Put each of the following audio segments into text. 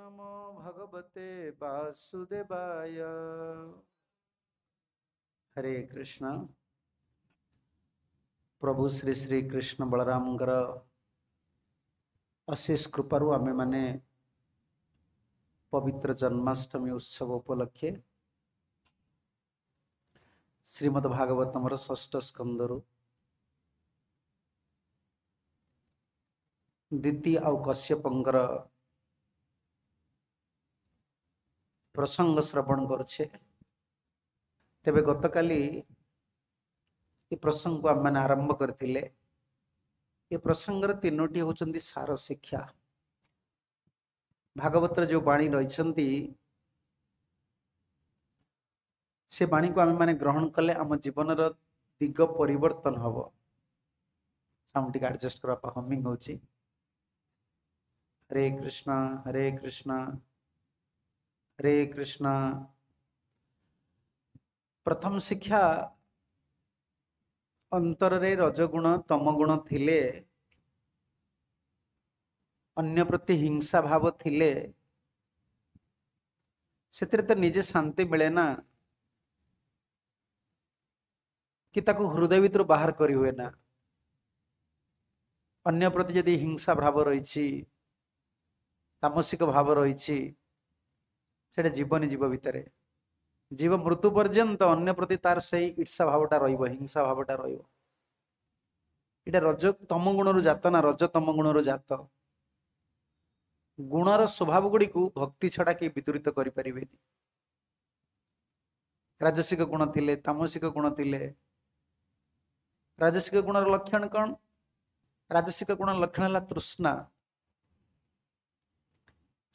नमो भगवते वासुदेवाय हरे कृष्ण प्रभु श्री श्री कृष्ण बलरामଙ୍କର ଅଶେଷ କୃପାରୁ ଆମେମାନେ ପବିତ୍ର ଜନ୍ମାଷ୍ଟମୀ ଉତ୍ସବ ଉପଲକ୍ଷେ ଶ୍ରୀମଦ ଭାଗବତମର ଷଷ୍ଠ ସ୍କନ୍ଦରୁ ଦିତି ଆଉ କଶ୍ୟପଙ୍କର ପ୍ରସଙ୍ଗ ଶ୍ରବଣ କରୁଛେ ତେବେ ଗତକାଲି ଏ ପ୍ରସଙ୍ଗକୁ ଆମମାନେ ଆରମ୍ଭ କରିଥିଲେ ଏ ପ୍ରସଙ୍ଗର ତିନୋଟି ହେଉଛନ୍ତି ସାର ଶିକ୍ଷା ଭାଗବତର ଯେଉଁ ବାଣୀ ରହିଛନ୍ତି ସେ ବାଣୀକୁ ଆମେମାନେ ଗ୍ରହଣ କଲେ ଆମ ଜୀବନର ଦିଗ ପରିବର୍ତ୍ତନ ହବ ସାଉଣ୍ଡ ଟିକେ ଆଡ଼ଜଷ୍ଟ କରିବା ପାଇଁ ହମିଂ ହଉଛି ହରେ କୃଷ୍ଣ ହରେ କୃଷ୍ଣ ହରେ କୃଷ୍ଣ ପ୍ରଥମ ଶିକ୍ଷା ଅନ୍ତରରେ ରଜଗୁଣ ତମଗୁଣ ଥିଲେ ଅନ୍ୟ ପ୍ରତି ହିଂସା ଭାବ ଥିଲେ ସେଥିରେ ତ ନିଜେ ଶାନ୍ତି ମିଳେ ନା କି ତାକୁ ହୃଦୟ ଭିତରୁ ବାହାର କରିହୁଏ ନା ଅନ୍ୟ ପ୍ରତି ଯଦି ହିଂସା ଭାବ ରହିଛି ତାମସିକ ଭାବ ରହିଛି ସେଇଟା ଜୀବନୀ ଜୀବ ଭିତରେ ଜୀବ ମୃତ୍ୟୁ ପର୍ଯ୍ୟନ୍ତ ଅନ୍ୟ ପ୍ରତି ତାର ସେଇ ଇର୍ଷା ଭାବଟା ରହିବ ହିଂସା ଭାବଟା ରହିବ ଏଇଟା ରଜ ତମ ଗୁଣରୁ ଜାତ ନା ରଜ ତମ ଗୁଣରୁ ଜାତ ଗୁଣର ସ୍ୱଭାବ ଗୁଡ଼ିକୁ ଭକ୍ତି ଛଡ଼ା କେହି ବିଦୃତ କରିପାରିବେନି ରାଜସିକ ଗୁଣ ଥିଲେ ତାମସିକ ଗୁଣ ଥିଲେ ରାଜସିକ ଗୁଣର ଲକ୍ଷଣ କ'ଣ ରାଜସିକ ଗୁଣର ଲକ୍ଷଣ ହେଲା ତୃଷ୍ଣା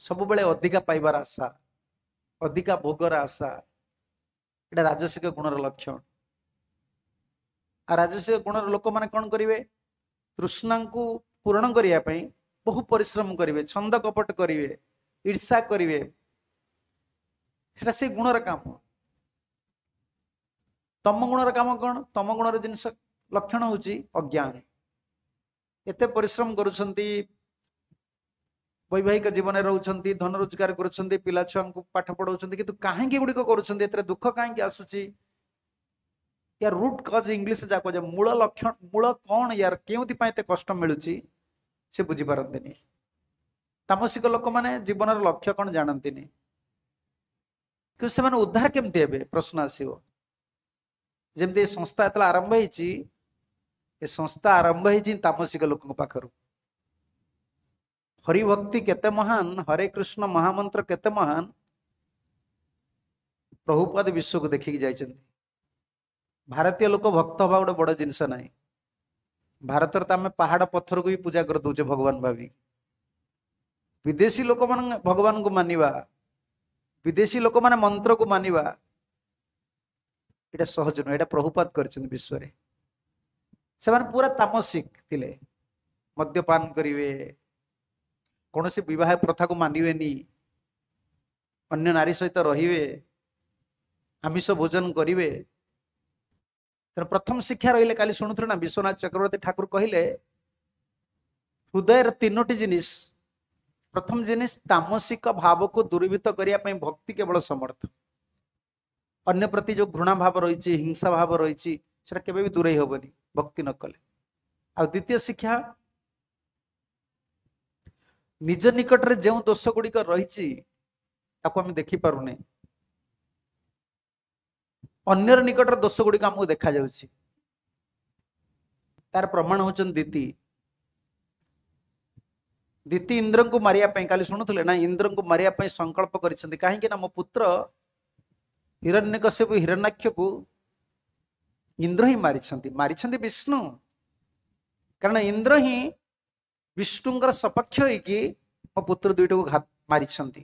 ସବୁବେଳେ ଅଧିକା ପାଇବାର ଆଶା ଅଧିକା ଭୋଗର ଆଶା ଏଇଟା ରାଜସ୍ୱିକ ଗୁଣର ଲକ୍ଷଣ ଆଉ ରାଜସ୍ୱିକ ଗୁଣର ଲୋକମାନେ କ'ଣ କରିବେ କୃଷ୍ଣଙ୍କୁ ପୂରଣ କରିବା ପାଇଁ ବହୁ ପରିଶ୍ରମ କରିବେ ଛନ୍ଦ କପଟ କରିବେ ଇର୍ଷା କରିବେ ସେଟା ସେ ଗୁଣର କାମ ତମ ଗୁଣର କାମ କ'ଣ ତମ ଗୁଣର ଜିନିଷ ଲକ୍ଷଣ ହଉଛି ଅଜ୍ଞାନ ଏତେ ପରିଶ୍ରମ କରୁଛନ୍ତି বৈবাহিক জীবনে রয়েছেন ধন রোজগার করছেন পিলা ছুঁ পাঠ পড়াও কিন্তু কাহি এগুড়ি করছেন এতে দুঃখ কাহি আসুচি ইয়ার রুট কজ ইংলিশ যা কুয়া মূল লক্ষণ মূল কণ ইয়ার কেউপাই এত কষ্ট মিলুচি সে বুঝিপারতে তামসিক লোক মানে জীবনের লক্ষ্য কণ জাঁতি কিন্তু সে উদ্ধার কেমতি হবে প্রশ্ন আসব যেমি এই সংস্থা যেত আরম্ভ হয়েছি ଏ ସଂସ୍ଥା ଆରମ୍ଭ ହେଇଛି ତାମସିକ ଲୋକଙ୍କ ପାଖରୁ હરિભક્તિ કેતે મહાન હરે કૃષ્ણ મહામંત્ર કેતે મહાન પ્રભુપદ વિશ્વકુ દેખીକି ଯାଇଛନ୍ତି ଭାରତୀୟ ଲୋକ ଭକ୍ତ ହେବା ଗୋଟେ ବଡ଼ ଜିନିଷ ନାହିଁ ଭାରତରେ ତ ଆମେ ପାହାଡ଼ ପଥରକୁ ବି ପୂଜା କରିଦେଉଛେ ଭଗବାନ ଭାବି ବିଦେଶୀ ଲୋକମାନେ ଭଗବାନଙ୍କୁ ମାନିବା ବିଦେଶୀ ଲୋକମାନେ ମନ୍ତ୍ରକୁ ମାନିବା ଏଇଟା ସହଜ ନୁହେଁ ଏଇଟା ପ୍ରଭୁପାତ କରିଛନ୍ତି ବିଶ୍ୱରେ ସେମାନେ ପୁରା ତାମସିକ ଥିଲେ ମଦ୍ୟପାନ କରିବେ कसरी विवाह प्रथा को मान्य नारी सहित भोजन गरे तर प्रथम शिक्षा रे विश्वनाथ चक्रवर्ती ठाकुर कहिले हृदय र तिनटी जिनिस प्रथम जिनिस तामासिक भावको दूरीभूत गर्ने भक्ति केवल समर्थ अन्य प्रति जो घृणा भाव रही हिंसा भाव रही रहे भी हे नि भक्ति नक द्वितीय शिक्षा ନିଜ ନିକଟରେ ଯେଉଁ ଦୋଷ ଗୁଡିକ ରହିଛି ତାକୁ ଆମେ ଦେଖିପାରୁନେ ଅନ୍ୟର ନିକଟରେ ଦୋଷ ଗୁଡିକ ଆମକୁ ଦେଖାଯାଉଛି ତାର ପ୍ରମାଣ ହଉଛନ୍ତି ଦିତି ଦିତି ଇନ୍ଦ୍ରଙ୍କୁ ମାରିବା ପାଇଁ କାଲି ଶୁଣୁଥିଲେ ନା ଇନ୍ଦ୍ରଙ୍କୁ ମାରିବା ପାଇଁ ସଂକଳ୍ପ କରିଛନ୍ତି କାହିଁକି ନା ମୋ ପୁତ୍ର ହିରଣ୍ୟକଶ୍ୟପୁ ହିରଣାକ୍ଷକୁ ଇନ୍ଦ୍ର ହିଁ ମାରିଛନ୍ତି ମାରିଛନ୍ତି ବିଷ୍ଣୁ କାରଣ ଇନ୍ଦ୍ର ହିଁ ବିଷ୍ଣୁଙ୍କର ସପକ୍ଷ ହେଇକି ମୋ ପୁତ୍ର ଦୁଇଟାକୁ ମାରିଛନ୍ତି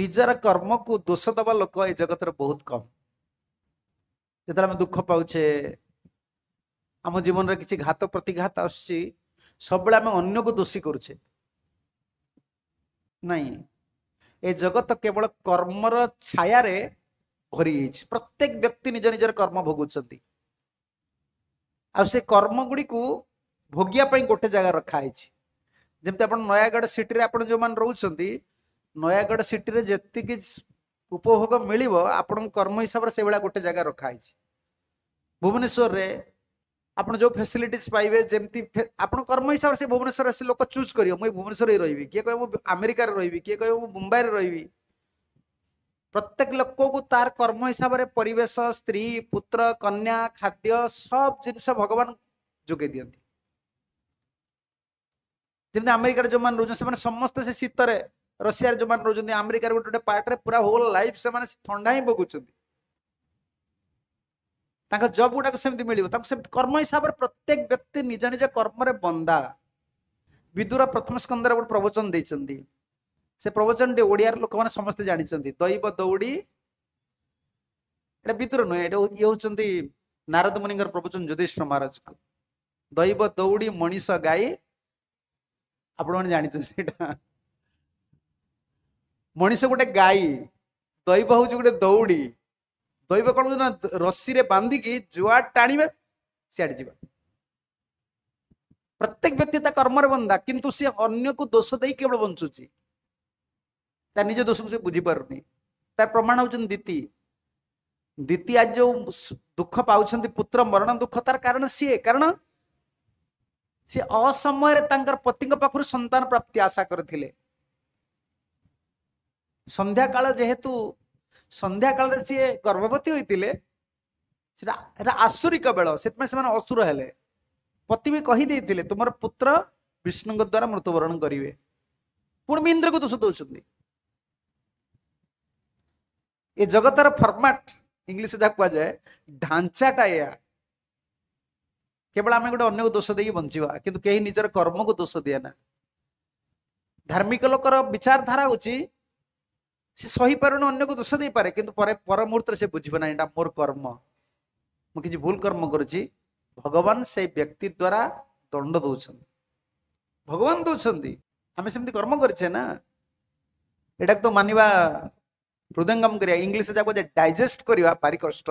ନିଜର କର୍ମକୁ ଦୋଷ ଦେବା ଲୋକ ଏ ଜଗତରେ ବହୁତ କମ୍ ଯେତେବେଳେ ଆମେ ଦୁଃଖ ପାଉଛେ ଆମ ଜୀବନରେ କିଛି ଘାତ ପ୍ରତିଘାତ ଆସୁଛି ସବୁବେଳେ ଆମେ ଅନ୍ୟକୁ ଦୋଷୀ କରୁଛେ ନାଇଁ ଏ ଜଗତ କେବଳ କର୍ମର ଛାୟାରେ ଭରି ଯାଇଛି ପ୍ରତ୍ୟେକ ବ୍ୟକ୍ତି ନିଜ ନିଜର କର୍ମ ଭୋଗୁଛନ୍ତି ଆଉ ସେ କର୍ମ ଗୁଡ଼ିକୁ भोगिया गोटे जगह रखाई जमी आप नयागढ़ सिटी आप जो रोच नयागढ़ सिटी जी उपभोग मिल आप कर्म हिसाब से गोटे जगह रखाई भुवनेश्वर में आप जो फैसिलिट पाइबे जमी आप कर्म हिसाब से भुवनेश्वर आस लोक चूज कर मुझे भुवनेश्वर ही रही किए कह आमेरिकार रही किए कह मुंबई रही प्रत्येक लोक को तार कर्म हिसाब से परेश स्त्री पुत्र कन्या खाद्य सब जिन भगवान जोगे दिखती ଯେମିତି ଆମେରିକାରେ ଯେଉଁମାନେ ରହୁଛନ୍ତି ସେମାନେ ସମସ୍ତେ ସେ ଶୀତରେ ରଷିଆରେ ଯେଉଁମାନେ ରହୁଛନ୍ତି ଆମେରିକାର ଗୋଟେ ଗୋଟେ ପାର୍ଟରେ ପୁରା ହୋଲ୍ ଲାଇଫ୍ ସେମାନେ ଥଣ୍ଡା ହିଁ ଭୋଗୁଛନ୍ତି ତାଙ୍କ ଜବ୍ ଗୁଡାକ ସେମିତି ମିଳିବ ତାଙ୍କୁ ସେମିତି କର୍ମ ହିସାବରେ ପ୍ରତ୍ୟେକ ବ୍ୟକ୍ତି ନିଜ ନିଜ କର୍ମରେ ବନ୍ଦା ବିଦୁର ପ୍ରଥମ ସ୍କନ୍ଦରେ ଗୋଟେ ପ୍ରବଚନ ଦେଇଛନ୍ତି ସେ ପ୍ରବଚନଟି ଓଡ଼ିଆର ଲୋକମାନେ ସମସ୍ତେ ଜାଣିଛନ୍ତି ଦୈବ ଦୌଡ଼ି ଏଇଟା ବିଦୁର ନୁହେଁ ଏଇଟା ଇଏ ହେଉଛନ୍ତି ନାରଦ ମୁନିଙ୍କର ପ୍ରବଚନ ଯୁଧିଷ୍ଠ ମହାରାଜକୁ ଦୈବ ଦୌଡ଼ି ମଣିଷ ଗାଈ ଆପଣମାନେ ଜାଣିଛନ୍ତି ସେଇଟା ମଣିଷ ଗୋଟେ ଗାଈ ଦୈବ ହଉଛି ଗୋଟେ ଦୌଡ଼ି ଦୈବ କ'ଣ କରୁଛନ୍ତି ନା ରସିରେ ବାନ୍ଧିକି ଯୁଆଡ଼େ ଟାଣିବେ ସିଆଡ଼େ ଯିବା ପ୍ରତ୍ୟେକ ବ୍ୟକ୍ତି ତା କର୍ମରେ ବନ୍ଧା କିନ୍ତୁ ସିଏ ଅନ୍ୟକୁ ଦୋଷ ଦେଇ କେବଳ ବଞ୍ଚୁଛି ତା ନିଜ ଦୋଷକୁ ସେ ବୁଝିପାରୁନି ତାର ପ୍ରମାଣ ହଉଛନ୍ତି ଦିତି ଦିତି ଆଜି ଯୋଉ ଦୁଃଖ ପାଉଛନ୍ତି ପୁତ୍ର ମରଣ ଦୁଃଖ ତାର କାରଣ ସିଏ କାରଣ ସେ ଅସମୟରେ ତାଙ୍କର ପତିଙ୍କ ପାଖରୁ ସନ୍ତାନ ପ୍ରାପ୍ତି ଆଶା କରିଥିଲେ ସନ୍ଧ୍ୟାକାଳ ଯେହେତୁ ସନ୍ଧ୍ୟାକାଳରେ ସିଏ ଗର୍ଭବତୀ ହୋଇଥିଲେ ସେଟା ଏଟା ଆସୁରିକ ବେଳ ସେଥିପାଇଁ ସେମାନେ ଅସୁର ହେଲେ ପତି ବି କହିଦେଇଥିଲେ ତୁମର ପୁତ୍ର ବିଷ୍ଣୁଙ୍କ ଦ୍ୱାରା ମୃତ୍ୟୁବରଣ କରିବେ ପୁଣି ବି ଇନ୍ଦ୍ରକୁ ଦୋଷ ଦଉଛନ୍ତି ଏ ଜଗତର ଫର୍ମାଟ ଇଂଲିଶ ଯାହା କୁହାଯାଏ ଢାଞ୍ଚାଟା ଏହା केवल आम गए अन्यको दोष दि वञ्चा कि केही को कर्मको दोष दिए धार्मिक लोकर विचार धारा हुन्छ सही पार अन्यको दोष दिपरे मुहुर्ती बुझ्यो नाटा मर्म म कि मोर कर्म भगवान भगवान् व्यक्ति द्वारा दंड दोसन भगवान कर्म गरिछे ना त तो हृदयम गरि कर जा डजेस्ट गरेको पारि पारिकष्ट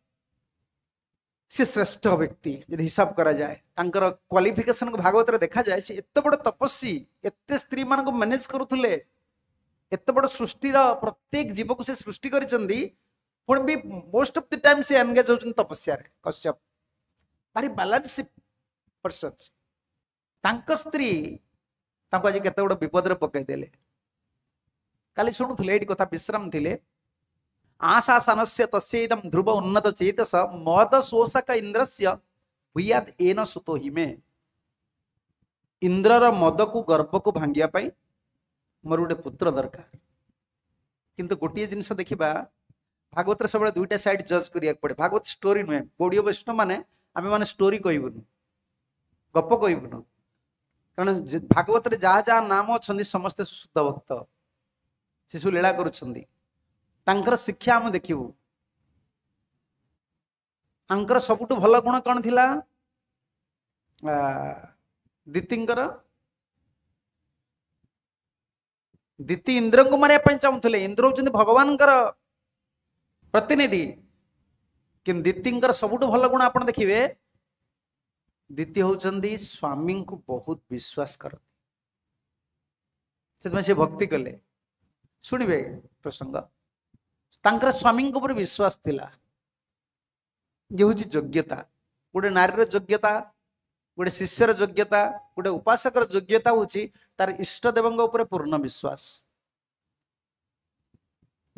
ସେ ଶ୍ରେଷ୍ଠ ବ୍ୟକ୍ତି ଯଦି ହିସାବ କରାଯାଏ ତାଙ୍କର କ୍ୱାଲିଫିକେସନକୁ ଭାଗବତରେ ଦେଖାଯାଏ ସେ ଏତେ ବଡ଼ ତପସ୍ୱୀ ଏତେ ସ୍ତ୍ରୀମାନଙ୍କୁ ମ୍ୟାନେଜ କରୁଥିଲେ ଏତେ ବଡ଼ ସୃଷ୍ଟିର ପ୍ରତ୍ୟେକ ଜୀବକୁ ସେ ସୃଷ୍ଟି କରିଛନ୍ତି ପୁଣି ବି ମୋଷ୍ଟ ଅଫ୍ ଦି ଟାଇମ୍ ସେ ଏନଗେଜ ହେଉଛନ୍ତି ତପସ୍ୟାରେ କଶ୍ୟପ ଭାରି ବାଲାନ୍ସ ପର୍ସନ୍ସ ତାଙ୍କ ସ୍ତ୍ରୀ ତାଙ୍କୁ ଆଜି କେତେ ବଡ଼ ବିପଦରେ ପକାଇଦେଲେ କାଲି ଶୁଣୁଥିଲେ ଏଇଠି କଥା ବିଶ୍ରାମ ଥିଲେ आशा सनस्य तस्म ध्रुव उन्नत चेतस मद शोषक इंद्रस्य भूयाद एन सुतो हिमे इंद्र मद को गर्व को भांगापी मोर गोटे पुत्र दरकार कि गोटे जिनस देखा भागवत सब दुईटा सैड जज करा पड़े भागवत स्टोरी नुहे बोड़ी वैष्णव मैंने आम मैंने स्टोरी कहबुन गप कहबुन कारण भागवत जहा जहाँ नाम अच्छा समस्ते सुशुद्ध भक्त शिशु लीला करुँच ତାଙ୍କର ଶିକ୍ଷା ଆମେ ଦେଖିବୁ ତାଙ୍କର ସବୁଠୁ ଭଲ ଗୁଣ କ'ଣ ଥିଲା ଦିତିଙ୍କର ଦିତି ଇନ୍ଦ୍ରଙ୍କୁ ମାରିବା ପାଇଁ ଚାହୁଁଥିଲେ ଇନ୍ଦ୍ର ହେଉଛନ୍ତି ଭଗବାନଙ୍କର ପ୍ରତିନିଧି କିନ୍ତୁ ଦିତିଙ୍କର ସବୁଠୁ ଭଲ ଗୁଣ ଆପଣ ଦେଖିବେ ଦିତି ହେଉଛନ୍ତି ସ୍ୱାମୀଙ୍କୁ ବହୁତ ବିଶ୍ୱାସ କରନ୍ତି ସେଥିପାଇଁ ସେ ଭକ୍ତି କଲେ ଶୁଣିବେ ପ୍ରସଙ୍ଗ स्वामी उपर विश्वास ये हूँ योग्यता गोटे नारीर योग्यता गोटे शिष्य योग्यता गोटे उपासक योग्यता हूँ तार इष्टदेव पूर्ण विश्वास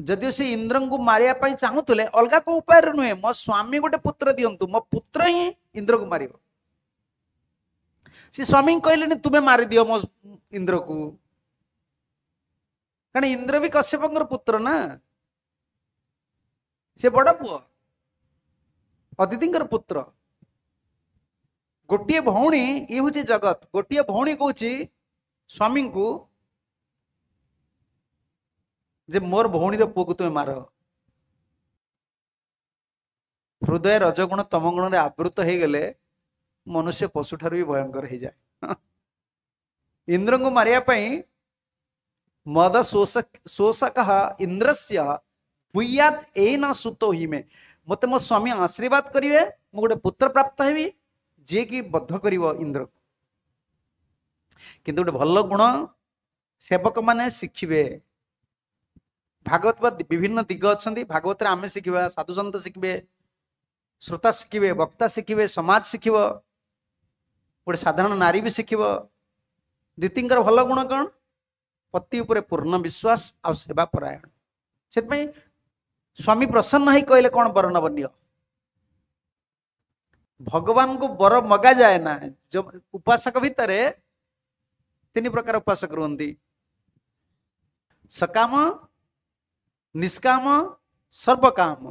जदि से इंद्र को मारे चाहूले अलग को उपाय नुहे मो स्वामी गोटे पुत्र दिंतु मो पुत्र ही इंद्र को मार सी स्वामी कहले तुम्हें मारिदि मो इंद्र को कहीं इंद्र भी कश्यप पुत्र ना ସେ ବଡ଼ ପୁଅ ଅଦିତିଙ୍କର ପୁତ୍ର ଗୋଟିଏ ଭଉଣୀ ଇଏ ହେଉଛି ଜଗତ ଗୋଟିଏ ଭଉଣୀ କହୁଛି ସ୍ୱାମୀଙ୍କୁ ଯେ ମୋର ଭଉଣୀର ପୁଅକୁ ତୁମେ ମାର ହୃଦୟ ରଜଗୁଣ ତମଗୁଣରେ ଆବୃତ ହେଇଗଲେ ମନୁଷ୍ୟ ପଶୁଠାରୁ ବି ଭୟଙ୍କର ହେଇଯାଏ ଇନ୍ଦ୍ରଙ୍କୁ ମାରିବା ପାଇଁ ମଦ ଶୋଷ ଶୋଷକ ଇନ୍ଦ୍ରସ୍ୟ भूयात यही ना सुत हिमे मत मो स्वामी आशीर्वाद करे मुझे पुत्र प्राप्त होगी जी कि बद्ध कर इंद्र को कितु गोटे भल गुण सेवक मैंने शिखे भागवत विभिन्न दिग अच्छा भागवत आम शिखा साधुसंत शिखे श्रोता शिखे वक्ता शिखे समाज शिख गोटे साधारण नारी भी शिख दीदी भल गुण कौन पति उपर पूर्ण विश्वास आवापरायण से ସ୍ୱାମୀ ପ୍ରସନ୍ନ ହେଇ କହିଲେ କ'ଣ ବର ନବ ନିଅ ଭଗବାନଙ୍କୁ ବର ମଗାଯାଏ ନା ଉପାସକ ଭିତରେ ତିନି ପ୍ରକାର ଉପାସକ ରୁହନ୍ତି ସକାମ ନିଷ୍କାମ ସର୍ବକାମ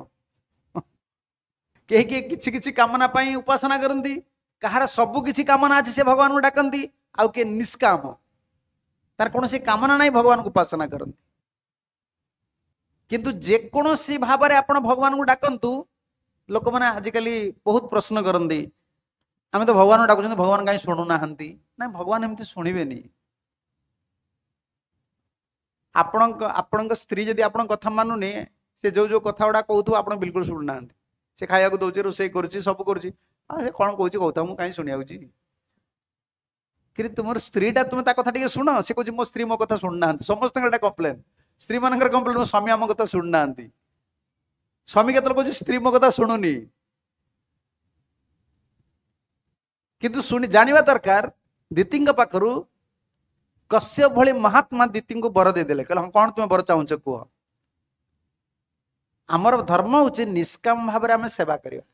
କେହି କେହି କିଛି କିଛି କାମନା ପାଇଁ ଉପାସନା କରନ୍ତି କାହାର ସବୁ କିଛି କାମନା ଅଛି ସେ ଭଗବାନଙ୍କୁ ଡାକନ୍ତି ଆଉ କିଏ ନିଷ୍କାମ ତାର କୌଣସି କାମନା ନାହିଁ ଭଗବାନଙ୍କୁ ଉପାସନା କରନ୍ତି কিন্তু ଯେକୌଣସି ଭାବରେ ଆପଣ ଭଗବାନଙ୍କୁ ଡାକନ୍ତୁ ଲୋକମାନେ ଆଜିକାଲି ବହୁତ ପ୍ରଶ୍ନ କରନ୍ତି ଆମେ ତ ଭଗବାନଙ୍କୁ ଡାକୁଛନ୍ତି ଭଗବାନ କାହିଁ ଶୁଣୁନାହାନ୍ତି ନାଇଁ ଭଗବାନ ଏମିତି ଶୁଣିବେନି ଆପଣଙ୍କ ଆପଣଙ୍କ ସ୍ତ୍ରୀ ଯଦି ଆପଣଙ୍କ କଥା ମାନୁନି ସେ ଯେଉଁ ଯେଉଁ କଥା ଗୁଡ଼ା କହୁଥିବ ଆପଣ ବିଲକୁଲ ଶୁଣୁନାହାନ୍ତି ସେ ଖାଇବାକୁ ଦେଉଛି ରୋଷେଇ କରୁଛି ସବୁ କରୁଛି ଆଉ ସେ କ'ଣ କହୁଛି କହୁଥାଉ ମୁଁ କାହିଁ ଶୁଣିଆଉଛି କିନ୍ତୁ ତୁମର ସ୍ତ୍ରୀଟା ତୁମେ ତା କଥା ଟିକେ ଶୁଣ ସେ କହୁଛି ମୋ ସ୍ତ୍ରୀ ମୋ କଥା ଶୁଣୁନାହାନ୍ତି ସମସ୍ତଙ୍କର ଏଇଟା କମ୍ପ୍ଲେନ୍ ಸ್ತ್ರೀಮನಂಗರ ಕಂಪ್ಲೇಂಟ್ ಸ್ವಾಮಿ ಅಮ್ಮಗತ ಸುಣ್ಣ ಅಂತಿ ସ୍ୱାମୀ କେତେବେଳେ କହୁଛି ସ୍ତ୍ରୀ ମୋ କଥା ଶୁଣୁନି କିନ୍ତୁ ଶୁଣି ଜାଣିବା ଦରକାର ଦିତିଙ୍କ ପାଖରୁ କଶ୍ୟପ ଭଳି ମହାତ୍ମା ଦିତିଙ୍କୁ ବର ଦେଇଦେଲେ କହିଲେ ହଁ କ'ଣ ତୁମେ ବର ଚାହୁଁଛ କୁହ ଆମର ଧର୍ମ ହେଉଛି ନିଷ୍କାମ ଭାବରେ ଆମେ ସେବା କରିବା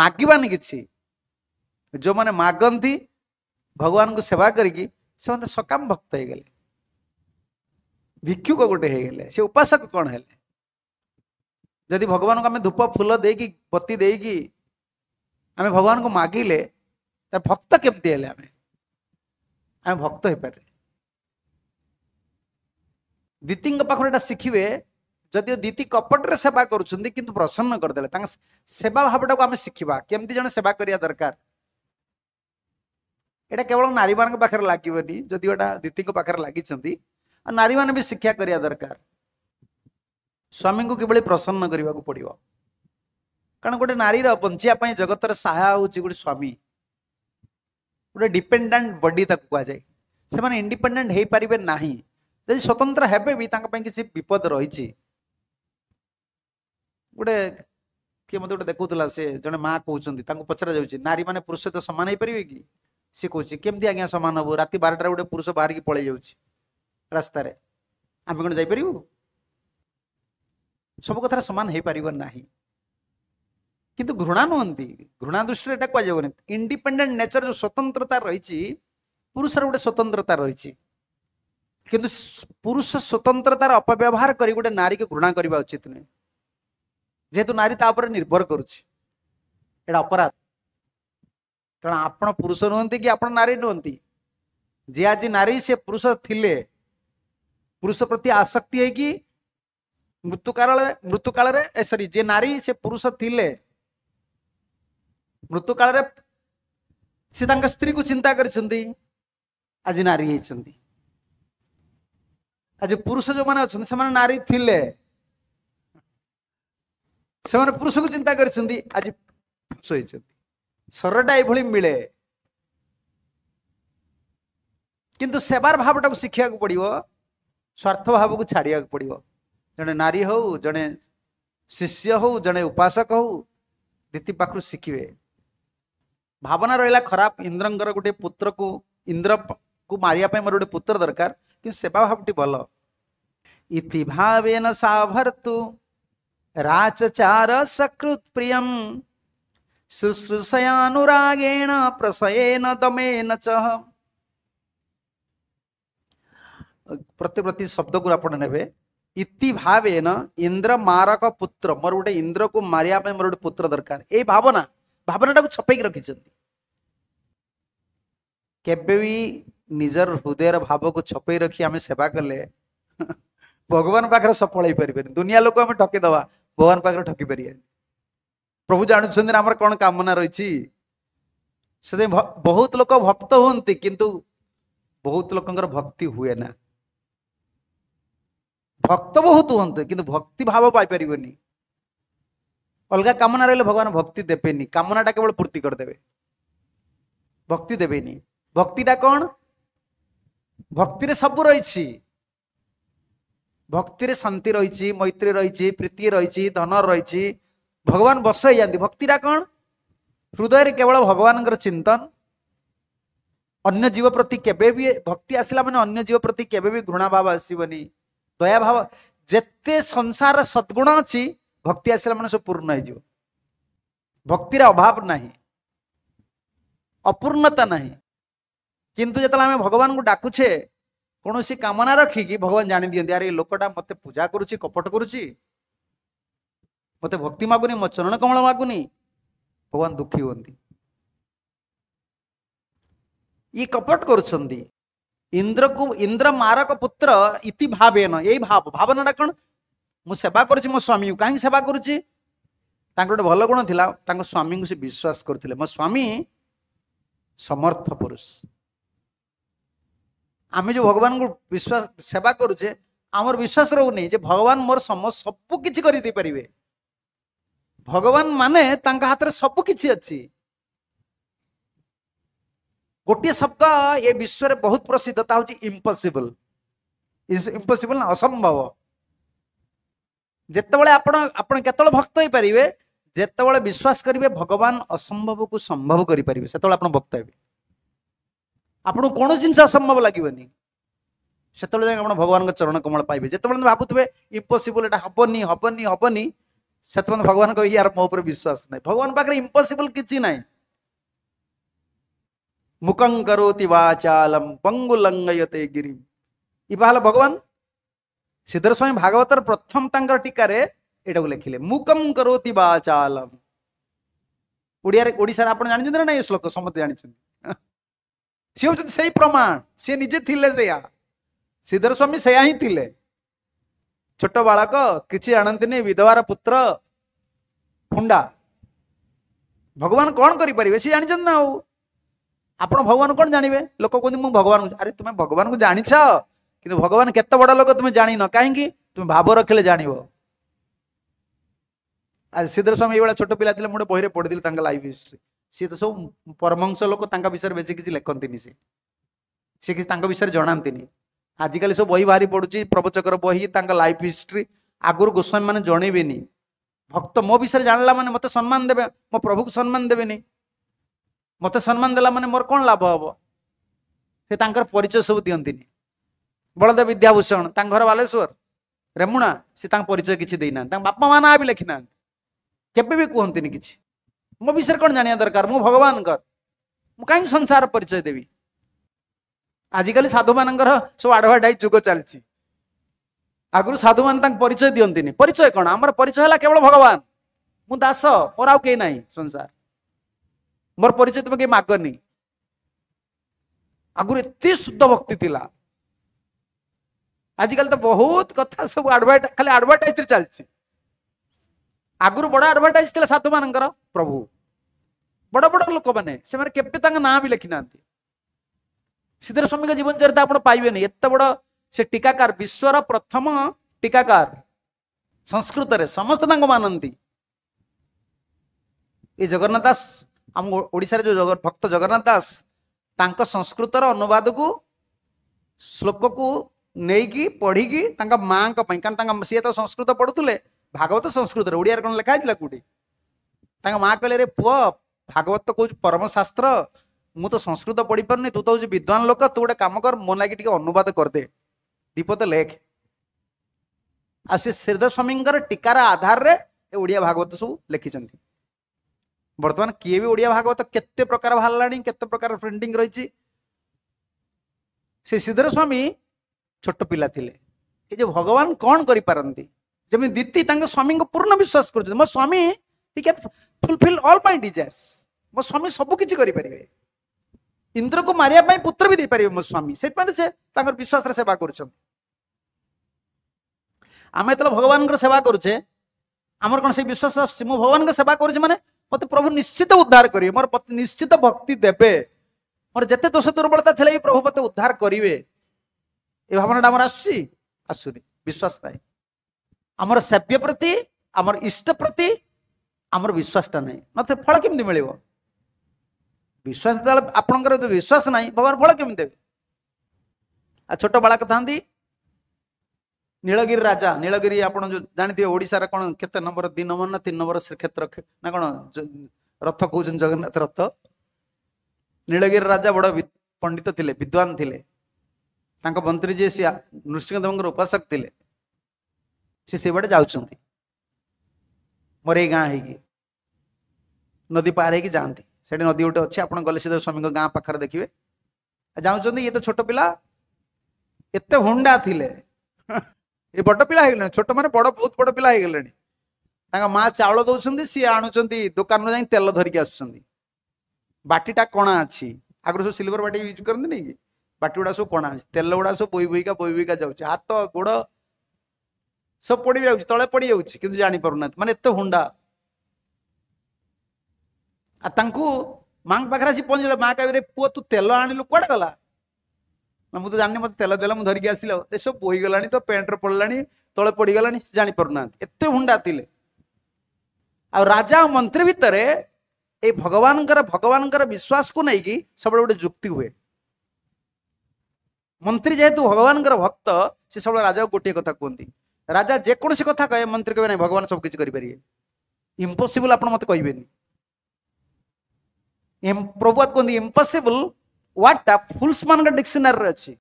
ମାଗିବାନି କିଛି ଯେଉଁମାନେ ମାଗନ୍ତି ଭଗବାନଙ୍କୁ ସେବା କରିକି ସେମାନେ ସକାମ ଭକ୍ତ ହେଇଗଲେ भिक्षुक गोटे से उपासक कौन है जदि भगवान को आम धूप फूल दे कि बती दे कि आम भगवान को मागिले भक्त केमती है आम आम भक्त हो पारे दीति पाखे शिखे जदि दीति कपटे सेवा कर प्रसन्न करदे सेवा भाव को आम शिखा केमती जन सेवा करवा दरकार यहाँ केवल नारी मान पाखे लगे जदि गोटा दीति पाखे लगे नारी मैंने भी शिक्षा करवा दरकार स्वामी को किभली प्रसन्न करने को पड़ो कारण गोटे नारी बचापी जगत रहा हूँ गोटे स्वामी गोटे डिपेडाट बडी कहुए से इंडिपेडेट हो पारे ना जी स्वतंत्र हे भी किसी विपद रही गोटे किए मत गोटे देखुला से जो माँ कहते पचरा जा नारी मैंने पुरुष सहित सामान हो पारे कि सी कहते कमी आज्ञा सामान हम रात बारटा गोटे पुरुष बाहर की पलि जाऊँगी ରାସ୍ତାରେ ଆମେ କ'ଣ ଯାଇପାରିବୁ ସବୁ କଥାରେ ସମାନ ହେଇପାରିବ ନାହିଁ କିନ୍ତୁ ଘୃଣା ନୁହନ୍ତି ଘୃଣା ଦୃଷ୍ଟିରେ ଏଇଟା କୁହାଯିବନି ଇଣ୍ଡିପେଣ୍ଡେଣ୍ଟ ନେଚର ଯେଉଁ ସ୍ୱତନ୍ତ୍ରତା ରହିଛି ପୁରୁଷର ଗୋଟେ ସ୍ୱତନ୍ତ୍ରତା ରହିଛି କିନ୍ତୁ ପୁରୁଷ ସ୍ୱତନ୍ତ୍ରତାର ଅପବ୍ୟବହାର କରି ଗୋଟେ ନାରୀକୁ ଘୃଣା କରିବା ଉଚିତ ନୁହେଁ ଯେହେତୁ ନାରୀ ତା ଉପରେ ନିର୍ଭର କରୁଛି ଏଇଟା ଅପରାଧ କାରଣ ଆପଣ ପୁରୁଷ ନୁହନ୍ତି କି ଆପଣ ନାରୀ ନୁହନ୍ତି ଯିଏ ଆଜି ନାରୀ ସେ ପୁରୁଷ ଥିଲେ पुरुष प्रति आसक्ति है कि मृत्यु काल मृत्यु काल सरी जे नारी से पुरुष थिले मृत्यु काल से स्त्री को चिंता कर आज नारी है आज पुरुष जो माने अछंती से माने नारी थिले से माने पुरुष को चिंता कर सरटा ये मिले किंतु सेवार भाव टाक शिखा को पड़ियो ସ୍ୱାର୍ଥଭାବକୁ ଛାଡ଼ିବାକୁ ପଡ଼ିବ ଜଣେ ନାରୀ ହଉ ଜଣେ ଶିଷ୍ୟ ହଉ ଜଣେ ଉପାସକ ହଉ ଦିତି ପାଖରୁ ଶିଖିବେ ଭାବନା ରହିଲା ଖରାପ ଇନ୍ଦ୍ରଙ୍କର ଗୋଟେ ପୁତ୍ରକୁ ଇନ୍ଦ୍ରକୁ ମାରିବା ପାଇଁ ମୋର ଗୋଟେ ପୁତ୍ର ଦରକାର କିନ୍ତୁ ସେବା ଭାବଟି ଭଲ ଇତି ଭାବେନ ସାଭର୍ତ୍ତୁ ରାଚଚାର ସକୃତ ପ୍ରିୟମ୍ ଶୁଶ୍ରୂଷୟାନୁରାଗେଣ ପ୍ରସୟେନ ଦମେନ ଚ प्रतिप्रति शब्द को आप ने इति भावेन इंद्र मारक पुत्र मोर गोटे इंद्र को मारे मोर गोटे पुत्र दरकार ये भावना भावना टाक छपेक रखी के निजर हृदय भाव को छपे रखी आम सेवा कले भगवान पाखे सफल हो पारे दुनिया लोक आम ठकीदवा भगवान पाखे ठकी पार प्रभु जानते आमर कौन कामना रही बहुत लोग भक्त हमें किंतु बहुत लोग भक्ति हुए ना ଭକ୍ତ ବହୁତ ହୁଅନ୍ତେ କିନ୍ତୁ ଭକ୍ତିଭାବ ପାଇପାରିବନି ଅଲଗା କାମନା ରହିଲେ ଭଗବାନ ଭକ୍ତି ଦେବେନି କାମନାଟା କେବଳ ପୂର୍ତ୍ତି କରିଦେବେ ଭକ୍ତି ଦେବେନି ଭକ୍ତିଟା କ'ଣ ଭକ୍ତିରେ ସବୁ ରହିଛି ଭକ୍ତିରେ ଶାନ୍ତି ରହିଛି ମୈତ୍ରୀ ରହିଛି ପ୍ରୀତି ରହିଛି ଧନ ରହିଛି ଭଗବାନ ବସ ହେଇଯାନ୍ତି ଭକ୍ତିଟା କ'ଣ ହୃଦୟରେ କେବଳ ଭଗବାନଙ୍କର ଚିନ୍ତନ ଅନ୍ୟ ଜୀବ ପ୍ରତି କେବେ ବି ଭକ୍ତି ଆସିଲା ମାନେ ଅନ୍ୟ ଜୀବ ପ୍ରତି କେବେ ବି ଘୃଣାଭାବ ଆସିବନି ଦୟାଭାବ ଯେତେ ସଂସାର ସଦ୍ଗୁଣ ଅଛି ଭକ୍ତି ଆସିଲା ମାନେ ସବୁ ପୂର୍ଣ୍ଣ ହେଇଯିବ ଭକ୍ତିର ଅଭାବ ନାହିଁ ଅପୂର୍ଣ୍ଣତା ନାହିଁ କିନ୍ତୁ ଯେତେବେଳେ ଆମେ ଭଗବାନଙ୍କୁ ଡାକୁଛେ କୌଣସି କାମନା ରଖିକି ଭଗବାନ ଜାଣିଦିଅନ୍ତି ଆରେ ଏ ଲୋକଟା ମୋତେ ପୂଜା କରୁଛି କପଟ କରୁଛି ମୋତେ ଭକ୍ତି ମାଗୁନି ମୋ ଚରଣ କମଳ ମାଗୁନି ଭଗବାନ ଦୁଃଖୀ ହୁଅନ୍ତି ଇଏ କପଟ କରୁଛନ୍ତି ଇନ୍ଦ୍ରକୁ ଇନ୍ଦ୍ର ମାରକ ପୁତ୍ର ଇତି ଭାବେ ନ ଏଇ ଭାବ ଭାବନାଟା କ'ଣ ମୁଁ ସେବା କରୁଛି ମୋ ସ୍ୱାମୀଙ୍କୁ କାହିଁକି ସେବା କରୁଛି ତାଙ୍କର ଗୋଟେ ଭଲ ଗୁଣ ଥିଲା ତାଙ୍କ ସ୍ୱାମୀଙ୍କୁ ସେ ବିଶ୍ୱାସ କରୁଥିଲେ ମୋ ସ୍ୱାମୀ ସମର୍ଥ ପୁରୁଷ ଆମେ ଯୋଉ ଭଗବାନଙ୍କୁ ବିଶ୍ୱାସ ସେବା କରୁଛେ ଆମର ବିଶ୍ୱାସ ରହୁନି ଯେ ଭଗବାନ ମୋର ସମ ସବୁ କିଛି କରିଦେଇ ପାରିବେ ଭଗବାନ ମାନେ ତାଙ୍କ ହାତରେ ସବୁ କିଛି ଅଛି ଗୋଟିଏ ଶବ୍ଦ ଏ ବିଶ୍ୱରେ ବହୁତ ପ୍ରସିଦ୍ଧ ତା ହେଉଛି ଇମ୍ପସିବଲ ଇମ୍ପସିବଲ ନା ଅସମ୍ଭବ ଯେତେବେଳେ ଆପଣ ଆପଣ କେତେବେଳେ ଭକ୍ତ ହେଇପାରିବେ ଯେତେବେଳେ ବିଶ୍ୱାସ କରିବେ ଭଗବାନ ଅସମ୍ଭବକୁ ସମ୍ଭବ କରିପାରିବେ ସେତେବେଳେ ଆପଣ ଭକ୍ତ ହେବେ ଆପଣଙ୍କୁ କୌଣସି ଜିନିଷ ଅସମ୍ଭବ ଲାଗିବନି ସେତେବେଳେ ଯାଇ ଆପଣ ଭଗବାନଙ୍କ ଚରଣ କମଳ ପାଇବେ ଯେତେବେଳେ ଭାବୁଥିବେ ଇମ୍ପସିବଲ ଏଇଟା ହବନି ହବନି ହବନି ସେତେବେଳେ ଭଗବାନ କହିକି ୟାର ମୋ ଉପରେ ବିଶ୍ୱାସ ନାହିଁ ଭଗବାନ ପାଖରେ ଇମ୍ପସିବଲ କିଛି ନାହିଁ मुखं करोति पंगु पंगुलंगयते गिरी इला भगवान सिद्धर स्वामी भागवतर प्रथम तक टीकार लिखिले मुकम करोति वाचालम ओडार आप जानते ना ये श्लोक समस्त जानते सी हम से प्रमाण सी निजे थे से सिद्धर स्वामी से थिले छोट बाड़क किसी जानती नहीं विधवार पुत्र फुंडा भगवान कौन करें सी जानते ना आ आप लोक के कि भगवान अरे त भगवानु जानेछ कि भगवान केत बड लोक त जा न काहीँक त भावे जा सिधै समय एो पिसले महिले लाइफ हिस्ट्री सि त सब परमहस लोक विषय बेसी कि लेखनी नि सि सि विषय जान् आजिक सबै बहि भारि पढु प्रवचक बही त हिस्ट्री आगरू गोस्वामी म जे नि भक्त मसला मते सम्मान दबा म प्रभु सम्मान देनी ମୋତେ ସମ୍ମାନ ଦେଲା ମାନେ ମୋର କ'ଣ ଲାଭ ହେବ ସେ ତାଙ୍କର ପରିଚୟ ସବୁ ଦିଅନ୍ତିନି ବଳଦେବ ବିଦ୍ୟାଭୂଷଣ ତାଙ୍କ ଘର ବାଲେଶ୍ୱର ରେମୁଣା ସେ ତାଙ୍କ ପରିଚୟ କିଛି ଦେଇନାହାନ୍ତି ତାଙ୍କ ବାପା ମା ନାଁ ବି ଲେଖିନାହାନ୍ତି କେବେ ବି କୁହନ୍ତିନି କିଛି ମୋ ବିଷୟରେ କ'ଣ ଜାଣିବା ଦରକାର ମୁଁ ଭଗବାନଙ୍କର ମୁଁ କାହିଁକି ସଂସାର ପରିଚୟ ଦେବି ଆଜିକାଲି ସାଧୁମାନଙ୍କର ସବୁ ଆଡ଼ଭାଟାଇଜ୍ ଯୁଗ ଚାଲିଛି ଆଗରୁ ସାଧୁମାନେ ତାଙ୍କ ପରିଚୟ ଦିଅନ୍ତିନି ପରିଚୟ କ'ଣ ଆମର ପରିଚୟ ହେଲା କେବଳ ଭଗବାନ ମୁଁ ଦାସ ମୋର ଆଉ କେହି ନାହିଁ ସଂସାର ମୋର ପରିଚୟ ତୁମେ କେହି ମାଗନି ଆଗରୁ ଏତେ ଶୁଦ୍ଧ ଭକ୍ତି ଥିଲା ଆଜିକାଲି ତ ବହୁତ କଥା ସବୁ ଆଡଭାର୍ଟ ଖାଲି ଆଡ଼ଭର୍ଟାଇଜରେ ଚାଲିଛି ଆଗରୁ ବଡ଼ ଆଡଭର୍ଟାଇଜ ଥିଲା ସାଧୁମାନଙ୍କର ପ୍ରଭୁ ବଡ଼ ବଡ଼ ଲୋକମାନେ ସେମାନେ କେବେ ତାଙ୍କ ନାଁ ବି ଲେଖିନାହାନ୍ତି ସିଦ୍ଧର ସ୍ୱାମୀଙ୍କ ଜୀବନଚରିତ ଆପଣ ପାଇବେନି ଏତେ ବଡ଼ ସେ ଟୀକାକାର ବିଶ୍ୱର ପ୍ରଥମ ଟୀକାକାର ସଂସ୍କୃତରେ ସମସ୍ତେ ତାଙ୍କୁ ମାନନ୍ତି ଏ ଜଗନ୍ନାଥ ଦାସ ଆମ ଓଡ଼ିଶାରେ ଯେଉଁ ଭକ୍ତ ଜଗନ୍ନାଥ ଦାସ ତାଙ୍କ ସଂସ୍କୃତର ଅନୁବାଦକୁ ଶ୍ଲୋକକୁ ନେଇକି ପଢ଼ିକି ତାଙ୍କ ମାଆଙ୍କ ପାଇଁ କାରଣ ତାଙ୍କ ସିଏ ତ ସଂସ୍କୃତ ପଢ଼ୁଥିଲେ ଭାଗବତ ସଂସ୍କୃତରେ ଓଡ଼ିଆରେ କ'ଣ ଲେଖା ହେଇଥିଲା କେଉଁଠି ତାଙ୍କ ମାଆ କହିଲେ ରେ ପୁଅ ଭାଗବତ ତ କହୁଛୁ ପରମଶାସ୍ତ୍ର ମୁଁ ତ ସଂସ୍କୃତ ପଢ଼ିପାରୁନି ତୁ ତ ହଉଛି ବିଦ୍ୱାନ ଲୋକ ତୁ ଗୋଟେ କାମ କର ମୋ ଲାଗି ଟିକେ ଅନୁବାଦ କରିଦେ ଦୀପ ତ ଲେଖ ଆଉ ସେ ଶ୍ରୀଧ ସ୍ୱାମୀଙ୍କର ଟୀକାର ଆଧାରରେ ଏ ଓଡ଼ିଆ ଭାଗବତ ସବୁ ଲେଖିଛନ୍ତି বর্তমান কিয়ে বি ওড়িয়া ভাগবত কেতে প্রকার বাহারা কেতে প্রকার প্রিন্টিং রয়েছে সে সিদ্ধর স্বামী ছোট পিলা লে এই যে ভগবান কণ করে পারতি যেমি দিতি তাঙ্ক স্বামী পূর্ণ বিশ্বাস করছেন মো স্বামী he can fulfil all my desires মো স্বামী সবু কিছু করে পারিবে ইন্দ্রকু মারিয়া পাই পুত্র বি দেই পারিবে মো স্বামী সেইপাই সে তাঙ্কর বিশ্বাসরে সেবা করছেন আমি যেতলে ভগবানঙ্কর সেবা করছে আমার কোন সেই বিশ্বাস আসছে মু ভগবানঙ্কর সেবা করছে মানে মতো প্রভু নিশ্চিত উদ্ধার করবে মোর নিশ্চিত ভক্তি দেবে মোর যেতে দোষ দুর্বলতা লে প্রভু মতো উদ্ধার করবে এ ভাবনাটা আমার আসছি আসুনি বিশ্বাস নাই আমার সেব্য প্রতি আমার ইষ্ট প্রতি আমার বিশ্বাসটা নাই নথে ফল কেমতি মিলব বিশ্বাস যেত আপনার যদি বিশ্বাস নাই ভগবান ফল কেমতি দেবে আর ছোট বাড়ক থাকে नीलगिर राजा नीलगिरी आउँछ जाने थिएस रम्बर दर तिन नम्बर श्रीक्षेत्र रथ क जगन्नाथ रथ नीलगिर राजा बड पण्डितले विद्वान ले मन्त्री जि नृसिङदेवक मोर सबै मरै गाइक नदी से नदी गएपछि आले सिद्ध स्वामी गाँ ये तो छोट पिला यते हुंडा ले ଏ ବଡ଼ ପିଲା ହେଇଗଲେଣି ଛୋଟ ମାନେ ବଡ଼ ବହୁତ ବଡ଼ ପିଲା ହେଇଗଲେଣି ତାଙ୍କ ମା ଚାଉଳ ଦେଉଛନ୍ତି ସିଏ ଆଣୁଛନ୍ତି ଦୋକାନରୁ ଯାଇ ତେଲ ଧରିକି ଆସୁଛନ୍ତି ବାଟିଟା କଣା ଅଛି ଆଗରୁ ସବୁ ସିଲଭର ବାଟି ୟୁଜ୍ କରନ୍ତିନି କି ବାଟି ଗୁଡ଼ା ସବୁ କଣା ଅଛି ତେଲ ଗୁଡ଼ା ସବୁ ବୋଇ ବୋଇକା ବୋଇ ବୋଇକା ଯାଉଛି ହାତ ଗୋଡ଼ ସବୁ ପଡ଼ି ଯାଉଛି ତଳେ ପଡ଼ିଯାଉଛି କିନ୍ତୁ ଜାଣିପାରୁନାହାନ୍ତି ମାନେ ଏତେ ହୁଣ୍ଡା ଆଉ ତାଙ୍କୁ ମାଙ୍କ ପାଖରେ ଆସି ପହଞ୍ଚିଲା ମା କହିବେ ପୁଅ ତୁ ତେଲ ଆଣିଲୁ କୁଆଡ଼େ ଗଲା ନା ମୁଁ ତ ଜାଣିନି ମୋତେ ତେଲ ଦେଲା ମୁଁ ଧରିକି ଆସିଲା ଏ ସବୁ ବୋହିଗଲାଣି ତ ପ୍ୟାଣ୍ଟରେ ପଡ଼ିଲାଣି ତଳେ ପଡ଼ିଗଲାଣି ସେ ଜାଣିପାରୁନାହାନ୍ତି ଏତେ ହୁଣ୍ଡା ଥିଲେ ଆଉ ରାଜା ଆଉ ମନ୍ତ୍ରୀ ଭିତରେ ଏଇ ଭଗବାନଙ୍କର ଭଗବାନଙ୍କର ବିଶ୍ୱାସକୁ ନେଇକି ସବୁବେଳେ ଗୋଟେ ଯୁକ୍ତି ହୁଏ ମନ୍ତ୍ରୀ ଯେହେତୁ ଭଗବାନଙ୍କର ଭକ୍ତ ସେ ସବୁବେଳେ ରାଜାକୁ ଗୋଟିଏ କଥା କୁହନ୍ତି ରାଜା ଯେକୌଣସି କଥା କହେ ମନ୍ତ୍ରୀ କହିବେ ନାହିଁ ଭଗବାନ ସବୁ କିଛି କରିପାରିବେ ଇମ୍ପସିବୁଲ୍ ଆପଣ ମୋତେ କହିବେନି ପ୍ରଭୁଆତ କୁହନ୍ତି ଇମ୍ପସିବୁଲ୍ व्हाट फुल्स मान डिक्सनारी अच्छी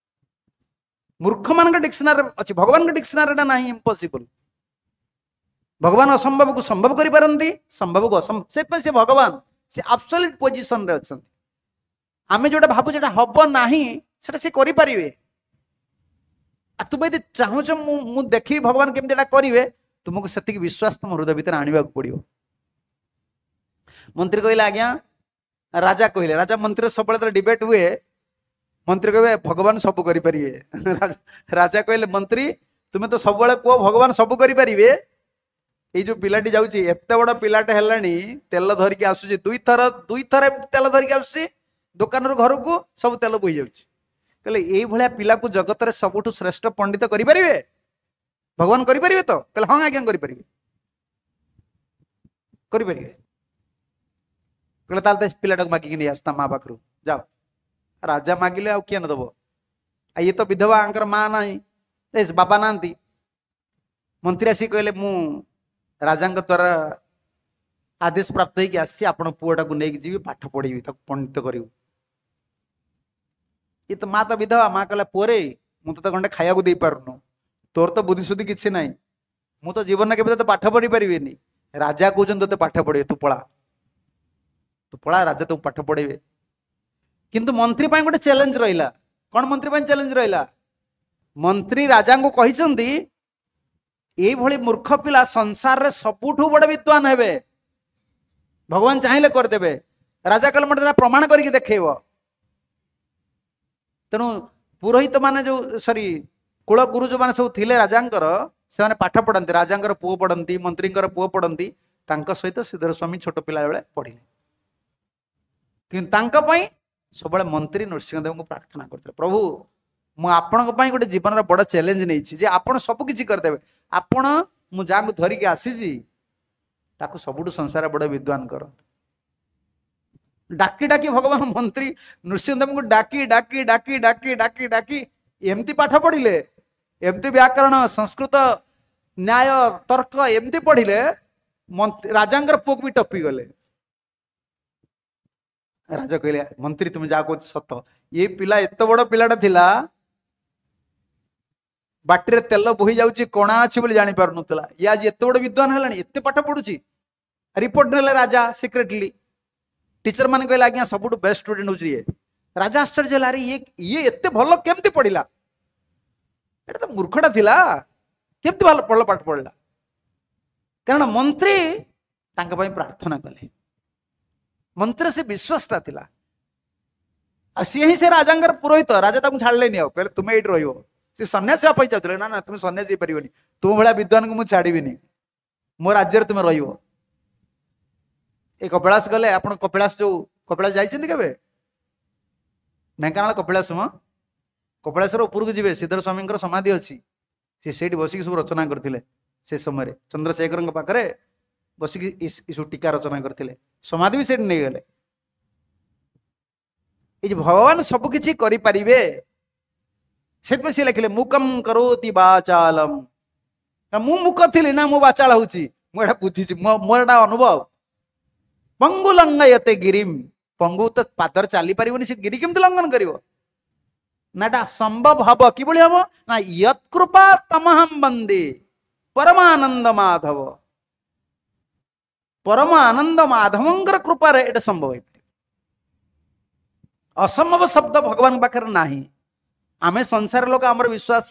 मूर्ख मान डिक्सनारी अच्छी भगवान डिक्सनारी ना इम्पसिबल भगवान असंभव को संभव कर पारती संभव को असंभव से, भगवान से आबसोल्यूट पोजिशन अच्छा आम जो भाव जो हम ना से करें तुम यदि चाहू मु देख भगवान केमी करेंगे तुमको से विश्वास तुम हृदय भितर आने को पड़ो मंत्री कहला आज्ञा ରାଜା କହିଲେ ରାଜା ମନ୍ତ୍ରୀ ସବୁବେଳେ ତାର ଡିବେଟ୍ ହୁଏ ମନ୍ତ୍ରୀ କହିବେ ଭଗବାନ ସବୁ କରିପାରିବେ ରାଜା କହିଲେ ମନ୍ତ୍ରୀ ତୁମେ ତ ସବୁବେଳେ କୁହ ଭଗବାନ ସବୁ କରିପାରିବେ ଏଇ ଯୋଉ ପିଲାଟି ଯାଉଛି ଏତେ ବଡ ପିଲାଟେ ହେଲାଣି ତେଲ ଧରିକି ଆସୁଛି ଦୁଇଥର ଦୁଇଥର ଏମିତି ତେଲ ଧରିକି ଆସୁଛି ଦୋକାନରୁ ଘରକୁ ସବୁ ତେଲ ବୋହି ଯାଉଛି କହିଲେ ଏଇଭଳିଆ ପିଲାକୁ ଜଗତରେ ସବୁଠୁ ଶ୍ରେଷ୍ଠ ପଣ୍ଡିତ କରିପାରିବେ ଭଗବାନ କରିପାରିବେ ତ କହିଲେ ହଁ ଆଜ୍ଞା କରିପାରିବେ କରିପାରିବେ କହିଲେ ତାହେଲେ ତ ପିଲାଟାକୁ ମାଗିକି ନେଇ ଆସ ତା ମା ପାଖରୁ ଯାଅ ରାଜା ମାଗିଲେ ଆଉ କିଏ ନଦେବ ଆଉ ଇଏ ତ ବିଧବା ଆଙ୍କର ମା ନାହିଁ ଏ ବାବା ନାହାନ୍ତି ମନ୍ତ୍ରୀ ଆସିକି କହିଲେ ମୁଁ ରାଜାଙ୍କ ଦ୍ୱାରା ଆଦେଶ ପ୍ରାପ୍ତ ହେଇକି ଆସିଛି ଆପଣ ପୁଅଟାକୁ ନେଇକି ଯିବି ପାଠ ପଢ଼ିବି ତାକୁ ପଣ୍ଡିତ କରିବୁ ଇଏ ତ ମା ତ ବିଧବା ମା କହିଲା ପୁଅରେ ମୁଁ ତତେ ଖଣ୍ଡେ ଖାଇବାକୁ ଦେଇପାରୁନୁ ତୋର ତ ବୁଦ୍ଧିସୁଦ୍ଧି କିଛି ନାହିଁ ମୁଁ ତ ଜୀବନରେ କେବେ ତତେ ପାଠ ପଢ଼ି ପାରିବିନି ରାଜା କହୁଛନ୍ତି ତତେ ପାଠ ପଢ଼ିବେ ତୁ ପଳା ତୁ ପଳା ରାଜା ତୁ ପାଠ ପଢେଇବେ କିନ୍ତୁ ମନ୍ତ୍ରୀ ପାଇଁ ଗୋଟେ ଚ୍ୟାଲେଞ୍ଜ ରହିଲା କଣ ମନ୍ତ୍ରୀ ପାଇଁ ଚ୍ୟାଲେଞ୍ଜ ରହିଲା ମନ୍ତ୍ରୀ ରାଜାଙ୍କୁ କହିଛନ୍ତି ଏଇଭଳି ମୂର୍ଖ ପିଲା ସଂସାରରେ ସବୁଠୁ ବଡ଼ ବିଦ୍ୱାନ ହେବେ ଭଗବାନ ଚାହିଁଲେ କରିଦେବେ ରାଜା କହିଲେ ମୋତେ ପ୍ରମାଣ କରିକି ଦେଖେଇବ ତେଣୁ ପୁରୋହିତ ମାନେ ଯୋଉ ସରି କୁଳ ଗୁରୁ ଯୋଉମାନେ ସବୁ ଥିଲେ ରାଜାଙ୍କର ସେମାନେ ପାଠ ପଢ଼ନ୍ତି ରାଜାଙ୍କର ପୁଅ ପଢ଼ନ୍ତି ମନ୍ତ୍ରୀଙ୍କର ପୁଅ ପଢ଼ନ୍ତି ତାଙ୍କ ସହିତ ସିଦ୍ଧର ସ୍ୱାମୀ ଛୋଟ ପିଲାବେଳେ ପଢ଼ିଲେ କିନ୍ତୁ ତାଙ୍କ ପାଇଁ ସବୁବେଳେ ମନ୍ତ୍ରୀ ନୃସିଂହଦେବଙ୍କୁ ପ୍ରାର୍ଥନା କରୁଥିଲେ ପ୍ରଭୁ ମୁଁ ଆପଣଙ୍କ ପାଇଁ ଗୋଟେ ଜୀବନର ବଡ଼ ଚ୍ୟାଲେଞ୍ଜ ନେଇଛି ଯେ ଆପଣ ସବୁକିଛି କରିଦେବେ ଆପଣ ମୁଁ ଯାହାଙ୍କୁ ଧରିକି ଆସିଛି ତାକୁ ସବୁଠୁ ସଂସାର ବଡ଼ ବିଦ୍ୱାନ କରନ୍ତୁ ଡାକି ଡାକି ଭଗବାନ ମନ୍ତ୍ରୀ ନୃସିଂହଦେବଙ୍କୁ ଡାକି ଡାକି ଡାକି ଡାକି ଡାକି ଡାକି ଏମିତି ପାଠ ପଢ଼ିଲେ ଏମିତି ବ୍ୟାକରଣ ସଂସ୍କୃତ ନ୍ୟାୟ ତର୍କ ଏମିତି ପଢ଼ିଲେ ମନ୍ତ୍ରୀ ରାଜାଙ୍କର ପୁଅକୁ ବି ଟପିଗଲେ ରାଜା କହିଲେ ମନ୍ତ୍ରୀ ତୁମେ ଯାହା କହୁଛ ସତ ଏ ପିଲା ଏତେ ବଡ ପିଲାଟା ଥିଲା ବାଟିରେ ତେଲ ବୋହି ଯାଉଛି କଣା ଅଛି ବୋଲି ଜାଣିପାରୁନଥିଲା ଇଏ ଆଜି ଏତେ ବଡ ବିଦ୍ୱାନ ହେଲାଣି ଏତେ ପାଠ ପଢୁଛି ରିପୋର୍ଟ ନେଲେ ରାଜା ସିକ୍ରେଟଲି ଟିଚର ମାନେ କହିଲେ ଆଜ୍ଞା ସବୁଠୁ ବେଷ୍ଟ ଷ୍ଟୁଡେଣ୍ଟ ହଉଛି ଇଏ ରାଜା ଆଶ୍ଚର୍ଯ୍ୟ ହେଲା ଆରେ ଇଏ ଇଏ ଏତେ ଭଲ କେମିତି ପଢିଲା ଏଇଟା ତ ମୂର୍ଖଟା ଥିଲା କେମିତି ଭଲ ଭଲ ପାଠ ପଢିଲା କାରଣ ମନ୍ତ୍ରୀ ତାଙ୍କ ପାଇଁ ପ୍ରାର୍ଥନା କଲେ મંત્ર સે વિશ્વાસટા થિલા ସିଏ ହିଁ ସେ ରାଜାଙ୍କର ପୁରୋହିତ ରାଜା ତାଙ୍କୁ ଛାଡ଼ିଲେନି ଆଉ କହିଲେ ତୁମେ ଏଇଠି ରହିବ ସେ ସନ୍ନ୍ୟାସ ହେବା ପାଇଁ ଚାହୁଁଥିଲେ ନା ନା ତୁମେ ସନ୍ନ୍ୟାସ ହେଇପାରିବନି ତୁମ ଭଳିଆ ବିଦ୍ୱାନଙ୍କୁ ମୁଁ ଛାଡ଼ିବିନି ମୋ ରାଜ୍ୟରେ ତୁମେ ରହିବ ଏ କପିଳାସ ଗଲେ ଆପଣ କପିଳାସ ଯୋଉ କପିଳାସ ଯାଇଛନ୍ତି କେବେ ଢେଙ୍କାନାଳ କପିଳାସ ମ କପିଳାସର ଉପରକୁ ଯିବେ ସିଦ୍ଧର ସ୍ୱାମୀଙ୍କର ସମାଧି ଅଛି ସେ ସେଇଠି ବସିକି ସବୁ ରଚନା କରିଥିଲେ ସେ ସମୟରେ ଚନ୍ଦ୍ରଶେଖରଙ୍କ ପାଖରେ ବସିକି ସବୁ ଟୀକା ରଚନା କରିଥିଲେ ସମାଧି ବି ସେଠି ନେଇଗଲେ ଏ ଯେ ଭଗବାନ ସବୁକିଛି କରିପାରିବେ ସେଥିପାଇଁ ସେ ଲେଖିଲେ ମୁକମ୍ କରୋତି ବାଚାଲମ ମୁଁ ମୁକ ଥିଲି ନା ମୁଁ ବାଚାଳ ହଉଛି ମୁଁ ଏଇଟା ବୁଝିଛି ମୋର ଏଇଟା ଅନୁଭବ ପଙ୍ଗୁ ଲଙ୍ଗାୟତେ ଗିରିମ ପଙ୍ଗୁ ତ ପାଦରେ ଚାଲିପାରିବନି ସେ ଗିରି କେମିତି ଲଙ୍ଘନ କରିବ ନା ଏଟା ସମ୍ଭବ ହବ କିଭଳି ହବ ନା ୟତ୍କୃପା ତମହମ୍ ବନ୍ଦେ ପରମାନନ୍ଦ ମାଧବ ପରମ ଆନନ୍ଦ ମାଧବଙ୍କର କୃପାରେ ଏଇଟା ସମ୍ଭବ ହେଇପାରିବ ଅସମ୍ଭବ ଶବ୍ଦ ଭଗବାନଙ୍କ ପାଖରେ ନାହିଁ ଆମେ ସଂସାର ଲୋକ ଆମର ବିଶ୍ୱାସ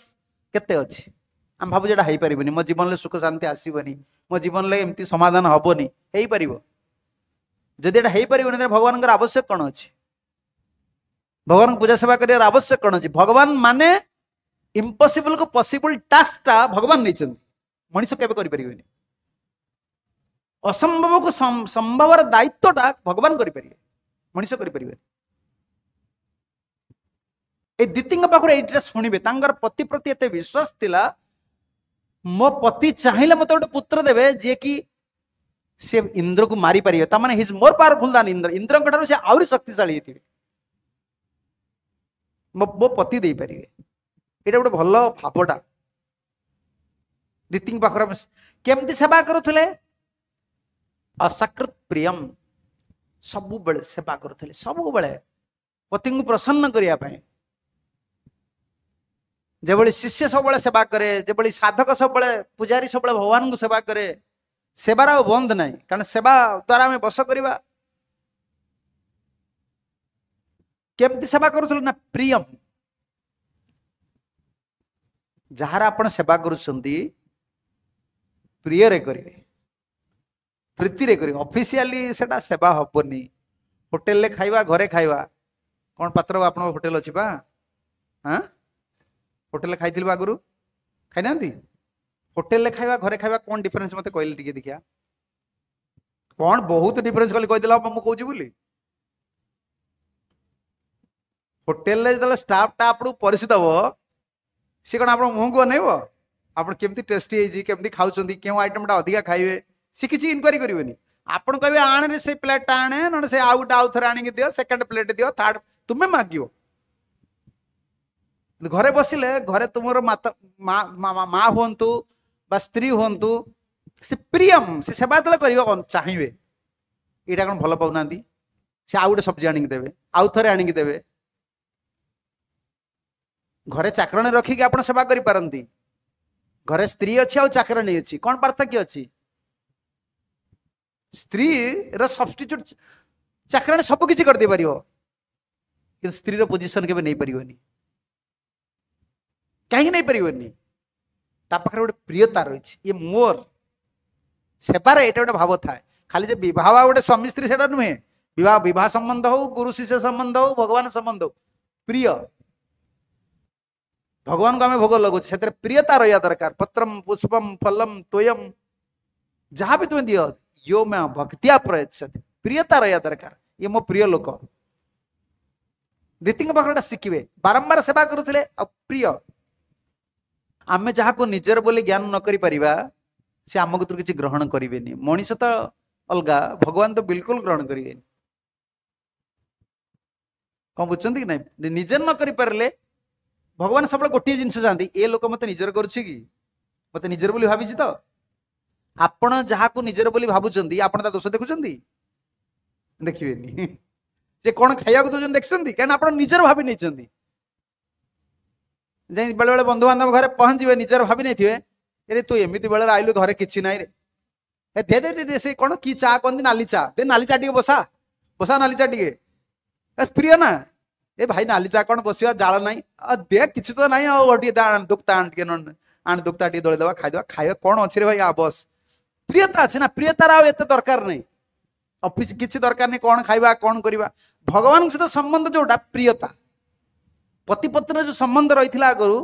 କେତେ ଅଛି ଆମେ ଭାବୁଛୁ ଏଇଟା ହେଇପାରିବନି ମୋ ଜୀବନରେ ସୁଖ ଶାନ୍ତି ଆସିବନି ମୋ ଜୀବନରେ ଏମିତି ସମାଧାନ ହବନି ହେଇପାରିବ ଯଦି ଏଇଟା ହେଇପାରିବନି ତେବେ ଭଗବାନଙ୍କର ଆବଶ୍ୟକ କ'ଣ ଅଛି ଭଗବାନଙ୍କୁ ପୂଜା ସେବା କରିବାର ଆବଶ୍ୟକ କ'ଣ ଅଛି ଭଗବାନ ମାନେ ଇମ୍ପସିବଲ୍କୁ ପସିବୁଲ୍ ଟାସ୍କଟା ଭଗବାନ ନେଇଛନ୍ତି ମଣିଷ କେବେ କରିପାରିବେନି ଅସମ୍ଭବକୁ ସମ୍ଭବର ଦାୟିତ୍ୱଟା ଭଗବାନ କରିପାରିବେ ମଣିଷ କରିପାରିବେନି ଏଇ ଦିତିଙ୍କ ପାଖରୁ ଏଇଟା ଶୁଣିବେ ତାଙ୍କର ପତି ପ୍ରତି ଏତେ ବିଶ୍ୱାସ ଥିଲା ମୋ ପତି ଚାହିଁଲେ ମୋତେ ଗୋଟେ ପୁତ୍ର ଦେବେ ଯିଏକି ସେ ଇନ୍ଦ୍ରକୁ ମାରିପାରିବେ ତାମାନେ ହିଜ୍ ମୋର ପାୱାରଫୁଲ୍ ଦାନ୍ ଇନ୍ଦ୍ର ଇନ୍ଦ୍ରଙ୍କ ଠାରୁ ସେ ଆହୁରି ଶକ୍ତିଶାଳୀ ହେଇଥିବେ ମୋ ପତି ଦେଇପାରିବେ ଏଇଟା ଗୋଟେ ଭଲ ଭାବଟା ଦିତିଙ୍କ ପାଖରେ କେମିତି ସେବା କରୁଥିଲେ असकृत प्रियम ସବୁବେଳେ ସେବା କରୁଥିଲେ ସବୁବେଳେ ପତିଙ୍କୁ ପ୍ରସନ୍ନ କରିବା ପାଇଁ ଯେଭଳି ଶିଷ୍ୟ ସବୁବେଳେ ସେବା କରେ ଯେଭଳି ସାଧକ ସବୁବେଳେ ପୂଜାରୀ ସବୁବେଳେ ଭଗବାନଙ୍କୁ ସେବା କରେ ସେବାର ଆଉ ବନ୍ଦ ନାହିଁ କାରଣ ସେବା ଦ୍ୱାରା ଆମେ ବସ କରିବା କେମିତି ସେବା କରୁଥିଲୁ ନା ପ୍ରିୟମ ଯାହାର ଆପଣ ସେବା କରୁଛନ୍ତି ପ୍ରିୟରେ କରିବେ प्रीतिर कर अफिसीयटा सेवा हेनी होटेल खाइबा घरे खाइबा कौन पात्र आप होटेल अच्छी हाँ होटेल खाई आगुरु खाई ना होटेल खाइबा घरे खाइबा कौन डिफरेन्स मत कह देखा कौन बहुत डिफरेन्स कहीदेल मुझे बोली होटेल जो स्टाफ्टा आप परिचित हे सी कौन आप मुँह को अनब आप टेस्ट होती खाऊँच क्यों आइटमटा अधिका खाइबे सी किसी इनक्वारी करें आपड़ कह आने से प्लेटा आने ना से आउ आउ थे आणिक दि सेकेंड प्लेट दि थार्ड तुम्हें माग घरे बसिले घरे तुम माँ हूँ स्त्री हूँ से प्रियम से सेवा दे चाहिए यहाँ कौन भल पा ना से आउ गए सब्जी आणिक दे आउ थे आणिक दे घरे चाकरणी रखिक सेवा करी घरे स्त्री अच्छी आकरणी अच्छी कौन पार्थक्य अच्छी स्त्री रबस्टिट्यूट चाकराण सबकि पार स्त्री पोजिशन के कहीं पार गोटे प्रियता रही ये मोर सेपारे ये गोटे भाव था खाली जो बहुत गोटे स्वामी स्त्री से नुहे बहुत संबंध हो गुरु शिष्य संबंध हो भगवान संबंध हो प्रिय भगवान को आम भोग लगे प्रियता रही दरकार पत्रम पुष्पम फलम तोयम जहां भी तुम दिया ಯೋ ಮ ಭಕ್ತಿಯ ಪ್ರಯತ್ಸತೆ ಪ್ರಿಯತರಯ ದರಕಾರ ଇଏ ମୋ ପ୍ରିୟ ଲୋକ ଦିତିଙ୍କ ପାଖରେ ଶିଖିବେ ବାରମ୍ବାର ସେବା କରୁଥିଲେ ଆଉ ପ୍ରିୟ ଆମେ ଯାହାକୁ ନିଜର ବୋଲି ଜ୍ଞାନ ନ କରିପାରିବା ସେ ଆମ କତୁରୁ କିଛି ଗ୍ରହଣ କରିବେନି ମଣିଷ ତ ଅଲଗା ଭଗବାନ ତ ବିଲକୁଲ ଗ୍ରହଣ କରିବେନି କ'ଣ ବୁଝୁଛନ୍ତି କି ନାଇଁ ନିଜର ନ କରିପାରିଲେ ଭଗବାନ ସବୁବେଳେ ଗୋଟିଏ ଜିନିଷ ଯାଆନ୍ତି ଏ ଲୋକ ମୋତେ ନିଜର କରୁଛି କି ମୋତେ ନିଜର ବୋଲି ଭାବିଛି ତ ଆପଣ ଯାହାକୁ ନିଜର ବୋଲି ଭାବୁଛନ୍ତି ଆପଣ ତା ଦୋଷ ଦେଖୁଛନ୍ତି ଦେଖିବେନି ସେ କ'ଣ ଖାଇବାକୁ ଦେଉଛନ୍ତି ଦେଖୁଛନ୍ତି କାହିଁକିନା ଆପଣ ନିଜର ଭାବି ନେଇଛନ୍ତି ଯାଇ ବେଳେବେଳେ ବନ୍ଧୁବାନ୍ଧବ ଘରେ ପହଞ୍ଚିବେ ନିଜର ଭାବି ନେଇଥିବେ ଏରେ ତୁ ଏମିତି ବେଳରେ ଆଇଲୁ ଘରେ କିଛି ନାହିଁ ରେ ଏ ଦେ ଦେ ସେ କ'ଣ କି ଚା କହନ୍ତି ନାଲି ଚା ଦେ ନାଲି ଚା ଟିକେ ବସା ବସା ନାଲି ଚା ଟିକେ ଏ ପ୍ରିୟ ନା ଏ ଭାଇ ନାଲି ଚା କ'ଣ ବସିବା ଜାଳ ନାହିଁ ଆଉ ଦେ କିଛି ତ ନାହିଁ ଆଉ ଟିକେ ଦୋକ୍ତା ଆଣ ଟିକେ ଆଣ ଦୋକ୍ତା ଟିକେ ଦୋଳିଦେବା ଖାଇଦେବା ଖାଇବା କ'ଣ ଅଛି ରେ ଭାଇ ଆ ବସ୍ ପ୍ରିୟତା ଅଛି ନା ପ୍ରିୟତାର ଆଉ ଏତେ ଦରକାର ନାହିଁ ଅଫିସ କିଛି ଦରକାର ନାହିଁ କ'ଣ ଖାଇବା କ'ଣ କରିବା ଭଗବାନଙ୍କ ସହିତ ସମ୍ବନ୍ଧ ଯେଉଁଟା ପ୍ରିୟତା ପତି ପତ୍ନୀର ଯେଉଁ ସମ୍ବନ୍ଧ ରହିଥିଲା ଆଗରୁ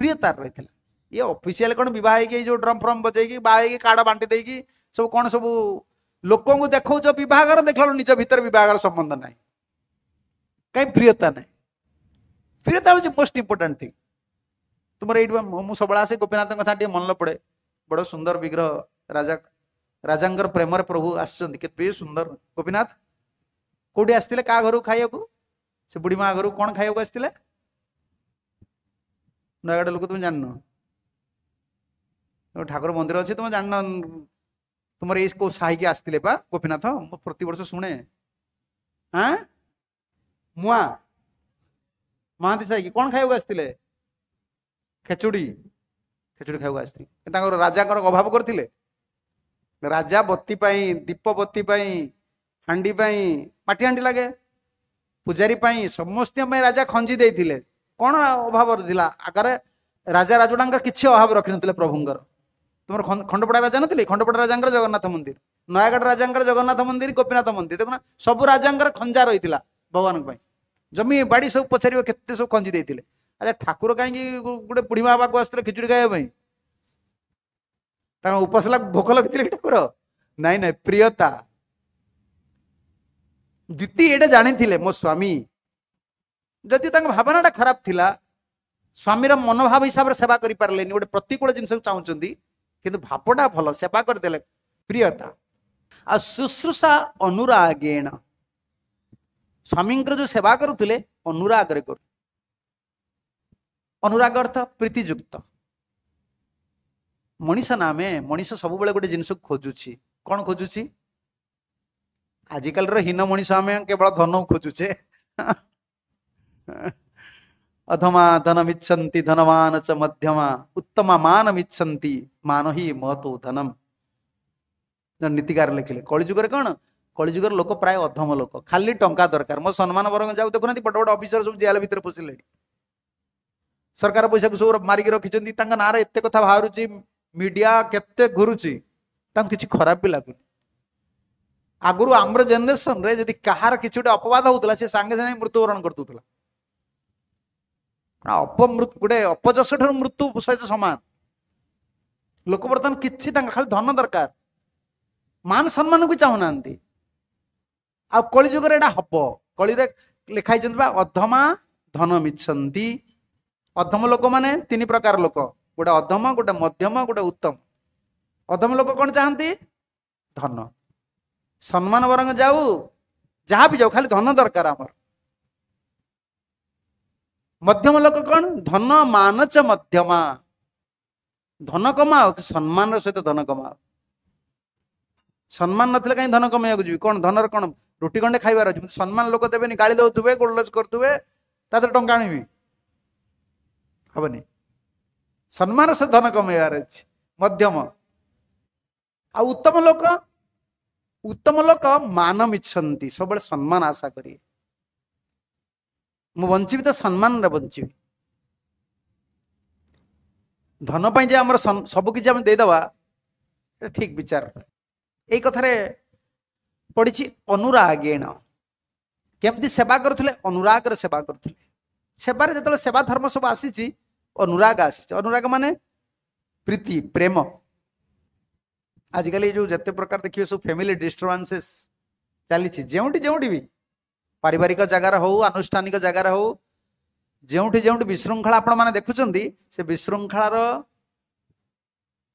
ପ୍ରିୟତାର ରହିଥିଲା ଇଏ ଅଫିସିଆଲ କ'ଣ ବିବାହ ହେଇକି ଯେଉଁ ଡ୍ରମ୍ ଫ୍ରମ୍ ବଜେଇକି ବାହା ହେଇକି କାର୍ଡ଼ ବାଣ୍ଟି ଦେଇକି ସବୁ କ'ଣ ସବୁ ଲୋକଙ୍କୁ ଦେଖାଉଛ ବିବାହଘର ଦେଖିଲା ନିଜ ଭିତରେ ବିବାହଘର ସମ୍ବନ୍ଧ ନାହିଁ କାହିଁ ପ୍ରିୟତା ନାହିଁ ପ୍ରିୟତା ହେଉଛି ମୋଷ୍ଟ ଇମ୍ପୋର୍ଟାଣ୍ଟ ଥିଙ୍ଗ ତୁମର ଏଇଠି ମୁଁ ସବୁବେଳେ ଆସେ ଗୋପୀନାଥଙ୍କ କଥା ଟିକେ ମନେ ପଡ଼େ ବଡ଼ ସୁନ୍ଦର ବିଗ୍ରହ राजा ରାଜାଙ୍କର ପ୍ରେମରେ ପ୍ରଭୁ ଆସିଛନ୍ତି କେତେ ସୁନ୍ଦର ଗୋପୀନାଥ କୋଉଠି ଆସିଥିଲେ କାହା ଘରକୁ ଖାଇବାକୁ ସେ ବୁଢ଼ୀ ମା ଘରକୁ କ'ଣ ଖାଇବାକୁ ଆସିଥିଲେ ନୟାଗଡ଼ ଲୋକ ତୁମେ ଜାଣିନ ଠାକୁର ମନ୍ଦିର ଅଛି ତୁମେ ଜାଣିନ ତୁମର ଏଇ କୋଉ ସାହିକି ଆସିଥିଲେ ପା ଗୋପୀନାଥ ମୁଁ ପ୍ରତିବର୍ଷ ଶୁଣେ ହଁ ମୁଆ ମହାନ୍ତି ସାହିକି କ'ଣ ଖାଇବାକୁ ଆସିଥିଲେ ଖେଚୁଡ଼ି ଖେଚୁଡ଼ି ଖାଇବାକୁ ଆସିଥିଲେ ତାଙ୍କର ରାଜାଙ୍କର ଅଭାବ କରିଥିଲେ ରାଜା ବତୀ ପାଇଁ ଦୀପ ବତୀ ପାଇଁ ହାଣ୍ଡି ପାଇଁ ମାଟିହାଣ୍ଡି ଲାଗେ ପୂଜାରୀ ପାଇଁ ସମସ୍ତଙ୍କ ପାଇଁ ରାଜା ଖଞ୍ଜି ଦେଇଥିଲେ କ'ଣ ଅଭାବ ଥିଲା ଆଗରେ ରାଜା ରାଜୁଡ଼ାଙ୍କର କିଛି ଅଭାବ ରଖିନଥିଲେ ପ୍ରଭୁଙ୍କର ତୁମର ଖଣ୍ଡପଡ଼ା ରାଜା ନଥିଲେ ଖଣ୍ଡପଡ଼ା ରାଜାଙ୍କର ଜଗନ୍ନାଥ ମନ୍ଦିର ନୟାଗଡ଼ ରାଜାଙ୍କର ଜଗନ୍ନାଥ ମନ୍ଦିର ଗୋପୀନାଥ ମନ୍ଦିର ଦେଖୁନ ସବୁ ରାଜାଙ୍କର ଖଞ୍ଜା ରହିଥିଲା ଭଗବାନଙ୍କ ପାଇଁ ଜମି ବାଡ଼ି ସବୁ ପଚାରିବ କେତେ ସବୁ ଖଞ୍ଜି ଦେଇଥିଲେ ଆଚ୍ଛା ଠାକୁର କାହିଁକି ଗୋଟେ ବୁଢ଼ୀ ମା ପାଖକୁ ଆସୁଥିଲେ ଖିଚୁଡ଼ି ଖାଇବା ପାଇଁ ତାଙ୍କ ଉପାସଲା ଭୋକ ଲାଗିଥିଲେ ଠାକୁର ନାଇଁ ନାଇଁ ପ୍ରିୟତା ଦିତି ଏଇଟା ଜାଣିଥିଲେ ମୋ ସ୍ୱାମୀ ଯଦି ତାଙ୍କ ଭାବନାଟା ଖରାପ ଥିଲା ସ୍ୱାମୀର ମନୋଭାବ ହିସାବରେ ସେବା କରିପାରିଲେନି ଗୋଟେ ପ୍ରତିକୂଳ ଜିନିଷକୁ ଚାହୁଁଛନ୍ତି କିନ୍ତୁ ଭାବଟା ଭଲ ସେବା କରିଦେଲେ ପ୍ରିୟତା ଆଉ ଶୁଶ୍ରୂଷା ଅନୁରାଗେଣ ସ୍ୱାମୀଙ୍କର ଯୋଉ ସେବା କରୁଥିଲେ ଅନୁରାଗରେ କରୁ ଅନୁରାଗ ଅର୍ଥ ପ୍ରୀତିଯୁକ୍ତ ମଣିଷ ନା ଆମେ ମଣିଷ ସବୁବେଳେ ଗୋଟେ ଜିନିଷକୁ ଖୋଜୁଛି କ'ଣ ଖୋଜୁଛି ଆଜିକାଲିର ହୀନ ମଣିଷ ଆମେ କେବଳ ଧନକୁ ଖୋଜୁଛେ ଅଧମା ଧନ ମିଚ୍ଛନ୍ତି ଧନମାନ ଚ ମଧ୍ୟମା ଉତ୍ତମ ମାନ ମିଚ୍ଛନ୍ତି ମାନ ହି ମହତୋ ଧନମ ଜଣେ ନୀତିକାର ଲେଖିଲେ କଳିଯୁଗରେ କ'ଣ କଳିଯୁଗର ଲୋକ ପ୍ରାୟ ଅଧମ ଲୋକ ଖାଲି ଟଙ୍କା ଦରକାର ମୋ ସମ୍ମାନ ବରଂ ଯାଉ ଦେଖୁନାହାନ୍ତି ବଡ଼ ବଡ଼ ଅଫିସର ସବୁ ଜେଲ ଭିତରେ ପଶିଲେଣି ସରକାର ପଇସାକୁ ସବୁ ମାରିକି ରଖିଛନ୍ତି ତାଙ୍କ ନାଁରେ ଏତେ କଥା ବାହାରୁଛି ମିଡ଼ିଆ କେତେ ଘୁରୁଛି ତାଙ୍କୁ କିଛି ଖରାପ ବି ଲାଗୁନି ଆଗରୁ ଆମର ଜେନେରେସନରେ ଯଦି କାହାର କିଛି ଗୋଟେ ଅପବାଦ ହଉଥିଲା ସେ ସାଙ୍ଗେ ସାଙ୍ଗେ ମୃତ୍ୟୁବରଣ କରିଦେଉଥିଲା ଅପମୃତ୍ୟୁ ଗୋଟେ ଅପଯଶ ଠାରୁ ମୃତ୍ୟୁ ସହିତ ସମାନ ଲୋକ ବର୍ତ୍ତମାନ କିଛି ତାଙ୍କର ଖାଲି ଧନ ଦରକାର ମାନ ସମ୍ମାନକୁ ଚାହୁଁନାହାନ୍ତି ଆଉ କଳି ଯୁଗରେ ଏଇଟା ହବ କଳିରେ ଲେଖା ହେଇଛନ୍ତି ବା ଅଧମା ଧନ ମିଛନ୍ତି ଅଧମ ଲୋକମାନେ ତିନି ପ୍ରକାର ଲୋକ ଗୋଟେ ଅଧମ ଗୋଟେ ମଧ୍ୟମ ଗୋଟେ ଉତ୍ତମ ଅଧମ ଲୋକ କ'ଣ ଚାହାନ୍ତି ଧନ ସମ୍ମାନ ବରଂ ଯାଉ ଯାହା ବି ଯାଉ ଖାଲି ଧନ ଦରକାର ଆମର ମଧ୍ୟମ ଲୋକ କ'ଣ ଧନ ମାନଚ ମଧ୍ୟମା ଧନ କମାଅ କି ସମ୍ମାନର ସହିତ ଧନ କମାଅ ସମ୍ମାନ ନଥିଲେ କାହିଁ ଧନ କମେଇବାକୁ ଯିବି କ'ଣ ଧନର କ'ଣ ରୁଟି ଗଣ୍ଡେ ଖାଇବାର ଅଛି କିନ୍ତୁ ସମ୍ମାନ ଲୋକ ଦେବେନି ଗାଳି ଦେଉଥିବେ ଗୋଲଜ କରୁଥିବେ ତା ଦେହରେ ଟଙ୍କା ଆଣିବି ହବନି ସମ୍ମାନ ସେ ଧନ କମେଇବାର ଅଛି ମଧ୍ୟମ ଆଉ ଉତ୍ତମ ଲୋକ ଉତ୍ତମ ଲୋକ ମାନ ମିଛନ୍ତି ସବୁବେଳେ ସମ୍ମାନ ଆଶା କରିବେ ମୁଁ ବଞ୍ଚିବି ତ ସମ୍ମାନରେ ବଞ୍ଚିବି ଧନ ପାଇଁ ଯେ ଆମର ସବୁ କିଛି ଆମେ ଦେଇଦେବା ଠିକ ବିଚାର ଏଇ କଥାରେ ପଡ଼ିଛି ଅନୁରାଗେଣ କେମିତି ସେବା କରୁଥିଲେ ଅନୁରାଗରେ ସେବା କରୁଥିଲେ ସେବାରେ ଯେତେବେଳେ ସେବା ଧର୍ମ ସବୁ ଆସିଛି অনুরাগ আসছে অনুরাগ মানে প্রীতি প্রেম আজকাল এই যে যেতে প্রকার দেখবে সব ফ্যামিলি ডিস্টর্বান্সেস চালিছে যেউঠি যেউঠি বি পারিবারিক জায়গার হো আনুষ্ঠানিক জায়গার হো যেউঠি যেউঠি বিশৃঙ্খলা আপন মানে দেখুছেন সে বিশৃঙ্খলার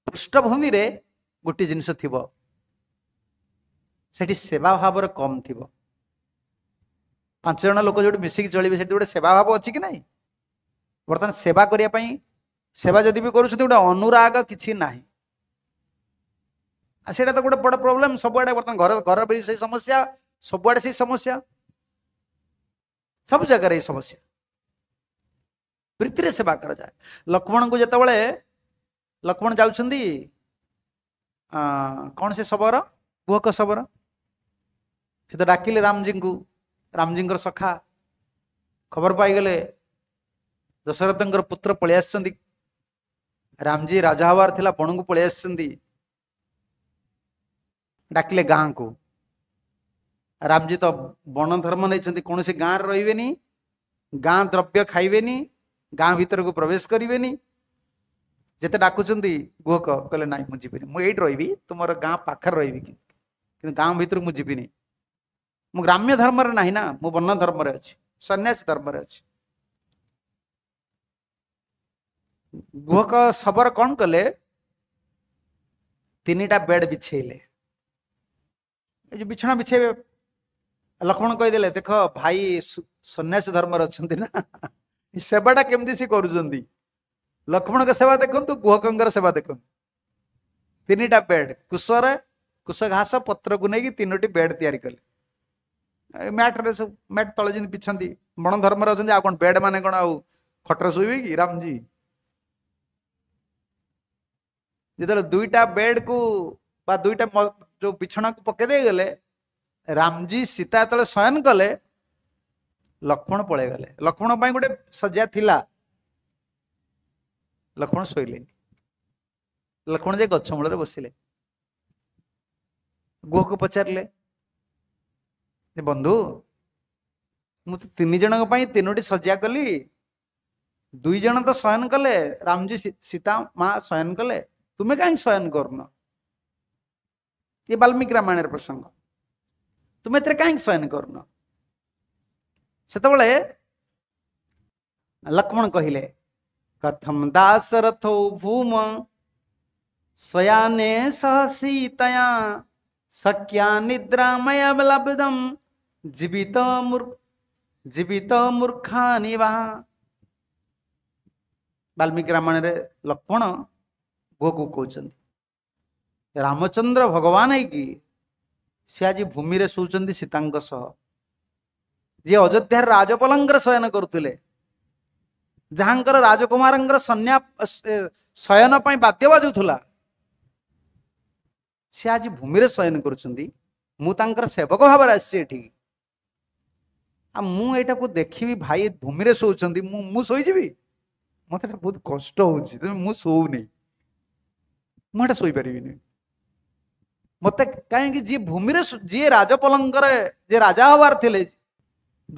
পৃষ্ঠভূমিরে গোটি জিনিস থিব সেটি সেবা ভাবর কম থিব পাঁচ জন লোক যেটি মিশিকি চলবে সেটি গোটে সেবা ভাব অ ବର୍ତ୍ତମାନ ସେବା କରିବା ପାଇଁ ସେବା ଯଦି ବି କରୁଛନ୍ତି ଗୋଟେ ଅନୁରାଗ କିଛି ନାହିଁ ଆଉ ସେଇଟା ତ ଗୋଟେ ବଡ଼ ପ୍ରୋବ୍ଲେମ୍ ସବୁଆଡ଼େ ବର୍ତ୍ତମାନ ଘର ଘର ବି ସେଇ ସମସ୍ୟା ସବୁଆଡ଼େ ସେଇ ସମସ୍ୟା ସବୁ ଜାଗାରେ ଏଇ ସମସ୍ୟା ପ୍ରୀତିରେ ସେବା କରାଯାଏ ଲକ୍ଷ୍ମଣଙ୍କୁ ଯେତେବେଳେ ଲକ୍ଷ୍ମଣ ଯାଉଛନ୍ତି କ'ଣ ସେ ଶବର କୁହକ ଶବର ସେ ତ ଡାକିଲେ ରାମଜୀଙ୍କୁ ରାମଜୀଙ୍କର ସଖା ଖବର ପାଇଗଲେ ଦଶରଥଙ୍କର ପୁତ୍ର ପଳେଇ ଆସିଛନ୍ତି ରାମଜୀ ରାଜା ହବାର ଥିଲା ବଣକୁ ପଳେଇ ଆସିଛନ୍ତି ଡାକିଲେ ଗାଁକୁ ରାମଜୀ ତ ବଣ ଧର୍ମ ନେଇଛନ୍ତି କୌଣସି ଗାଁରେ ରହିବେନି ଗାଁ ଦ୍ରବ୍ୟ ଖାଇବେନି ଗାଁ ଭିତରକୁ ପ୍ରବେଶ କରିବେନି ଯେତେ ଡାକୁଛନ୍ତି ଗୁହକ କହିଲେ ନାଇଁ ମୁଁ ଯିବିନି ମୁଁ ଏଇଠି ରହିବି ତୁମର ଗାଁ ପାଖରେ ରହିବି କିନ୍ତୁ ଗାଁ ଭିତରକୁ ମୁଁ ଯିବିନି ମୁଁ ଗ୍ରାମ୍ୟ ଧର୍ମରେ ନାହିଁ ନା ମୁଁ ବନ ଧର୍ମରେ ଅଛି ସନ୍ନ୍ୟାସୀ ଧର୍ମରେ ଅଛି गुहक शबर कौन कले तीन टा बेड बिछेले जो बिछना बिछे लक्ष्मण कहीदे देख भाई सन्यास धर्म अच्छा ना सेवाटा केमती सी कर लक्ष्मण सेवा देखु गुहक सेवा देखु तीन टा बेड कुशर कुश घास पत्र को लेकिन तीनो बेड तैयारी कले रे सब मैट तले जमी बिछाती बण धर्म अच्छा बेड मान कौन आ खटर शोबे कि रामजी जे दुईटा बेड को बा दुईटा जो को पके देखले रामजी सीता शयन कले लक्ष्मण पल गले लक्ष्मण गाडी शजा था्मण थिला लक्ष्मण सोइले लक्ष्मण गछ मूल बसले गुहको पचारले बन्धु मै कली दुई कलि दुईजना शयन कले रामजी सीता मा शयन कले ତୁମେ କାହିଁ ଶୟନ କରୁନ ଇଏ ବାଲ୍ମୀକି ରାମାୟଣର ପ୍ରସଙ୍ଗ ତୁମେ ଏଥିରେ କାହିଁକି ଶୟନ କରୁନ ସେତେବେଳେ ଲକ୍ଷ୍ମଣ କହିଲେ कथम दासरथो भूम स्वयाने सहसीतया सक्या निद्रामयलब्धम जीवित मुर् जीवित मूर्खा निवा ବାଲ୍ମୀକି ରାମାୟଣରେ ଲକ୍ଷ୍ମଣ ଭୋଗକୁ କହୁଛନ୍ତି ରାମଚନ୍ଦ୍ର ଭଗବାନ ହେଇକି ସେ ଆଜି ଭୂମିରେ ଶୋଉଛନ୍ତି ସୀତାଙ୍କ ସହ ଯିଏ ଅଯୋଧ୍ୟାର ରାଜପଲଙ୍କର ଶୟନ କରୁଥିଲେ ଯାହାଙ୍କର ରାଜକୁମାରଙ୍କର ସନ୍ୟା ଶୟନ ପାଇଁ ବାଦ୍ୟ ବାଜୁଥିଲା ସେ ଆଜି ଭୂମିରେ ଶୟନ କରୁଛନ୍ତି ମୁଁ ତାଙ୍କର ସେବକ ଭାବରେ ଆସିଛି ଏଠିକି ଆଉ ମୁଁ ଏଇଟାକୁ ଦେଖିବି ଭାଇ ଭୂମିରେ ଶୋଉଛନ୍ତି ମୁଁ ମୁଁ ଶୋଇଯିବି ମୋତେ ଏଇଟା ବହୁତ କଷ୍ଟ ହେଉଛି ତେଣୁ ମୁଁ ଶୋଉନି ମୁଁ ହେଟା ଶୋଇପାରିବିନି ମୋତେ କାହିଁକି ଯିଏ ଭୂମିରେ ଯିଏ ରାଜପଲଙ୍କର ଯିଏ ରାଜା ହବାର ଥିଲେ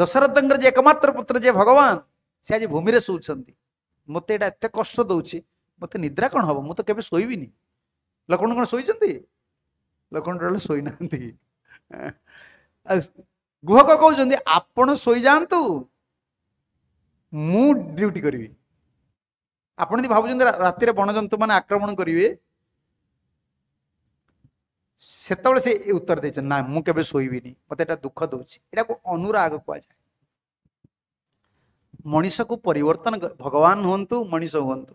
ଦଶରଥଙ୍କର ଯିଏ ଏକମାତ୍ର ପୁତ୍ର ଯିଏ ଭଗବାନ ସେ ଆଜି ଭୂମିରେ ଶୋଉଛନ୍ତି ମୋତେ ଏଇଟା ଏତେ କଷ୍ଟ ଦେଉଛି ମୋତେ ନିଦ୍ରା କ'ଣ ହବ ମୁଁ ତ କେବେ ଶୋଇବିନି ଲକ୍ଷ୍ମଣ କ'ଣ ଶୋଇଛନ୍ତି ଲକ୍ଷ୍ମଣ ଟୋଟାଲ ଶୋଇନାହାନ୍ତି ଗୁହକ କହୁଛନ୍ତି ଆପଣ ଶୋଇଯାଆନ୍ତୁ ମୁଁ ଡ୍ୟୁଟି କରିବି ଆପଣ ଯଦି ଭାବୁଛନ୍ତି ରାତିରେ ବଣଜନ୍ତୁ ମାନେ ଆକ୍ରମଣ କରିବେ ସେତେବେଳେ ସେ ଉତ୍ତର ଦେଇଛନ୍ତି ନା ମୁଁ କେବେ ଶୋଇବିନି ମୋତେ ଏଇଟା ଦୁଃଖ ଦେଉଛି ଏଇଟାକୁ ଅନୁରାଗ କୁହାଯାଏ ମଣିଷକୁ ପରିବର୍ତ୍ତନ ଭଗବାନ ହୁଅନ୍ତୁ ମଣିଷ ହୁଅନ୍ତୁ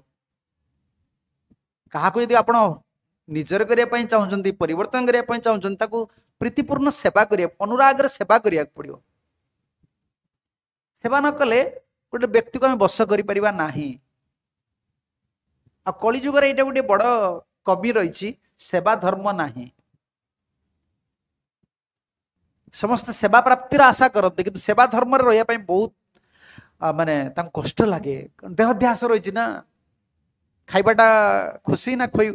କାହାକୁ ଯଦି ଆପଣ ନିଜର କରିବା ପାଇଁ ଚାହୁଁଛନ୍ତି ପରିବର୍ତ୍ତନ କରିବା ପାଇଁ ଚାହୁଁଛନ୍ତି ତାକୁ ପ୍ରୀତିପୂର୍ଣ୍ଣ ସେବା କରିବା ଅନୁରାଗରେ ସେବା କରିବାକୁ ପଡ଼ିବ ସେବା ନ କଲେ ଗୋଟେ ବ୍ୟକ୍ତିକୁ ଆମେ ବସ କରିପାରିବା ନାହିଁ ଆଉ କଳିଯୁଗରେ ଏଇଟା ଗୋଟେ ବଡ଼ କବି ରହିଛି ସେବା ଧର୍ମ ନାହିଁ ସମସ୍ତେ ସେବା ପ୍ରାପ୍ତିର ଆଶା କରନ୍ତି କିନ୍ତୁ ସେବା ଧର୍ମରେ ରହିବା ପାଇଁ ବହୁତ ମାନେ ତାଙ୍କୁ କଷ୍ଟ ଲାଗେ ଦେହଧ୍ୟାସ ରହିଛି ନା ଖାଇବାଟା ଖୁସି ନା ଖୋଇ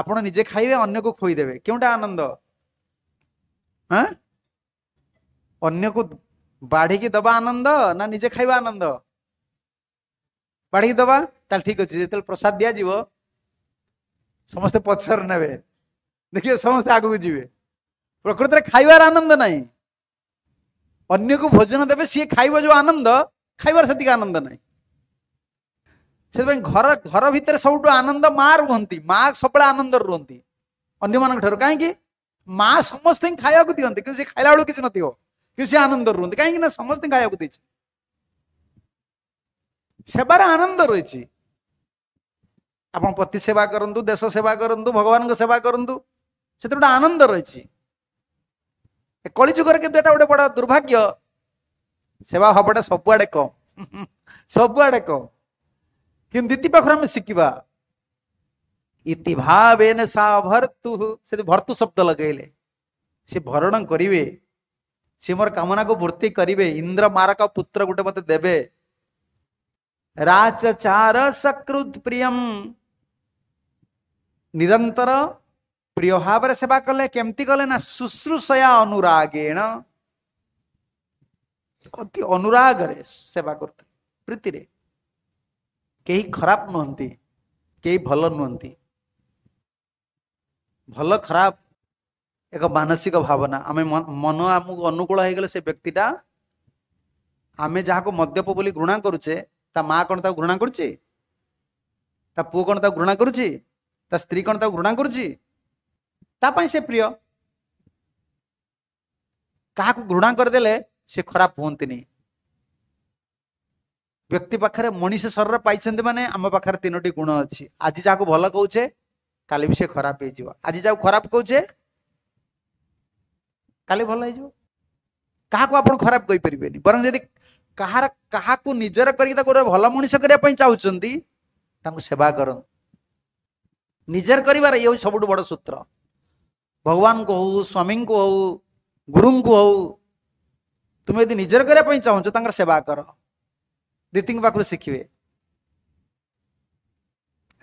ଆପଣ ନିଜେ ଖାଇବେ ଅନ୍ୟକୁ ଖୋଇଦେବେ କେଉଁଟା ଆନନ୍ଦ ହଁ ଅନ୍ୟକୁ ବାଢ଼ିକି ଦେବା ଆନନ୍ଦ ନା ନିଜେ ଖାଇବା ଆନନ୍ଦ ବାଢ଼ିକି ଦେବା ତାହେଲେ ଠିକ୍ ଅଛି ଯେତେବେଳେ ପ୍ରସାଦ ଦିଆଯିବ ସମସ୍ତେ ପଛରେ ନେବେ ଦେଖିବେ ସମସ୍ତେ ଆଗକୁ ଯିବେ ପ୍ରକୃତରେ ଖାଇବାର ଆନନ୍ଦ ନାହିଁ ଅନ୍ୟକୁ ଭୋଜନ ଦେବେ ସିଏ ଖାଇବ ଯେଉଁ ଆନନ୍ଦ ଖାଇବାର ସେତିକି ଆନନ୍ଦ ନାହିଁ ସେଥିପାଇଁ ଘର ଘର ଭିତରେ ସବୁଠୁ ଆନନ୍ଦ ମା ରୁହନ୍ତି ମା ସବୁବେଳେ ଆନନ୍ଦରେ ରୁହନ୍ତି ଅନ୍ୟମାନଙ୍କ ଠାରୁ କାହିଁକି ମା ସମସ୍ତଙ୍କୁ ଖାଇବାକୁ ଦିଅନ୍ତି କିନ୍ତୁ ସେ ଖାଇଲା ବେଳକୁ କିଛି ନଥିବ କିନ୍ତୁ ସେ ଆନନ୍ଦରେ ରୁହନ୍ତି କାହିଁକି ନା ସମସ୍ତଙ୍କୁ ଖାଇବାକୁ ଦେଇଛି ସେବାରେ ଆନନ୍ଦ ରହିଛି ଆପଣ ପତି ସେବା କରନ୍ତୁ ଦେଶ ସେବା କରନ୍ତୁ ଭଗବାନଙ୍କ ସେବା କରନ୍ତୁ ସେଥିରେ ଗୋଟେ ଆନନ୍ଦ ରହିଛି କଳିଯୁଗରେ କିନ୍ତୁ ଏଇଟା ଗୋଟେ ବଡ଼ ଦୁର୍ଭାଗ୍ୟ ସେବା ଭାବଟା ସବୁଆଡ଼େ କମ୍ ସବୁଆଡ଼େ କମ୍ କିନ୍ତୁ ଦିତି ପାଖରୁ ଆମେ ଶିଖିବା ଇତି ଭାବେନ ସା ଭର୍ତ୍ତୁ ସେଠି ଭର୍ତ୍ତୁ ଶବ୍ଦ ଲଗେଇଲେ ସେ ଭରଣ କରିବେ ସେ ମୋର କାମନାକୁ ପୂର୍ତ୍ତି କରିବେ ଇନ୍ଦ୍ର ମାରକ ପୁତ୍ର ଗୋଟେ ମତେ ଦେବେ ରାଚଚାର ସକୃତ ପ୍ରିୟମ ନିରନ୍ତର প্রিয় ভাବରେ সেবা କଲେ କେମିତି କଲେ ନା ଶୁଶ୍ରୂଷୟା ଅନୁରାଗେଣ ଅତି ଅନୁରାଗରେ ସେବା କରୁଥିଲେ ପ୍ରୀତିରେ କେହି ଖରାପ ନୁହନ୍ତି କେହି ଭଲ ନୁହନ୍ତି ଭଲ ଖରାପ ଏକ ମାନସିକ ଭାବନା ଆମେ ମନ ଆମକୁ ଅନୁକୂଳ ହେଇଗଲେ ସେ ବ୍ୟକ୍ତିଟା ଆମେ ଯାହାକୁ ମଦ୍ୟପ ବୋଲି ଘୃଣା କରୁଛେ ତା ମା କ'ଣ ତାକୁ ଘୃଣା କରୁଛି ତା ପୁଅ କ'ଣ ତାକୁ ଘୃଣା କରୁଛି ତା ସ୍ତ୍ରୀ କ'ଣ ତାକୁ ଘୃଣା କରୁଛି ତା ପାଇଁ ସେ ପ୍ରିୟ କାହାକୁ ଘୃଣା କରିଦେଲେ ସେ ଖରାପ ହୁଅନ୍ତିନି ବ୍ୟକ୍ତି ପାଖରେ ମଣିଷ ଶରୀର ପାଇଛନ୍ତି ମାନେ ଆମ ପାଖରେ ତିନୋଟି ଗୁଣ ଅଛି ଆଜି ଯାହାକୁ ଭଲ କହୁଛେ କାଲି ବି ସେ ଖରାପ ହେଇଯିବ ଆଜି ଯାହାକୁ ଖରାପ କହୁଛେ କାଲି ଭଲ ହେଇଯିବ କାହାକୁ ଆପଣ ଖରାପ କହିପାରିବେନି ବରଂ ଯଦି କାହାର କାହାକୁ ନିଜର କରିକି ତାକୁ ଗୋଟେ ଭଲ ମଣିଷ କରିବା ପାଇଁ ଚାହୁଁଛନ୍ତି ତାଙ୍କୁ ସେବା କରନ୍ତୁ ନିଜର କରିବାର ଇଏ ହେଉଛି ସବୁଠୁ ବଡ଼ ସୂତ୍ର भगवान को हूँ स्वामी को हूँ गुरु को हूँ तुम यदि निजर करने चाहो सेवा कर दीदी पाखु शिखे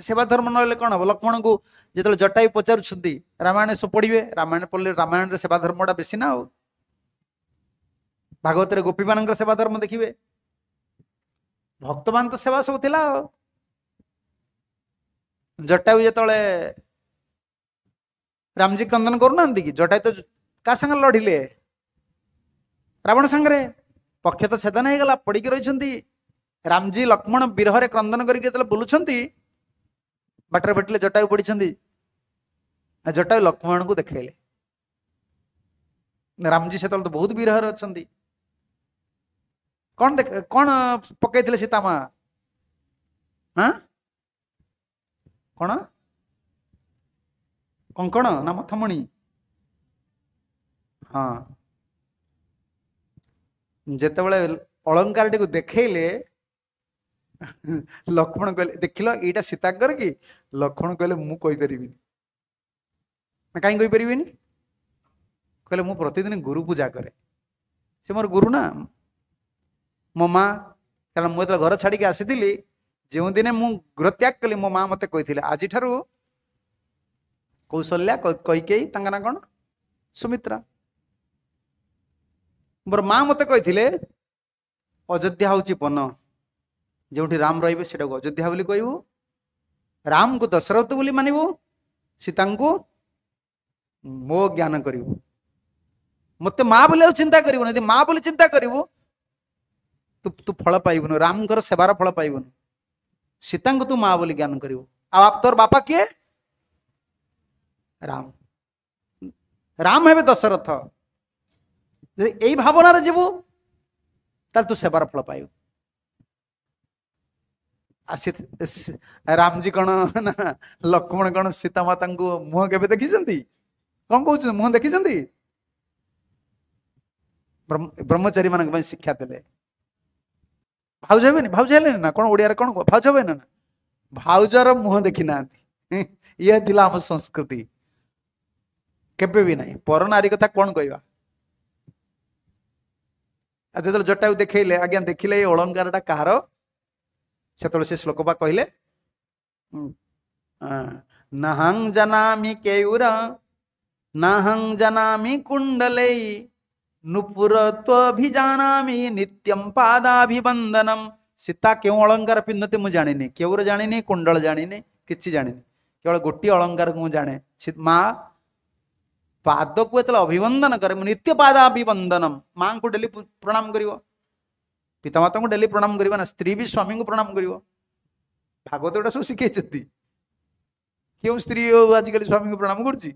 सेवा धर्म ना कौन हम लक्ष्मण को जो जटायु पचारायण सब पढ़े रामायण पढ़ले रामायण सेवा धर्म टा बेसी ना हो भागवत गोपी मान सेवा धर्म देखिए भक्त मान तो सेवा सब थी जटायु जो ରାମଜୀ କ୍ରନ୍ଦନ କରୁନାହାନ୍ତି କି ଜଟାୟୁ ତ କାହା ସାଙ୍ଗରେ ଲଢ଼ିଲେ ରାବଣ ସାଙ୍ଗରେ ପକ୍ଷ ତ ଛେଦନ ହେଇଗଲା ପଡ଼ିକି ରହିଛନ୍ତି ରାମଜୀ ଲକ୍ଷ୍ମଣ ବିରହରେ କ୍ରନ୍ଦନ କରିକି ଯେତେବେଳେ ବୁଲୁଛନ୍ତି ବାଟରେ ଭେଟିଲେ ଜଟାୟୁ ପଡ଼ିଛନ୍ତି ଜଟାୟୁ ଲକ୍ଷ୍ମଣଙ୍କୁ ଦେଖେଇଲେ ରାମଜୀ ସେତେବେଳେ ତ ବହୁତ ବିରହରେ ଅଛନ୍ତି କ'ଣ ଦେଖ କ'ଣ ପକେଇଥିଲେ ସୀତାମା ହଁ କ'ଣ कङ्कण नथमणी हे अलङ्कार टी देखैले लक्ष्मण कहिले देखि एटा सीता गर कि लक्ष्मण कि काहीँ कहिपारि कहिले म प्रतिदिन गुरु पूजा ना म गुरुना म मात्रै घर छाडिक आउँदिन महत्याग कली मो मात्रै कहिले आज कौशल्या कैकेयी तांका ना कौन सुमित्रा ମୋର ମା ମୋତେ କହିଥିଲେ ଅଯୋଧ୍ୟା ହେଉଛି ବନ ଯେଉଁଠି ରାମ ରହିବେ ସେଟାକୁ ଅଯୋଧ୍ୟା ବୋଲି କହିବୁ ରାମକୁ ଦଶରଥ ବୋଲି ମାନିବୁ ସୀତାଙ୍କୁ ମୋ ଜ୍ଞାନ କରିବୁ ମୋତେ ମା ବୋଲି ଆଉ ଚିନ୍ତା କରିବୁନି ଯଦି ମା ବୋଲି ଚିନ୍ତା କରିବୁ ତୁ ତୁ ଫଳ ପାଇବୁନି ରାମଙ୍କର ସେବାର ଫଳ ପାଇବୁନି ସୀତାଙ୍କୁ ତୁ ମା ବୋଲି ଜ୍ଞାନ କରିବୁ ଆଉ ତୋର ବାପା କିଏ राम राम हे दशरथ यही भावन जीवु तु सेवार फल पाइ रामजी कौन ना लक्ष्मण कौन सीता माता मुह के देखी कौन कौ मुह देखी ब्रह्मचारी मान शिक्षा दे भाज हे ना भाज हेले ना कौन ओडिया कौन भाज हे ना मुह देखी ना ये आम संस्कृति କେବେ ବି ନାହିଁ ପର ନାରୀ କଥା କ'ଣ କହିବା ଆଉ ଯେତେବେଳେ ଜଟାକୁ ଦେଖେଇଲେ ଆଜ୍ଞା ଦେଖିଲେ ଏଇ ଅଳଙ୍କାରଟା କାହାର ସେତେବେଳେ ସେ ଶ୍ଲୋକ ବା କହିଲେ ନାହଂ ଜନାମି କେଉର ନାହଂ ଜନାମି କୁଣ୍ଡଲେଇ नुपुर त्वभिजानामि नित्यम पादाभिवंदनम सीता क्यों अलंकार पिंधते मुझे जाने केवर जाने कुंडल जाने किसी जाने केवल गोटे अलंकार को जाने माँ ପାଦକୁ ଯେତେବେଳେ ଅଭିବନ୍ଦନ କରେ ମୁଁ ନିତ୍ୟ ପାଦ ଅଭିବନ୍ଦନମ୍ ମାଆଙ୍କୁ ଡେଲି ପ୍ରଣାମ କରିବ ପିତାମାତାଙ୍କୁ ଡେଲି ପ୍ରଣାମ କରିବ ନା ସ୍ତ୍ରୀ ବି ସ୍ୱାମୀଙ୍କୁ ପ୍ରଣାମ କରିବ ଭାଗବତ ଏଗୁଡ଼ା ସବୁ ଶିଖେଇଛନ୍ତି କେଉଁ ସ୍ତ୍ରୀ ଆଜିକାଲି ସ୍ୱାମୀଙ୍କୁ ପ୍ରଣାମ କରୁଛି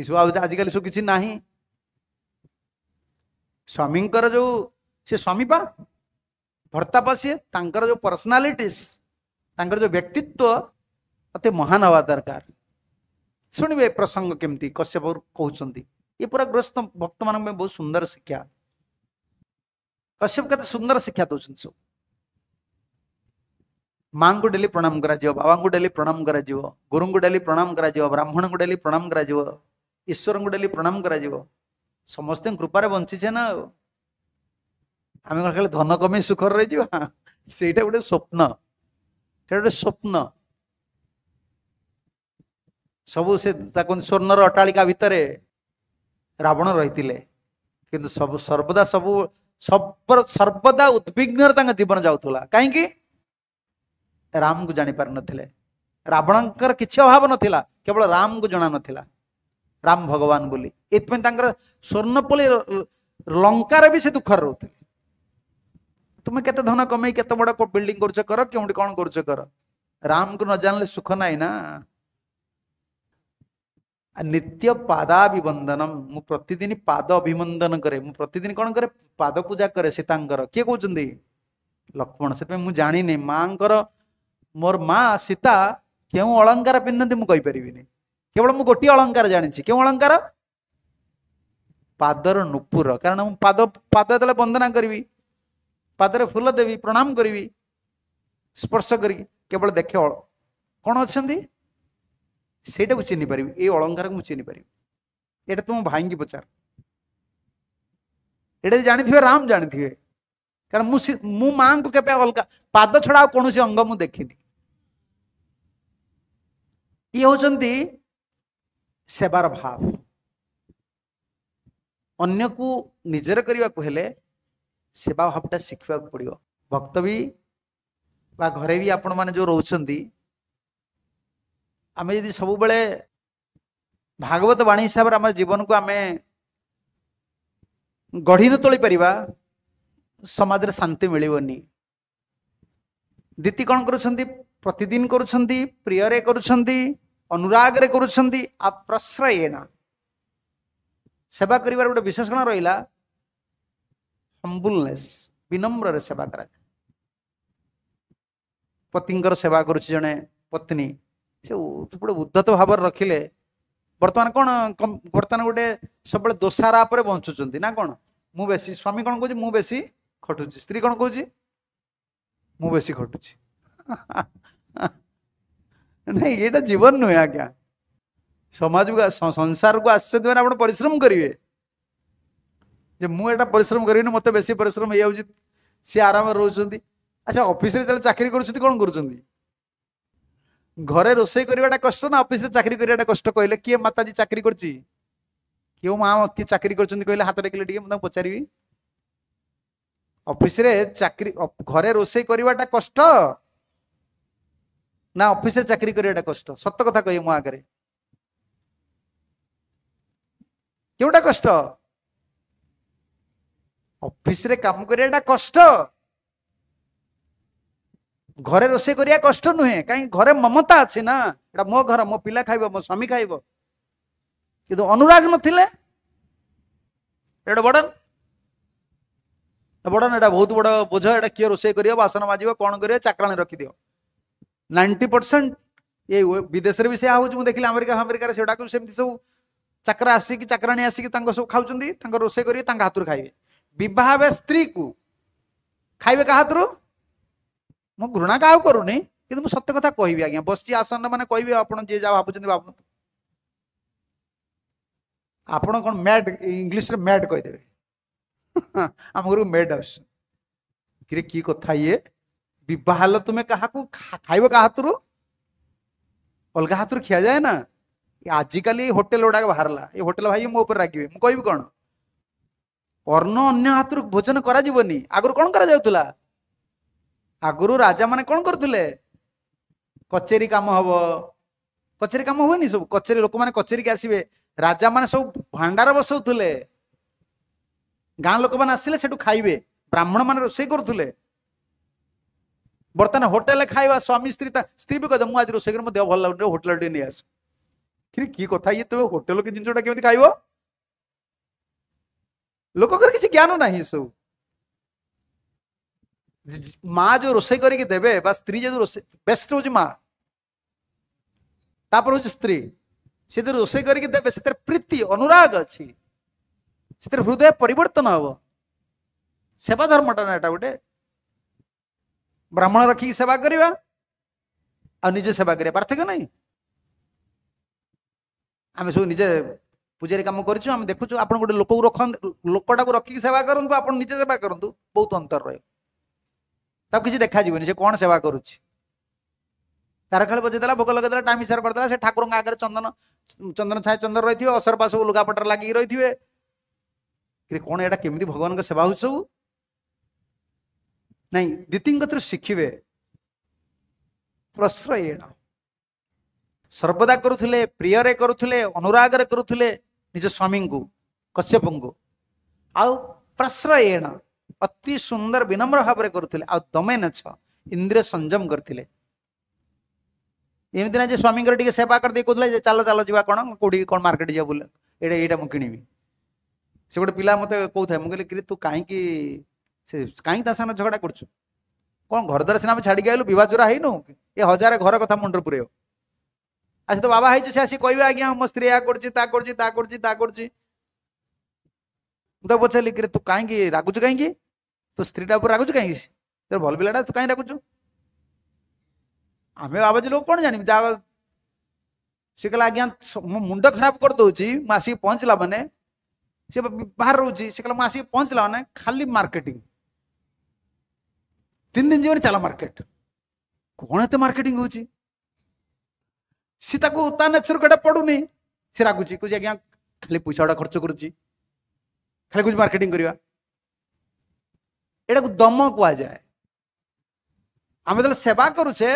ଏସବୁ ଆଉ ଆଜିକାଲି ସବୁ କିଛି ନାହିଁ ସ୍ୱାମୀଙ୍କର ଯୋଉ ସେ ସ୍ୱାମୀ ପା ଭର୍ତ୍ତା ପା ସିଏ ତାଙ୍କର ଯୋଉ ପର୍ସନାଲିଟିସ୍ ତାଙ୍କର ଯୋଉ ବ୍ୟକ୍ତିତ୍ୱ ଅତି ମହାନ ହେବା ଦରକାର ଶୁଣିବେ ପ୍ରସଙ୍ଗ କେମିତି କଶ୍ୟପ କହୁଛନ୍ତି ଏ ପୁରା ଗ୍ରସ୍ତ ଭକ୍ତମାନଙ୍କ ପାଇଁ ବହୁତ ସୁନ୍ଦର ଶିକ୍ଷା କଶ୍ୟପ କେତେ ସୁନ୍ଦର ଶିକ୍ଷା ଦଉଛନ୍ତି ସବୁ ମାଆଙ୍କୁ ଡେଲି ପ୍ରଣାମ କରାଯିବ ବାବାଙ୍କୁ ଡେଲି ପ୍ରଣାମ କରାଯିବ ଗୁରୁଙ୍କୁ ଡେଲି ପ୍ରଣାମ କରାଯିବ ବ୍ରାହ୍ମଣଙ୍କୁ ଡେଲି ପ୍ରଣାମ କରାଯିବ ଈଶ୍ୱରଙ୍କୁ ଡେଲି ପ୍ରଣାମ କରାଯିବ ସମସ୍ତଙ୍କ କୃପାରେ ବଞ୍ଚିଛେ ନା ଆଉ ଆମେ କ'ଣ ଖାଲି ଧନ କମେଇ ସୁଖରେ ରହିଯିବା ସେଇଟା ଗୋଟେ ସ୍ୱପ୍ନ ସେଇଟା ଗୋଟେ ସ୍ୱପ୍ନ ସବୁ ସେ ତାକୁ ସ୍ୱର୍ଣ୍ଣର ଅଟ୍ଟାଳିକା ଭିତରେ ରାବଣ ରହିଥିଲେ କିନ୍ତୁ ସବୁ ସର୍ବଦା ସବୁ ସର୍ବଦା ଉଦ୍ବିଗ୍ନରେ ତାଙ୍କ ଜୀବନ ଯାଉଥିଲା କାହିଁକି ରାମକୁ ଜାଣିପାରିନଥିଲେ ରାବଣଙ୍କର କିଛି ଅଭାବ ନଥିଲା କେବଳ ରାମକୁ ଜଣା ନଥିଲା ରାମ ଭଗବାନ ବୋଲି ଏଥିପାଇଁ ତାଙ୍କର ସ୍ୱର୍ଣ୍ଣପଲ୍ଲୀ ଲଙ୍କାରେ ବି ସେ ଦୁଃଖରେ ରହୁଥିଲେ ତୁମେ କେତେ ଧନ କମେଇ କେତେ ବଡ଼ ବିଲ୍ଡିଂ କରୁଛ କର କେଉଁଠି କ'ଣ କରୁଛ କର ରାମକୁ ନ ଜାଣିଲେ ସୁଖ ନାହିଁ ନା नित्य पादाभिवंदनम मु प्रतिदिन पाद अभिवंदन करे मु कौन कै पाद पूजा कै सीता किए कौन लक्ष्मण से जानी माँर मोर माँ सीता क्यों अलंकार पिंधती मुझे केवल मु गोटे अलंकार जानी क्यों अलंकार पादर नुपुर कारण पाद पाद जो वंदना करी पादर फूल देवी प्रणाम करी स्पर्श करवल देखे कौन अच्छा सेटा को चिन्ह पारि ये अलंकार को चिन्ह पारि ये तुम भाई की पचार ये जानते राम जानते कारण मु माँ को अलका पाद छड़ा कौन सी अंग मु देखनी ये हूँ सेवार भाव अन्य को निजर करने को सेवा भावटा शिखा पड़ो भक्त भी घरे भी आपण मैंने जो रोचान ଆମେ ଯଦି ସବୁବେଳେ ଭାଗବତ ବାଣୀ ହିସାବରେ ଆମ ଜୀବନକୁ ଆମେ ଗଢ଼ି ନ ତୋଳିପାରିବା ସମାଜରେ ଶାନ୍ତି ମିଳିବନି ଦିତି କ'ଣ କରୁଛନ୍ତି ପ୍ରତିଦିନ କରୁଛନ୍ତି ପ୍ରିୟରେ କରୁଛନ୍ତି ଅନୁରାଗରେ କରୁଛନ୍ତି ଆ ପ୍ରଶ୍ରୟ ଏଣା ସେବା କରିବାର ଗୋଟେ ବିଶେଷଣ ରହିଲା ହମ୍ବୁଲନେସ୍ ବିନମ୍ରରେ ସେବା କରାଯାଏ ପତିଙ୍କର ସେବା କରୁଛି ଜଣେ ପତ୍ନୀ ସେ ଗୋଟେ ଉଦ୍ଧତ ଭାବରେ ରଖିଲେ ବର୍ତ୍ତମାନ କ'ଣ ବର୍ତ୍ତମାନ ଗୋଟେ ସବୁବେଳେ ଦୋଷାରାପରେ ବଞ୍ଚୁଛନ୍ତି ନା କ'ଣ ମୁଁ ବେଶୀ ସ୍ୱାମୀ କ'ଣ କହୁଛି ମୁଁ ବେଶୀ ଖଟୁଛି ସ୍ତ୍ରୀ କ'ଣ କହୁଛି ମୁଁ ବେଶୀ ଖଟୁଛି ନାଇଁ ଏଇଟା ଜୀବନ ନୁହେଁ ଆଜ୍ଞା ସମାଜକୁ ସଂସାରକୁ ଆସିଛନ୍ତି ମାନେ ଆପଣ ପରିଶ୍ରମ କରିବେ ଯେ ମୁଁ ଏଇଟା ପରିଶ୍ରମ କରିବିନି ମୋତେ ବେଶୀ ପରିଶ୍ରମ ହେଇଯାଉଛି ସିଏ ଆରାମରେ ରହୁଛନ୍ତି ଆଚ୍ଛା ଅଫିସରେ ଯେତେବେଳେ ଚାକିରି କରୁଛନ୍ତି କ'ଣ କରୁଛନ୍ତି ଘରେ ରୋଷେଇ କରିବାଟା କଷ୍ଟ ନା ଅଫିସରେ ଚାକିରି କରିବାଟା କଷ୍ଟ କହିଲେ କିଏ ମାତାଜୀ ଚାକିରି କରିଛି କେଉଁ ମା କିଏ ଚାକିରି କରିଛନ୍ତି କହିଲେ ହାତ ଟେକିଲେ ଟିକେ ମୁଁ ତାଙ୍କୁ ପଚାରିବି ଅଫିସରେ ଚାକିରି ଘରେ ରୋଷେଇ କରିବାଟା କଷ୍ଟ ନା ଅଫିସରେ ଚାକିରି କରିବାଟା କଷ୍ଟ ସତ କଥା କହିବି ମୋ ଆଗରେ କେଉଁଟା କଷ୍ଟ ଅଫିସରେ କାମ କରିବାଟା କଷ୍ଟ ଘରେ ରୋଷେଇ କରିବା କଷ୍ଟ ନୁହେଁ କାହିଁକି ଘରେ ମମତା ଅଛି ନା ଏଇଟା ମୋ ଘର ମୋ ପିଲା ଖାଇବ ମୋ ସ୍ୱାମୀ ଖାଇବ କିନ୍ତୁ ଅନୁରାଗ ନଥିଲେ ଏଇଟା ବର୍ଡ଼ନ ବର୍ଡ଼ନ ଏଇଟା ବହୁତ ବଡ଼ ବୋଝ ଏଇଟା କିଏ ରୋଷେଇ କରିବ ବାସନ ମାଜିବ କ'ଣ କରିବ ଚାକରାଣୀ ରଖିଦିଅ ନାଇଣ୍ଟି ପରସେଣ୍ଟ ଏ ବିଦେଶରେ ବି ସେୟା ହେଉଛି ମୁଁ ଦେଖିଲି ଆମେରିକା ଫାମେରିକାରେ ସେଗୁଡ଼ାକ ସେମିତି ସବୁ ଚାକରା ଆସିକି ଚାକରାଣୀ ଆସିକି ତାଙ୍କ ସବୁ ଖାଉଛନ୍ତି ତାଙ୍କ ରୋଷେଇ କରିକି ତାଙ୍କ ହାତରୁ ଖାଇବେ ବିବାହ ହେବେ ସ୍ତ୍ରୀକୁ ଖାଇବେ କାହା ହାତରୁ ମୁଁ ଘୃଣା କାହାକୁ କରୁନି କିନ୍ତୁ ମୁଁ ସତ୍ୟ କଥା କହିବି ଆଜ୍ଞା ବସିଛି ଆସନରେ ମାନେ କହିବି ଆପଣ ଯିଏ ଯାହା ଭାବୁଛନ୍ତି ଭାବନ୍ତୁ ଆପଣ କ'ଣ ମ୍ୟାଟ୍ ଇଂଲିଶରେ ମ୍ୟାଟ୍ କହିଦେବେ ଆମ ଘରକୁ ମେଡ୍ ଆସୁଛନ୍ତି କିରେ କି କଥା ଇଏ ବିବାହ ହେଲେ ତୁମେ କାହାକୁ ଖାଇବ କାହା ହାତରୁ ଅଲଗା ହାତରୁ ଖିଆଯାଏ ନା ଆଜିକାଲି ଏଇ ହୋଟେଲ ଗୁଡ଼ାକ ବାହାରିଲା ଏ ହୋଟେଲ ଭାଇ ମୋ ଉପରେ ରାଗିବେ ମୁଁ କହିବି କ'ଣ ଅର୍ଣ୍ଣ ଅନ୍ୟ ହାତରୁ ଭୋଜନ କରାଯିବନି ଆଗରୁ କ'ଣ କରାଯାଉଥିଲା ଆଗରୁ ରାଜାମାନେ କ'ଣ କରୁଥିଲେ କଚେରୀ କାମ ହବ କଚେରୀ କାମ ହୁଏନି ସବୁ କଚେରୀ ଲୋକମାନେ କଚେରୀକି ଆସିବେ ରାଜାମାନେ ସବୁ ଭଣ୍ଡାର ବସାଉଥିଲେ ଗାଁ ଲୋକମାନେ ଆସିଲେ ସେଠୁ ଖାଇବେ ବ୍ରାହ୍ମଣମାନେ ରୋଷେଇ କରୁଥିଲେ ବର୍ତ୍ତମାନ ହୋଟେଲରେ ଖାଇବା ସ୍ୱାମୀ ସ୍ତ୍ରୀ ତା ସ୍ତ୍ରୀ ବି କହିଦେବ ମୁଁ ଆଜି ରୋଷେଇ କରି ମୋ ଦେହ ଭଲ ଲାଗୁନି ହୋଟେଲ ଟିକେ ନେଇ ଆସ କିରେ କି କଥା ଇଏ ତୁ ହୋଟେଲ କି ଜିନିଷଟା କେମିତି ଖାଇବ ଲୋକଙ୍କର କିଛି ଜ୍ଞାନ ନାହିଁ ଏସବୁ মা যে রোষেই করিকি দেবে বা স্ত্রী যে রোষেই বেস্ট হচ্ছে মা তারপরে হচ্ছে স্ত্রী সে যে রোষেই করিকি দেবে সেটার প্রীতি অনুরাগ অছি সেটার হৃদয় পরিবর্তন হব সেবা ধর্মটা না এটা গোটে ব্রাহ্মণ রক্ষিকি সেবা করা আর নিজে সেবা করা পার্থক্য নাই আমি সব নিজে ପୂଜାରୀ କାମ କରିଛୁ ଆମେ ଦେଖୁଛୁ ଆପଣ ଗୋଟେ ଲୋକକୁ ରଖ ଲୋକଟାକୁ ରଖିକି ସେବା କରନ୍ତୁ ଆପଣ ନିଜେ ସେବା କରନ୍ତୁ ବହୁତ ଅନ୍ତର ରହିବ ତାକୁ କିଛି ଦେଖାଯିବନି ସେ କ'ଣ ସେବା କରୁଛି ତାର ଖେଳ ବଜେଇଦେଲା ଭୋଗ ଲଗେଇଦେଲା ଟାଇମ୍ ହିସାବରେ କରିଦେଲା ସେ ଠାକୁରଙ୍କ ଆଗରେ ଚନ୍ଦନ ଚନ୍ଦନ ଛାଏ ଚନ୍ଦନ ରହିଥିବେ ଅସରପା ସବୁ ଲୁଗାପଟା ଲାଗିକି ରହିଥିବେ କି କଣ ଏଇଟା କେମିତି ଭଗବାନଙ୍କ ସେବା ହଉଛି ସବୁ ନାଇଁ ଦ୍ୱିତୀୟ କଥାରୁ ଶିଖିବେ ପ୍ରଶ୍ରୟଣ ସର୍ବଦା କରୁଥିଲେ ପ୍ରିୟରେ କରୁଥିଲେ ଅନୁରାଗରେ କରୁଥିଲେ ନିଜ ସ୍ୱାମୀଙ୍କୁ କଶ୍ୟପଙ୍କୁ ଆଉ ପ୍ରଶ୍ରୟ ଏଣ अति सुंदर विनम्र भाव करुले आमे न इंद्रिय संयम करते एमती ना जे स्वामी सेवा कर दे चल चल जा कौन कौट मार्केट जा बोल ये मुझे किणवी से गोटे पिला मत कौ था मुझे कि तू कहीं कहीं झगड़ा कर कौन घर द्वारा सीना छाड़ी आलु बहुत चूरा है ये हजार घर कथ मुंड पुरे आ तो बाबा है आस कह आज्ञा मो स्त्री या करा कर पचारि कि तू कहीं रागुचु कहीं तो स्त्री उपर रागुच कहीं तेरे भल पा तु कहीं रागुचु आम बाबाजी लोक कौन जानी जा सी कहला आज्ञा मो मुंड खराब करदे आसिक पहुँचला मैंने सी बाहर रोच कहला पहुँचला मैंने खाली मार्केटिंग तीन दिन जीवन चल मार्केट कौन एत मार्केटिंग होता नेचर गोटे पड़ूनी सी रागुच्छी कहूँ खाली पैसा गुडा खर्च कर खाली करवा এটাকে দম কুযায়ে আমি যেন সেবা করুছে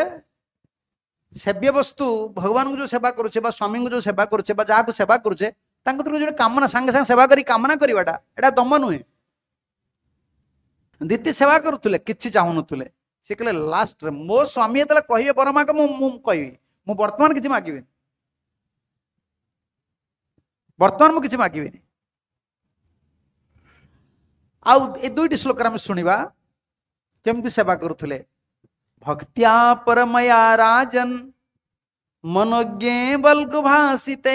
সেব্য বস্তু ভগবান যে সেবা করুছে বা স্বামী যে সেবা করুছে বা যাকে সেবা করুছে ତାଙ୍କ ଥିରୁ ଗୋଟେ କାମନା ସାଙ୍ଗେ ସାଙ୍ଗେ ସେବା କରି କାମନା କରିବାଟା ଏଇଟା ଦମ ନୁହେଁ ଦିତି ସେବା କରୁଥିଲେ କିଛି ଚାହୁଁନଥିଲେ ସେ କହିଲେ ଲାଷ୍ଟରେ ମୋ ସ୍ୱାମୀ ଯେତେବେଳେ କହିବେ ପରମାକୁ ମୁଁ ମୁଁ କହିବି ମୁଁ ବର୍ତ୍ତମାନ କିଛି ମାଗିବିନି ବର୍ତ୍ତମାନ ମୁଁ କିଛି ମାଗିବିନି आउ ए दुईट श्लोक आम शुणा केमती सेवा करुले भक्तिया परमया राजन मनोज्ञे बल्क भाषित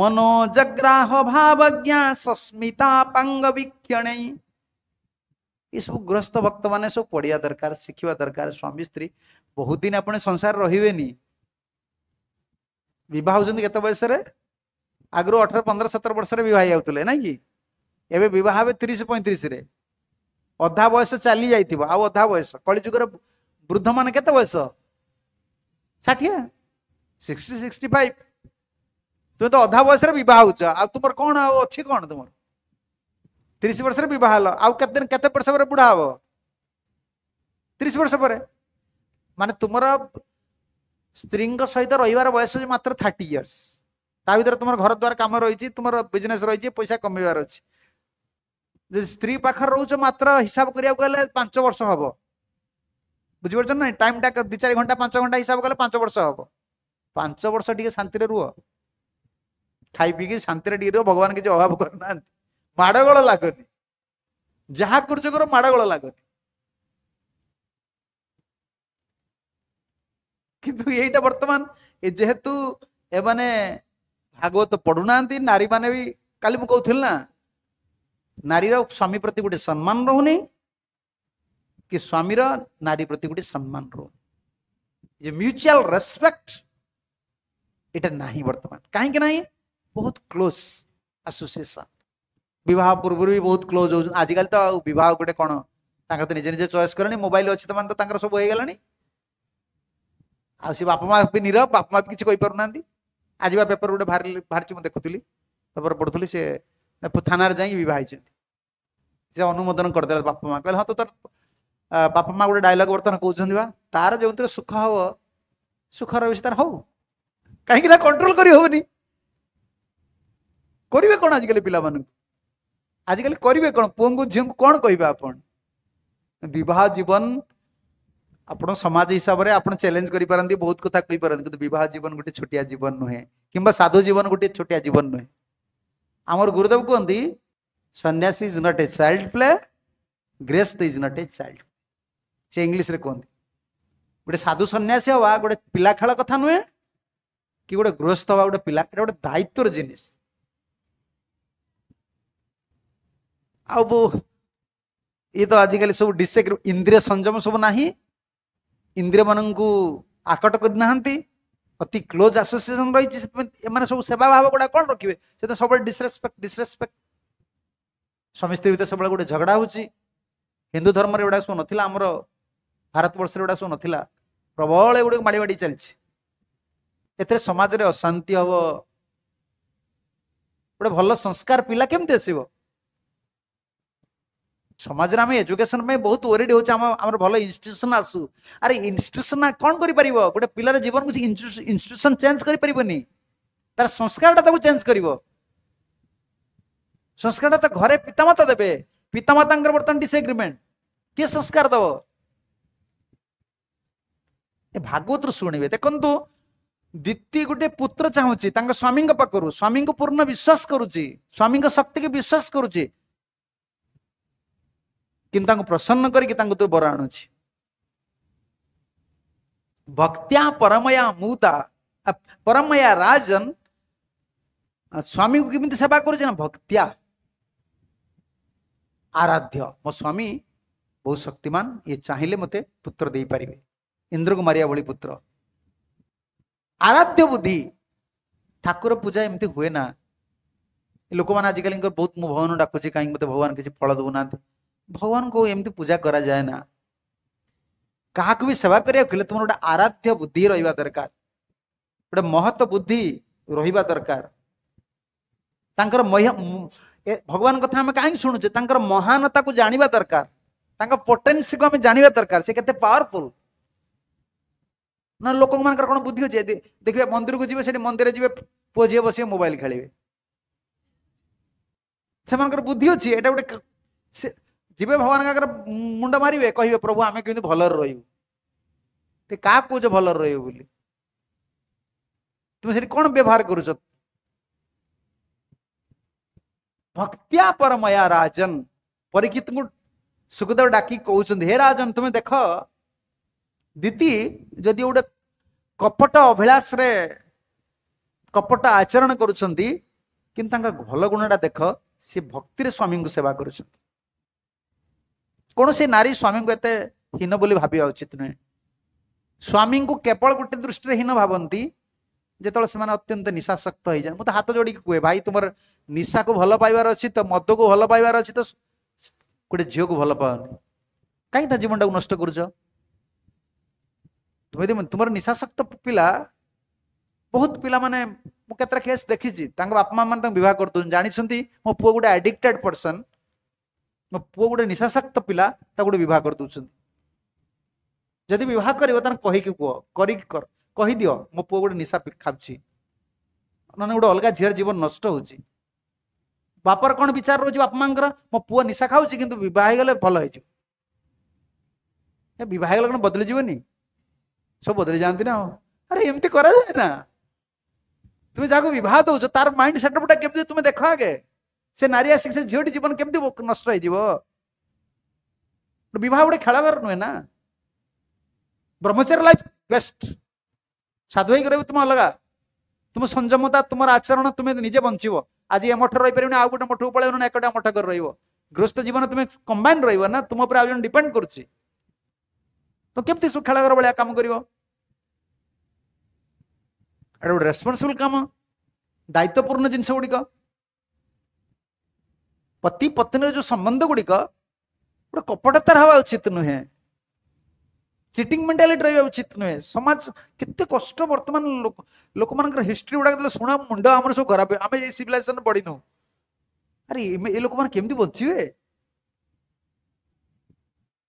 मनोजग्राह भावज्ञा सस्मिता पांग वीक्षण ये सब गृहस्थ भक्त मान सब पढ़िया दरकार शिखा दरकार स्वामी स्त्री बहुत दिन आप संसार रही नहीं बहुत बयस आगु अठर पंद्रह सतर वर्ष रही ना कि ଏବେ ବିବାହ ହେବେ ତିରିଶ ପଇଁତିରିଶରେ ଅଧା ବୟସ ଚାଲି ଯାଇଥିବ ଆଉ ଅଧା ବୟସ କଳିଯୁଗର ବୃଦ୍ଧମାନେ କେତେ ବୟସ ଷାଠିଏ ସିକ୍ସଟି ସିକ୍ସଟି ଫାଇଭ ତୁମେ ତ ଅଧା ବୟସରେ ବିବାହ ହେଉଛ ଆଉ ତୁମର କ'ଣ ଆଉ ଅଛି କ'ଣ ତୁମର ତିରିଶ ବର୍ଷରେ ବିବାହ ହେଲ ଆଉ କେତେ ଦିନ କେତେ ବର୍ଷ ପରେ ବୁଢ଼ା ହେବ ତିରିଶ ବର୍ଷ ପରେ ମାନେ ତୁମର ସ୍ତ୍ରୀଙ୍କ ସହିତ ରହିବାର ବୟସ ମାତ୍ର ଥାର୍ଟି ଇୟର୍ସ ତା ଭିତରେ ତୁମର ଘର ଦ୍ୱାର କାମ ରହିଛି ତୁମର ବିଜନେସ୍ ରହିଛି ପଇସା କମେଇବାର ଅଛି ଯଦି ସ୍ତ୍ରୀ ପାଖରେ ରହୁଛ ମାତ୍ର ହିସାବ କରିବାକୁ ହେଲେ ପାଞ୍ଚ ବର୍ଷ ହବ ବୁଝିପାରୁଛ ନା ଟାଇମଟା ଦୁଇ ଚାରି ଘଣ୍ଟା ପାଞ୍ଚ ଘଣ୍ଟା ହିସାବ କଲେ ପାଞ୍ଚ ବର୍ଷ ହବ ପାଞ୍ଚ ବର୍ଷ ଟିକେ ଶାନ୍ତିରେ ରୁହ ଖାଇ ପିଇକି ଶାନ୍ତିରେ ଟିକେ ରୁହ ଭଗବାନ କିଛି ଅଭାବ କରୁନାହାନ୍ତି ମାଡ଼ଗୋଳ ଲାଗୁନି ଯାହା କରୁଛ କର ମାଡ଼ଗୋଳ ଲାଗୁନି କିନ୍ତୁ ଏଇଟା ବର୍ତ୍ତମାନ ଯେହେତୁ ଏମାନେ ଭାଗବତ ପଢୁନାହାନ୍ତି ନାରୀମାନେ ବି କାଲି ମୁଁ କହୁଥିଲି ନା नारीर स्वामी प्रति गोटे सम्मान रोनी कि स्वामी नारी प्रति गोटे सम्मान रो ये म्यूचुअल रेस्पेक्ट इटा ना बर्तमान कहीं बहुत क्लोज आसोसीएसन बहुत पूर्व भी बहुत क्लोज हो आजिकल तो बहुत गोटे कौन तक निजे निजे चयस कले मोबाइल अच्छे तो मैं तो सब हो गलाणी आप भी नीर बापमा भी किसी कही पार ना आज बा पेपर गोटे बाहर बाहर मुझे देखु पेपर पढ़ु से ଥାନାରେ ଯାଇକି ବିଭା ହେଇଛନ୍ତି ସେ ଅନୁମୋଦନ କରିଦେଲେ ବାପା ମା କହିଲେ ହଁ ତ ତାର ବାପା ମା ଗୋଟେ ଡାଇଲଗ୍ ବର୍ତ୍ତମାନ କହୁଛନ୍ତି ବା ତାର ଯେଉଁଥିରେ ସୁଖ ହେବ ସୁଖର ବେଶୀ ତାର ହଉ କାହିଁକି ନା କଣ୍ଟ୍ରୋଲ କରି ହେଉନି କରିବେ କ'ଣ ଆଜିକାଲି ପିଲାମାନଙ୍କୁ ଆଜିକାଲି କରିବେ କ'ଣ ପୁଅଙ୍କୁ ଝିଅଙ୍କୁ କ'ଣ କହିବେ ଆପଣ ବିବାହ ଜୀବନ ଆପଣ ସମାଜ ହିସାବରେ ଆପଣ ଚ୍ୟାଲେଞ୍ଜ କରିପାରନ୍ତି ବହୁତ କଥା କହିପାରନ୍ତି କିନ୍ତୁ ବିବାହ ଜୀବନ ଗୋଟେ ଛୋଟିଆ ଜୀବନ ନୁହେଁ କିମ୍ବା ସାଧୁ ଜୀବନ ଗୋଟିଏ ଛୋଟିଆ ଜୀବନ ନୁହେଁ आमर गुरुदेव कहते सन्यास is not a child play ग्रेस्त is not a child से इंग्लीश्रे कहते गोटे साधु सन्यास हवा गोटे पिला खेल कथ नुहे कि गोटे गृहस्थ हवा गोटे पिला गोटे दायित्व जिनिस आउ ये तो आजिकल सब डिसेग्र इंद्रिय संयम सब ना इंद्रिय मान को आकट करना ଅତି କ୍ଲୋଜ୍ ଆସୋସିଏସନ୍ ରହିଛି ସେଥିପାଇଁ ଏମାନେ ସବୁ ସେବା ଭାବ ଗୁଡ଼ାକ କ'ଣ ରଖିବେ ସେଥିପାଇଁ ସବୁବେଳେ ଡିସରେସପେକ୍ଟ ଡିସରେସପେକ୍ଟ ସ୍ୱାମୀ ସ୍ତ୍ରୀ ଭିତରେ ସବୁବେଳେ ଗୋଟେ ଝଗଡ଼ା ହେଉଛି ହିନ୍ଦୁ ଧର୍ମରେ ଏଗୁଡ଼ାକ ସବୁ ନଥିଲା ଆମର ଭାରତବର୍ଷରେ ଏଗୁଡ଼ା ସବୁ ନଥିଲା ପ୍ରବଳ ଏଗୁଡ଼ିକ ମାଡ଼ି ମାଡ଼ି ଚାଲିଛି ଏଥିରେ ସମାଜରେ ଅଶାନ୍ତି ହେବ ଗୋଟେ ଭଲ ସଂସ୍କାର ପିଲା କେମିତି ଆସିବ ସମାଜରେ ଆମେ ଏଜୁକେସନ ପାଇଁ ବହୁତ ୱରିଡ୍ ହେଉଛେ ଆମ ଆମର ଭଲ ଇନଷ୍ଟିଟ୍ୟୁସନ ଆସୁ ଆରେ ଇନଷ୍ଟିଟ୍ୟୁସନ କ'ଣ କରିପାରିବ ଗୋଟେ ପିଲାର ଜୀବନକୁ ଇନଷ୍ଟିଟ୍ୟୁସନ ଚେଞ୍ଜ କରିପାରିବନି ତାର ସଂସ୍କାରଟା ତାକୁ ଚେଞ୍ଜ କରିବ ସଂସ୍କାରଟା ତା ଘରେ ପିତାମାତା ଦେବେ ପିତାମାତାଙ୍କର ବର୍ତ୍ତମାନ ଡିସଏଗ୍ରିମେଣ୍ଟ କିଏ ସଂସ୍କାର ଦେବ ଏ ଭାଗବତରୁ ଶୁଣିବେ ଦେଖନ୍ତୁ ଦିତି ଗୋଟେ ପୁତ୍ର ଚାହୁଁଛି ତାଙ୍କ ସ୍ୱାମୀଙ୍କ ପାଖରୁ ସ୍ୱାମୀଙ୍କୁ ପୂର୍ଣ୍ଣ ବିଶ୍ୱାସ କରୁଛି ସ୍ୱାମୀଙ୍କ ଶକ୍ତିକୁ ବିଶ୍ୱାସ କରୁଛି କିନ୍ତୁ ତାଙ୍କୁ ପ୍ରସନ୍ନ କରିକି ତାଙ୍କ ତୁ ବର ଆଣୁଛି ଭକ୍ତ୍ୟା ପରମୟା ମୁତା ପରମୟା ରାଜନ ସ୍ୱାମୀଙ୍କୁ କେମିତି ସେବା କରୁଛି ନା ଭକ୍ତ୍ୟା ଆରାଧ୍ୟ ମୋ ସ୍ୱାମୀ ବହୁ ଶକ୍ତିମାନ ଇଏ ଚାହିଁଲେ ମୋତେ ପୁତ୍ର ଦେଇପାରିବେ ଇନ୍ଦ୍ରକୁ ମାରିବା ଭଳି ପୁତ୍ର ଆରାଧ୍ୟ ବୁଦ୍ଧି ଠାକୁର ପୂଜା ଏମିତି ହୁଏ ନା ଲୋକମାନେ ଆଜିକାଲିଙ୍କର ବହୁତ ମୁଁ ଭଗବାନଙ୍କୁ ଡାକୁଛି କାହିଁକି ମୋତେ ଭଗବାନ କିଛି ଫଳ ଦେଉନାହାନ୍ତି भगवान को एमती पूजा करा जाए ना क्या भी सेवा कर आराध्य बुद्धि रही दरकार गोटे महत्व बुद्धि रही दरकार भगवान कथा कहीं शुणुचे महानता को जानवा दरकार पोटेन्सी को जानवा दरकार से कैसे पावरफुल ना लोक मान कौन बुद्धि अच्छे देखिए मंदिर को जी मंदिर जी पुह झी बस मोबाइल खेल से बुद्धि गोटे ଯିବେ ଭଗବାନଙ୍କର ମୁଣ୍ଡ ମାରିବେ କହିବେ ପ୍ରଭୁ ଆମେ କେମିତି ଭଲରେ ରହିବୁ ତେ କାହା କହୁଛ ଭଲରେ ରହିବୁ ବୋଲି ତୁମେ ସେଠି କ'ଣ ବ୍ୟବହାର କରୁଛ ଭକ୍ତ୍ୟା ପରମୟା ରାଜନ ପରିକିତଙ୍କୁ ସୁଖଦେବ ଡାକି କହୁଛନ୍ତି ହେ ରାଜନ ତୁମେ ଦେଖ ଦିତି ଯଦି ଗୋଟେ କପଟ ଅଭିଳାଷରେ କପଟ ଆଚରଣ କରୁଛନ୍ତି କିନ୍ତୁ ତାଙ୍କ ଭଲ ଗୁଣଟା ଦେଖ ସେ ଭକ୍ତିରେ ସ୍ୱାମୀଙ୍କୁ ସେବା କରୁଛନ୍ତି କୌଣସି ନାରୀ ସ୍ୱାମୀଙ୍କୁ ଏତେ ହୀନ ବୋଲି ଭାବିବା ଉଚିତ ନୁହେଁ ସ୍ୱାମୀଙ୍କୁ କେବଳ ଗୋଟେ ଦୃଷ୍ଟିରେ ହୀନ ଭାବନ୍ତି ଯେତେବେଳେ ସେମାନେ ଅତ୍ୟନ୍ତ ନିଶାସକ୍ତ ହେଇଯାନ୍ତି ମୁଁ ତ ହାତ ଯୋଡ଼ିକି କୁହେ ଭାଇ ତୁମର ନିଶାକୁ ଭଲ ପାଇବାର ଅଛି ତ ମଦକୁ ଭଲ ପାଇବାର ଅଛି ତ ଗୋଟେ ଝିଅକୁ ଭଲ ପାଅନି କାହିଁକି ତା ଜୀବନଟାକୁ ନଷ୍ଟ କରୁଛ ତୁମେ ତୁମର ନିଶାସକ୍ତ ପିଲା ବହୁତ ପିଲାମାନେ ମୁଁ କେତେଟା କେସ୍ ଦେଖିଛି ତାଙ୍କ ବାପା ମା ମାନେ ତାଙ୍କୁ ବିବାହ କରିଦେଉଛନ୍ତି ଜାଣିଛନ୍ତି ମୋ ପୁଅ ଗୋଟେ ଆଡିକ୍ଟେଡ୍ ପର୍ସନ୍ ମୋ ପୁଅ ଗୋଟେ ନିଶାସକ୍ତ ପିଲା ତାକୁ ଗୋଟେ ବିବାହ କରିଦେଉଛନ୍ତି ଯଦି ବିବାହ କରିବ ତାହେଲେ କହିକି କୁହ କରିକି କର କହିଦିଅ ମୋ ପୁଅ ଗୋଟେ ନିଶା ଖାଉଛି ନହେଲେ ଗୋଟେ ଅଲଗା ଝିଅର ଜୀବନ ନଷ୍ଟ ହେଉଛି ବାପାର କ'ଣ ବିଚାର ରହୁଛି ବାପା ମାଙ୍କର ମୋ ପୁଅ ନିଶା ଖାଉଛି କିନ୍ତୁ ବିବାହ ହେଇଗଲେ ଭଲ ହେଇଯିବ ଏ ବିବାହ ହେଇଗଲେ କ'ଣ ବଦଳିଯିବନି ସବୁ ବଦଳି ଯାଆନ୍ତି ନା ଆରେ ଏମିତି କରାଯାଏ ନା ତୁମେ ଯାହାକୁ ବିବାହ দৌছ ତାର ମାଇଣ୍ଡ ସେଟଅପ୍ଟା କେମିତି ତୁମେ ଦେଖ ଆଗେ ସେ ନାରୀ ଆସିକି ସେ ଝିଅଟି ଜୀବନ କେମିତି ନଷ୍ଟ ହେଇଯିବ ବିବାହ ଗୋଟେ ଖେଳଘର ନୁହେଁ ନା ବ୍ରହ୍ମଚାରୀ ଲାଇଫ ବେଷ୍ଟ ସାଧୁ ହେଇକି ରହିବ ତୁମେ ଅଲଗା ତୁମ ସଂଯମତା ତୁମର ଆଚରଣ ତୁମେ ନିଜେ ବଞ୍ଚିବ ଆଜି ଏ ମଠରେ ରହିପାରିବନି ଆଉ ଗୋଟେ ମଠକୁ ପଳେଇବ ନା ଏକଟା ମଠ କରି ରହିବ ଗୃହସ୍ଥ ଜୀବନ ତୁମେ କମ୍ବାଇନ ରହିବ ନା ତୁମ ଉପରେ ଆଉ ଜଣେ ଡିପେଣ୍ଡ କରୁଛି ତ କେମିତି ସୁଖାଳଘର ଭଳିଆ କାମ କରିବ ଏଇଟା ଗୋଟେ ରେସ୍ପନ୍ସିବୁଲ କାମ ଦାୟିତ୍ୱପୂର୍ଣ୍ଣ ଜିନିଷ ଗୁଡ଼ିକ पति पत्नी जो संबंध गुड़िक गोटे कपड़ा हवा उचित नुहे चिटिंग मेन्टालीटी रहा उचित नुहे समाज के कष्ट बर्तमान लोक मान हिस्ट्री गुडा शुणा मुंड सब खराब आम सीभिलइेसन बढ़ी नु अरे ये लोक मैंने केमती बचे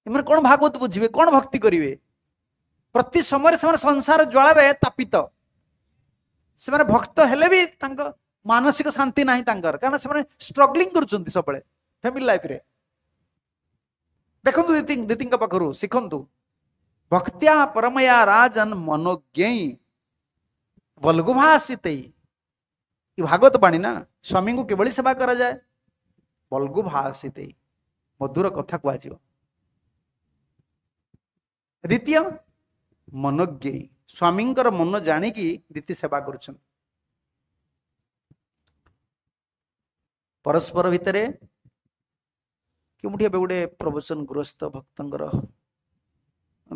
इम कागवत बुझे कौन भक्ति करेंगे प्रति समय संसार ज्वाला तापित से भक्त हेले भी मानसिक शांति ना कहनाग्लींग कर सब फैमिली लाइफ रे देखु दीदी दीदी पाखु शिखत भक्तिया परमया राजन मनोज्ञ बलगुभाषित भागवत बाणी ना स्वामी को किभली सेवा करा जाए बलगुभाषित मधुर कथ कह द्वित मनोज्ञ स्वामी मन जाणी दीति सेवा करुच्छा ପରସ୍ପର ଭିତରେ କେଉଁଠି ଏବେ ଗୋଟେ ପ୍ରବଚନ ଗୃହସ୍ଥ ଭକ୍ତଙ୍କର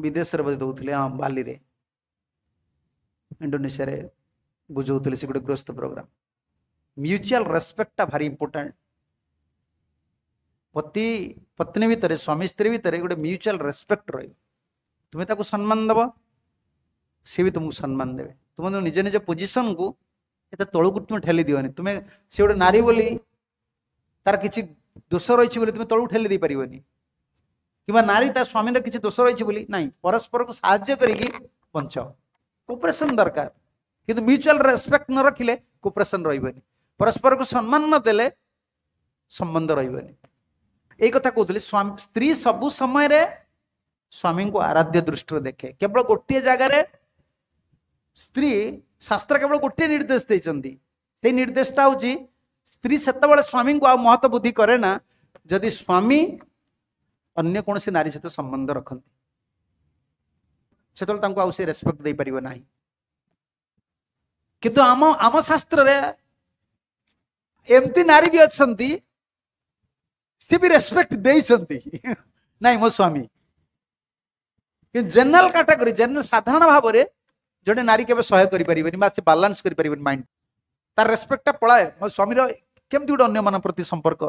ବିଦେଶରେ ବୋଧେ ଦେଉଥିଲେ ହଁ ବାଲିରେ ଇଣ୍ଡୋନେସିଆରେ ବୁଝାଉଥିଲେ ସେ ଗୋଟେ ଗୃହସ୍ଥ ପ୍ରୋଗ୍ରାମ ମ୍ୟୁଚୁଆଲ ରେସ୍ପେକ୍ଟଟା ଭାରି ଇମ୍ପୋର୍ଟାଣ୍ଟ ପତି ପତ୍ନୀ ଭିତରେ ସ୍ୱାମୀ ସ୍ତ୍ରୀ ଭିତରେ ଗୋଟେ ମ୍ୟୁଚୁଆଲ ରେସ୍ପେକ୍ଟ ରହିବ ତୁମେ ତାକୁ ସମ୍ମାନ ଦେବ ସିଏ ବି ତୁମକୁ ସମ୍ମାନ ଦେବେ ତୁମ ନିଜ ନିଜ ପୋଜିସନକୁ ଏତେ ତଳକୁ ତୁମେ ଠେଲି ଦିଅନି ତୁମେ ସେ ଗୋଟେ ନାରୀ ବୋଲି ତାର କିଛି ଦୋଷ ରହିଛି ବୋଲି ତୁମେ ତଳକୁ ଠେଲି ଦେଇପାରିବନି କିମ୍ବା ନାରୀ ତା ସ୍ୱାମୀର କିଛି ଦୋଷ ରହିଛି ବୋଲି ନାହିଁ ପରସ୍ପରକୁ ସାହାଯ୍ୟ କରିକି ବଞ୍ଚାଅ କୋପରେସନ୍ ଦରକାର କିନ୍ତୁ ମ୍ୟୁଚୁଆଲ୍ ରେସ୍ପେକ୍ଟ ନ ରଖିଲେ କୋପରେସନ୍ ରହିବନି ପରସ୍ପରକୁ ସମ୍ମାନ ନ ଦେଲେ ସମ୍ବନ୍ଧ ରହିବନି ଏଇ କଥା କହୁଥିଲି ସ୍ତ୍ରୀ ସବୁ ସମୟରେ ସ୍ୱାମୀଙ୍କୁ ଆରାଧ୍ୟ ଦୃଷ୍ଟିରେ ଦେଖେ କେବଳ ଗୋଟିଏ ଜାଗାରେ ସ୍ତ୍ରୀ ଶାସ୍ତ୍ର କେବଳ ଗୋଟିଏ ନିର୍ଦ୍ଦେଶ ଦେଇଛନ୍ତି ସେଇ ନିର୍ଦ୍ଦେଶଟା ହେଉଛି ସ୍ତ୍ରୀ ସେତେବେଳେ ସ୍ୱାମୀଙ୍କୁ ଆଉ ମହତ ବୁଦ୍ଧି କରେ ନା ଯଦି ସ୍ୱାମୀ ଅନ୍ୟ କୌଣସି ନାରୀ ସହିତ ସମ୍ବନ୍ଧ ରଖନ୍ତି ସେତେବେଳେ ତାଙ୍କୁ ଆଉ ସେ ରେସ୍ପେକ୍ଟ ଦେଇପାରିବ ନାହିଁ କିନ୍ତୁ ଆମ ଆମ ଶାସ୍ତ୍ରରେ ଏମିତି ନାରୀ ବି ଅଛନ୍ତି ସେ ବି ରେସ୍ପେକ୍ଟ ଦେଇଛନ୍ତି ନାଇଁ ମୋ ସ୍ୱାମୀ କିନ୍ତୁ ଜେନେରାଲ କାଟାଗୋରୀ ଜେନେରାଲ ସାଧାରଣ ଭାବରେ ଜଣେ ନାରୀ କେବେ ସହ୍ୟ କରିପାରିବେନି ବା ସେ ବାଲାନ୍ସ କରିପାରିବେନି ମାଇଣ୍ଡ तार रेस्पेक्टा पलाए मो स्वामी केमती गोटे अन्न मान प्रति संपर्क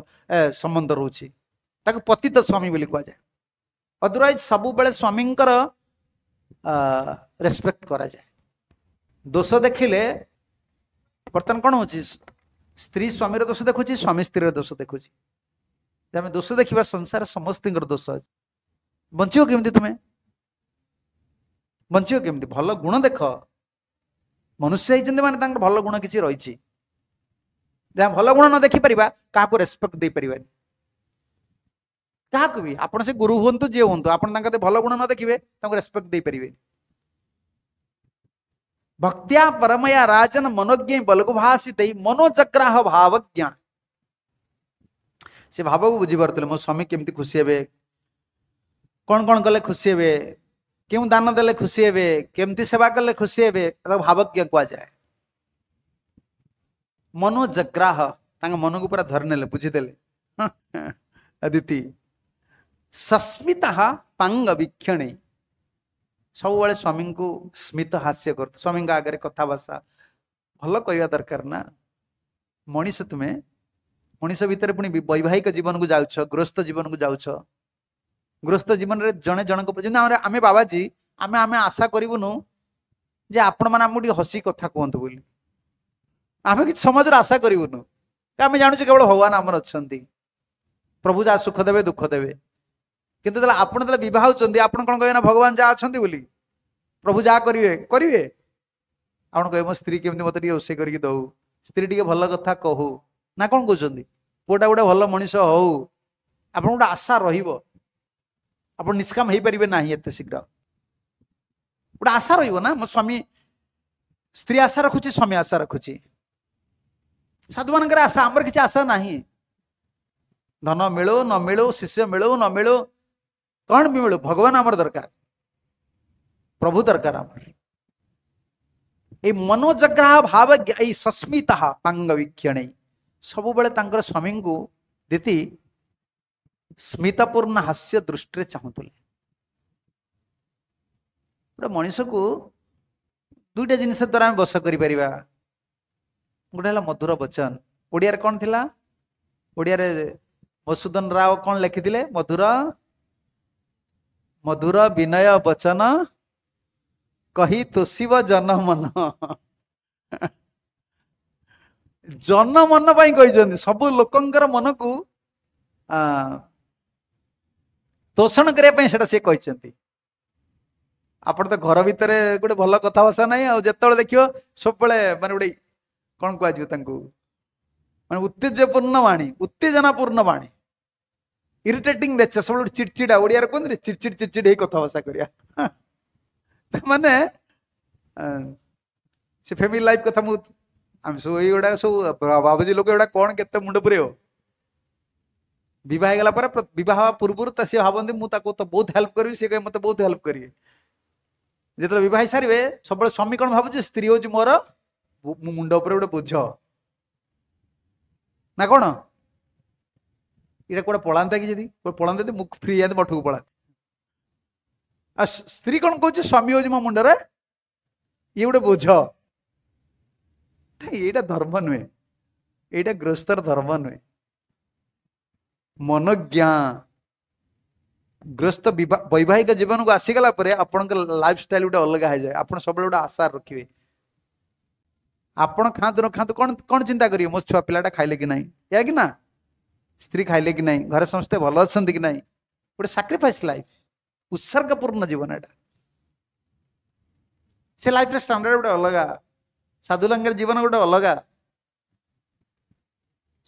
संबंध रोचे पतित स्वामी बोली कह जाए अदरवैज सब बड़े स्वामी रेस्पेक्ट करा दोष देखिले बर्तमान कौन हो स्त्री स्वामी दोष देखुची स्वामी स्त्री दोष देखुची आम दोष देखा संसार समस्ती दोष अच्छे बंचो तुम्हें बंचो भल गुण देख मनुष्य ही मानते भल गुण किसी रही भल गुण न देखिपर क्या रेस्पेक्ट दे पार क्या भी आप गुरु हूँ जी हूँ आप भल गुण न देखिए रेस्पेक्ट दे पारे भक्तिया परमया राजन मनोज्ञ बलगुभाषी मनोजग्राह भावज्ञा से भाव को बुझी पार्थ मो स्वामी केमती खुशी कौन कौन कले खुशी के दले खुसी सेवा कले खुसी भावक कु मनोजग्राह त मनको पूरा धरि बुझिदेले अति सस्मिता सबैले स्वामीको स्मित हास्यु स्वामी आग्र कथा भाषा भयो कहाँ दरकार नमे मनिष भु वैवाहिक को जाउछ गृहस्थ जीवन जाउँछ ଗୃହସ୍ଥ ଜୀବନରେ ଜଣେ ଜଣଙ୍କ ଯେମିତି ଆମର ଆମେ ବାବାଜୀ ଆମେ ଆମେ ଆଶା କରିବୁନୁ ଯେ ଆପଣମାନେ ଆମକୁ ଟିକେ ହସି କଥା କୁହନ୍ତୁ ବୋଲି ଆମେ କିଛି ସମାଜରୁ ଆଶା କରିବୁନୁ ଆମେ ଜାଣୁଛୁ କେବଳ ଭଗବାନ ଆମର ଅଛନ୍ତି ପ୍ରଭୁ ଯାହା ସୁଖ ଦେବେ ଦୁଃଖ ଦେବେ କିନ୍ତୁ ଯେତେବେଳେ ଆପଣ ଯେତେବେଳେ ବିବାହ ହେଉଛନ୍ତି ଆପଣ କ'ଣ କହିବେ ନା ଭଗବାନ ଯାହା ଅଛନ୍ତି ବୋଲି ପ୍ରଭୁ ଯାହା କରିବେ କରିବେ ଆପଣ କହିବେ ମୋ ସ୍ତ୍ରୀ କେମିତି ମୋତେ ଟିକେ ରୋଷେଇ କରିକି ଦେଉ ସ୍ତ୍ରୀ ଟିକେ ଭଲ କଥା କହୁ ନା କ'ଣ କହୁଛନ୍ତି ପୁଅଟା ଗୋଟେ ଭଲ ମଣିଷ ହଉ ଆପଣଙ୍କ ଗୋଟେ ଆଶା ରହିବ ଆପଣ ନିଷ୍କାମ ହେଇପାରିବେ ନାହିଁ ଏତେ ଶୀଘ୍ର ଗୋଟେ ଆଶା ରହିବ ନା ମୋ ସ୍ୱାମୀ ସ୍ତ୍ରୀ ଆଶା ରଖୁଛି ସ୍ୱାମୀ ଆଶା ରଖୁଛି ସାଧୁମାନଙ୍କର ଆଶା ଆମର କିଛି ଆଶା ନାହିଁ ଧନ ମିଳୁ ନ ମିଳୁ ଶିଷ୍ୟ ମିଳୁ ନ ମିଳୁ କ'ଣ ବି ମିଳୁ ଭଗବାନ ଆମର ଦରକାର ପ୍ରଭୁ ଦରକାର ଆମର ଏଇ ମନୋଜଗ୍ରାହ ଭାବ ଏଇ ସସ୍ମିତା ପାଙ୍ଗବିକ୍ଷଣେଇ ସବୁବେଳେ ତାଙ୍କର ସ୍ୱାମୀଙ୍କୁ ଦିତି ସ୍ମିତାପୂର୍ଣ୍ଣ ହାସ୍ୟ ଦୃଷ୍ଟିରେ ଚାହୁଁଥିଲେ ଗୋଟେ ମଣିଷକୁ ଦୁଇଟା ଜିନିଷ ଦ୍ୱାରା ଆମେ ବସ କରିପାରିବା ଗୋଟେ ହେଲା ମଧୁର ବଚନ ଓଡ଼ିଆରେ କ'ଣ ଥିଲା ଓଡ଼ିଆରେ ମସୁଦନ ରାଓ କ'ଣ ଲେଖିଥିଲେ ମଧୁର ମଧୁର ବିନୟ ବଚନ କହି ତୋଷିବ ଜନମନ ଜନମନ ପାଇଁ କହିଛନ୍ତି ସବୁ ଲୋକଙ୍କର ମନକୁ ଆଁ ତୋଷଣ କରିବା ପାଇଁ ସେଟା ସେ କହିଛନ୍ତି ଆପଣ ତ ଘର ଭିତରେ ଗୋଟେ ଭଲ କଥାଭାଷା ନାହିଁ ଆଉ ଯେତେବେଳେ ଦେଖିବ ସବୁବେଳେ ମାନେ ଗୋଟେ କ'ଣ କୁହାଯିବ ତାଙ୍କୁ ମାନେ ଉତ୍ତେଜପୂର୍ଣ୍ଣ ବାଣୀ ଉତ୍ତେଜନାପୂର୍ଣ୍ଣ ବାଣୀ ଇରିଟେଟିଂ ନେଚର୍ ସବୁବେଳେ ଚିଡ଼ଚିଡ଼ା ଓଡ଼ିଆରେ କୁହନ୍ତି ଚିଡ଼ଚିଡ଼ ଚିଡ଼ଚିଡ଼ ହେଇ କଥାଭାଷା କରିବା ତାମାନେ ସେ ଫ୍ୟାମିଲି ଲାଇଫ୍ କଥା ମୁଁ ଆମେ ସବୁ ଏଇଗୁଡ଼ା ସବୁ ବାବୁଜୀ ଲୋକ ଏଗୁଡ଼ା କ'ଣ କେତେ ମୁଣ୍ଡ ପୁରେଇବ ବିବାହ ହେଇଗଲା ପରେ ବିବାହ ହେବା ପୂର୍ବରୁ ତ ସିଏ ଭାବନ୍ତି ମୁଁ ତାକୁ ତ ବହୁତ ହେଲ୍ପ କରିବି ସିଏ କହିବେ ମୋତେ ବହୁତ ହେଲ୍ପ କରିବେ ଯେତେବେଳେ ବିବାହ ହେଇସାରିବେ ସବୁବେଳେ ସ୍ୱାମୀ କ'ଣ ଭାବୁଛି ସ୍ତ୍ରୀ ହେଉଛି ମୋର ମୁଣ୍ଡ ଉପରେ ଗୋଟେ ବୋଝ ନା କ'ଣ ଏଇଟା କୁଆଡ଼େ ପଳାନ୍ତା କି ଯଦି ପଳାନ୍ତା ଯଦି ମୁଖ ଫ୍ରି ହେଇଯାନ୍ତି ମଠକୁ ପଳାନ୍ତି ଆଉ ସ୍ତ୍ରୀ କ'ଣ କହୁଛି ସ୍ୱାମୀ ହେଉଛି ମୋ ମୁଣ୍ଡରେ ଇଏ ଗୋଟେ ବୋଝ ଏଇଟା ଧର୍ମ ନୁହେଁ ଏଇଟା ଗ୍ରସ୍ତର ଧର୍ମ ନୁହେଁ मनज्ञा ग्रस्त वैवाहिक जीवन को आसीगला आपण लाइफ स्टाइल गोटे अलग हो जाए आप सब गोटे आशा रखिए आपड़ खातु न खात कौन कौन चिंता करेंगे मो छुआ पिलाटा खाइले कि ना या कि ना स्त्री खाइले कि ना घर समस्ते भल अच्छा कि ना गोटे साक्रिफाइस लाइफ उत्सर्गपूर्ण जीवन एटा से लाइफ स्टाणार्ड गोटे अलग साधुलांगेर जीवन गोटे अलग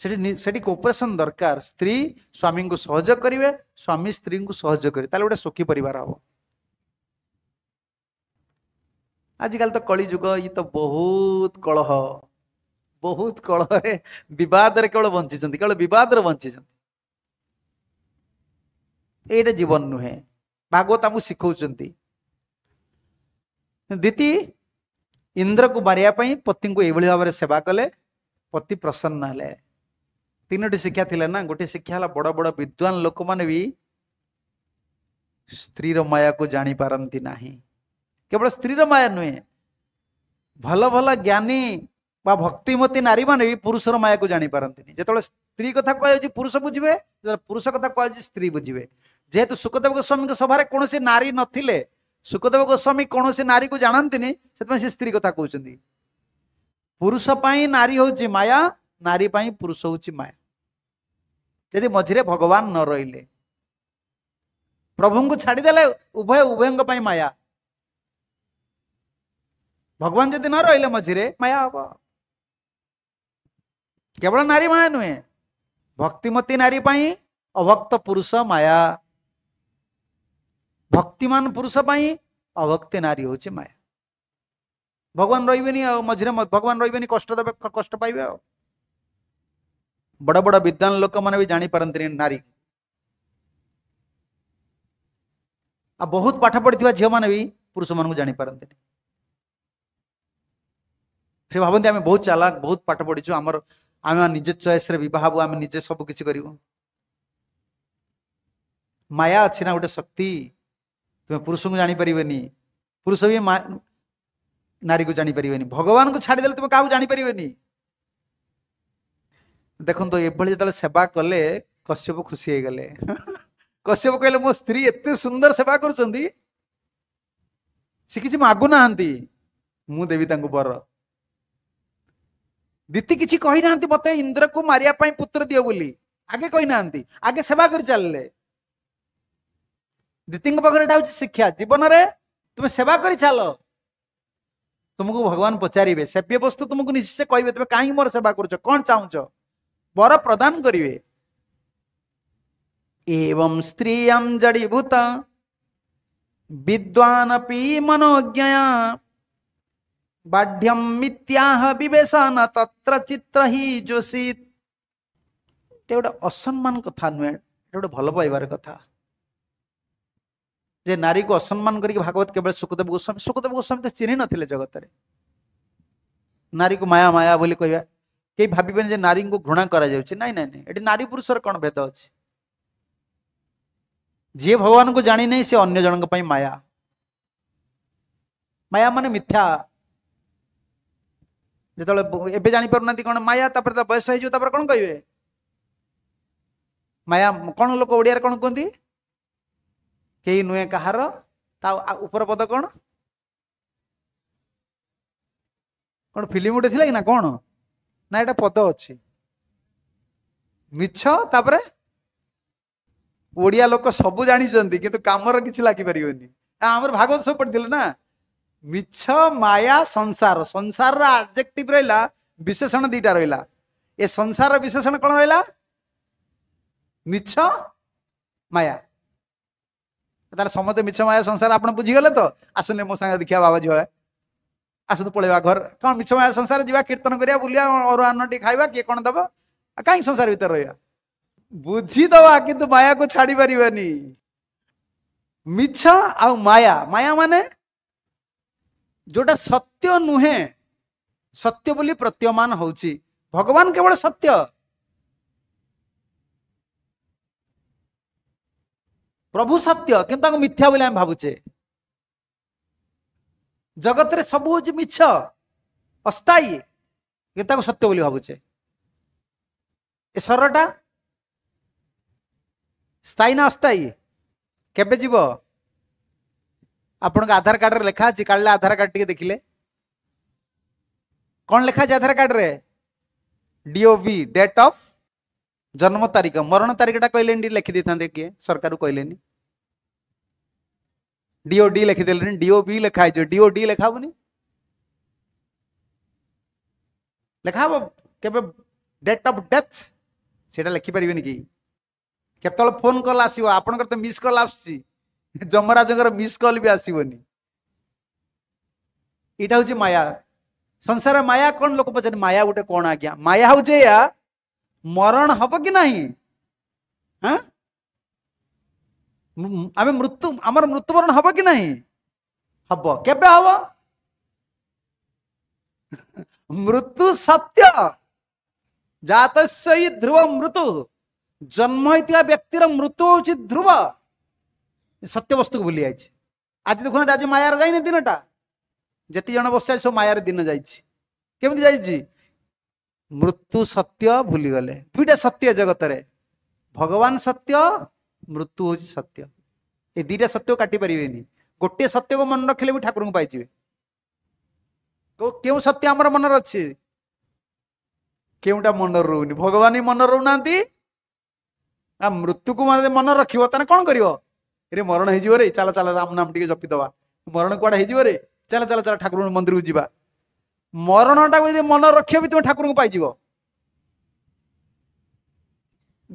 सेठी कोपरेसन दरकार स्त्री स्वामी को सहयोग करेंगे स्वामी स्त्री को सहयोग करें तो गोटे सुखी पर हम आजिकल तो कली जुग ये तो बहुत कलह बहुत कलह बदर केवल बंची केवल बदर बंची ये जीवन नुहे भागवत आम शिखा दीति इंद्र को मारे पति को यह भाव सेवा कले पति प्रसन्न है ତିନୋଟି ଶିକ୍ଷା ଥିଲା ନା ଗୋଟିଏ ଶିକ୍ଷା ହେଲା ବଡ଼ ବଡ଼ ବିଦ୍ୱାନ ଲୋକମାନେ ବି ସ୍ତ୍ରୀର ମାୟାକୁ ଜାଣିପାରନ୍ତି ନାହିଁ କେବଳ ସ୍ତ୍ରୀର ମାୟା ନୁହେଁ ଭଲ ଭଲ ଜ୍ଞାନୀ ବା ଭକ୍ତିମତୀ ନାରୀମାନେ ବି ପୁରୁଷର ମାୟାକୁ ଜାଣିପାରନ୍ତିନି ଯେତେବେଳେ ସ୍ତ୍ରୀ କଥା କୁହାଯାଉଛି ପୁରୁଷ ବୁଝିବେ ଯେତେବେଳେ ପୁରୁଷ କଥା କୁହାଯାଉଛି ସ୍ତ୍ରୀ ବୁଝିବେ ଯେହେତୁ ସୁଖଦେବ ଗୋସ୍ୱାମୀଙ୍କ ସଭାରେ କୌଣସି ନାରୀ ନଥିଲେ ସୁଖଦେବ ଗୋସ୍ୱାମୀ କୌଣସି ନାରୀକୁ ଜାଣନ୍ତିନି ସେଥିପାଇଁ ସେ ସ୍ତ୍ରୀ କଥା କହୁଛନ୍ତି ପୁରୁଷ ପାଇଁ ନାରୀ ହେଉଛି ମାୟା ନାରୀ ପାଇଁ ପୁରୁଷ ହେଉଛି ମାୟା न भगवान् नभु छ उभय उभय माया भगवान नरहे म केवल नारी माया नुहे भक्तिमती नारी पनि अभक्त पुरुष माया भक्तिमान पुरुष पा अभक्ति नारी हौ भगवान र मि भगवान र कष्ट बड़ बड़ विद्वान लोक मैंने भी जापारती नारी आ बहुत पाठ पढ़ी झील मैंने भी पुरुष मान जापारती से भावते आम बहुत चालाक बहुत पाठ पढ़ी आम आम निज चयस बहु आम निजे सबकि माय अच्छी ना गोटे शक्ति तुम्हें पुरुष को जापर पुरुष भी नारी को जापर भगवान को छाड़देले तुम क्या जापर नहीं ଦେଖନ୍ତୁ ଏଭଳି ଯେତେବେଳେ ସେବା କଲେ କଶ୍ୟପ ଖୁସି ହେଇଗଲେ କଶ୍ୟପ କହିଲେ ମୋ ସ୍ତ୍ରୀ ଏତେ ସୁନ୍ଦର ସେବା କରୁଛନ୍ତି ସେ କିଛି ମାଗୁନାହାନ୍ତି ମୁଁ ଦେବି ତାଙ୍କୁ ବର ଦିତି କିଛି କହିନାହାନ୍ତି ମତେ ଇନ୍ଦ୍ରକୁ ମାରିବା ପାଇଁ ପୁତ୍ର ଦିଅ ବୋଲି ଆଗେ କହିନାହାନ୍ତି ଆଗେ ସେବା କରି ଚାଲିଲେ ଦିତିଙ୍କ ପାଖରେ ଏଇଟା ହଉଛି ଶିକ୍ଷା ଜୀବନରେ ତୁମେ ସେବା କରି ଚାଲ ତୁମକୁ ଭଗବାନ ପଚାରିବେ ସେବ୍ୟ ବସ୍ତୁ ତୁମକୁ ନିଶ୍ଚୟ କହିବେ ତୁମେ କାହିଁକି ମୋର ସେବା କରୁଛ କ'ଣ ଚାହୁଁଛ वर प्रदान करे एवं स्त्री जडीभूत विद्वान पी मनोज्ञया बाढ़्यम मिथ्याह बेसन तत्र चित्र ही जोषित गोटे असम्मान कथा नुहे गोटे भल पाइबार कथा जे नारी को असम्मान कर भागवत केवल सुखदेव गोस्वामी सुखदेव गोस्वामी तो चिन्ह नगत रे नारी को माया माया बोली कह कई भावे नारी को घृणा कर नारी पुरुष कौन भेद अच्छे जी भगवान को जाणी नहीं सी अगर माया माया मान मिथ्या जो एवं जान पार ना कौन माया तापर ता बयस कौन कहे माया कौन लोक ओडिया कौन कहते कई नुहे कहार ऊपर पद कौन कौन फिल्म गोटे थी ना कौन ନା ଏଇଟା ପଦ ଅଛି ମିଛ ତାପରେ ଓଡ଼ିଆ ଲୋକ ସବୁ ଜାଣିଛନ୍ତି କିନ୍ତୁ କାମର କିଛି ଲାଗିପାରିବନି ଆମର ଭାଗବତ ସବୁ ପଢ଼ିଥିଲେ ନା ମିଛ ମାୟା ସଂସାର ସଂସାରର ଆବଜେକ୍ଟିଭ ରହିଲା ବିଶେଷଣ ଦୁଇଟା ରହିଲା ଏ ସଂସାରର ବିଶେଷଣ କ'ଣ ରହିଲା ମିଛ ମାୟା ତାହେଲେ ସମସ୍ତେ ମିଛ ମାୟା ସଂସାର ଆପଣ ବୁଝିଗଲେ ତ ଆସନ୍ତୁ ମୋ ସାଙ୍ଗେ ଦେଖିବା ବାବାଜୀ ଭଳିଆ आस पलैवा घर कौन मिछ माया संसार जी कीर्तन करवा बुलवा अर अन्न टी खाइबा किए कौन दब कहीं संसार भितर रहा बुझीद कि माया को छाड़ पार्वानी मिछ आ माय मान जोटा सत्य नुह सत्य बोली प्रत्यमान हूँ भगवान केवल सत्य प्रभु सत्य कि मिथ्या भावचे জগতের সবু হচ্ছে মিছ অস্থায়ী কিন্তু তাকে সত্য বলে ভাবুছে এ স্বরটা স্থায়ী না অস্থায়ী কেবে যাব আপনার আধার কার্ডরে লেখা আছে কাড়লে আধার কার্ড টিকে দেখলে কণ লেখা আছে আধার কার্ডরে ডিওভি ডেট অফ জন্ম তারিখ মরণ তারিখটা কহিলেন লেখি দিয়ে থাকে কিয়ে সরকার কহিলেনি डीओ डी लिखी दे डीओ बी लिखाइजो डीओ डी लिखाबनी लिखाब के डेट ऑफ डेथ सेटा लिखि परिबेन कि केत फोन कल आस आपनकर तो मिस कल आसी मिस कल भी आसवन यहाँ हूँ माया संसार माया कौन लोक पचार ମାୟା गोटे कौन आज्ञा ମାୟା हूँ मरण हम कि ना हाँ আমি মৃত্যু আমার মৃত্যুবরণ হব কি নাই হব কেবে হব মৃত্যু সত্য জাতস্যই ধ্রুব মৃত্যু জন্ম হয়েছে ব্যক্তির মৃত্যু হচ্ছে ধ্রুব সত্য বস্তুকে ভুলে যাইছে আজ দেখুন আজ মায়ার যাই না দিনটা যেতে জন বসে সব মায়ার দিন যাইছি কেমতি যাইছি মৃত্যু সত্য গলে দুইটা সত্য জগতরে ভগবান সত্য ମୃତ୍ୟୁ ହେଉଛି ସତ୍ୟ ଏ ଦିଟା ସତ୍ୟକୁ କାଟିପାରିବେନି ଗୋଟିଏ ସତ୍ୟକୁ ମନେ ରଖିଲେ ବି ଠାକୁରଙ୍କୁ ପାଇଯିବେ କେଉଁ ସତ୍ୟ ଆମର ମନର ଅଛି କେଉଁଟା ମନରେ ରହୁନି ଭଗବାନ ହିଁ ମନରେ ରହୁନାହାନ୍ତି ଆ ମୃତ୍ୟୁକୁ ମନେ ରଖିବ ତାହେଲେ କଣ କରିବ ଏରେ ମରଣ ହେଇଯିବ ରେ ଚାଲ ଚାଲ ରାମ ନାମ ଟିକେ ଜପିଦବା ମରଣ କୁଆଡେ ହେଇଯିବ ରେ ଚାଲ ଚାଲ ଚାଲ ଠାକୁର ମନ୍ଦିରକୁ ଯିବା ମରଣଟାକୁ ଯଦି ମନେ ରଖିବ ବି ତୁମେ ଠାକୁରଙ୍କୁ ପାଇଯିବ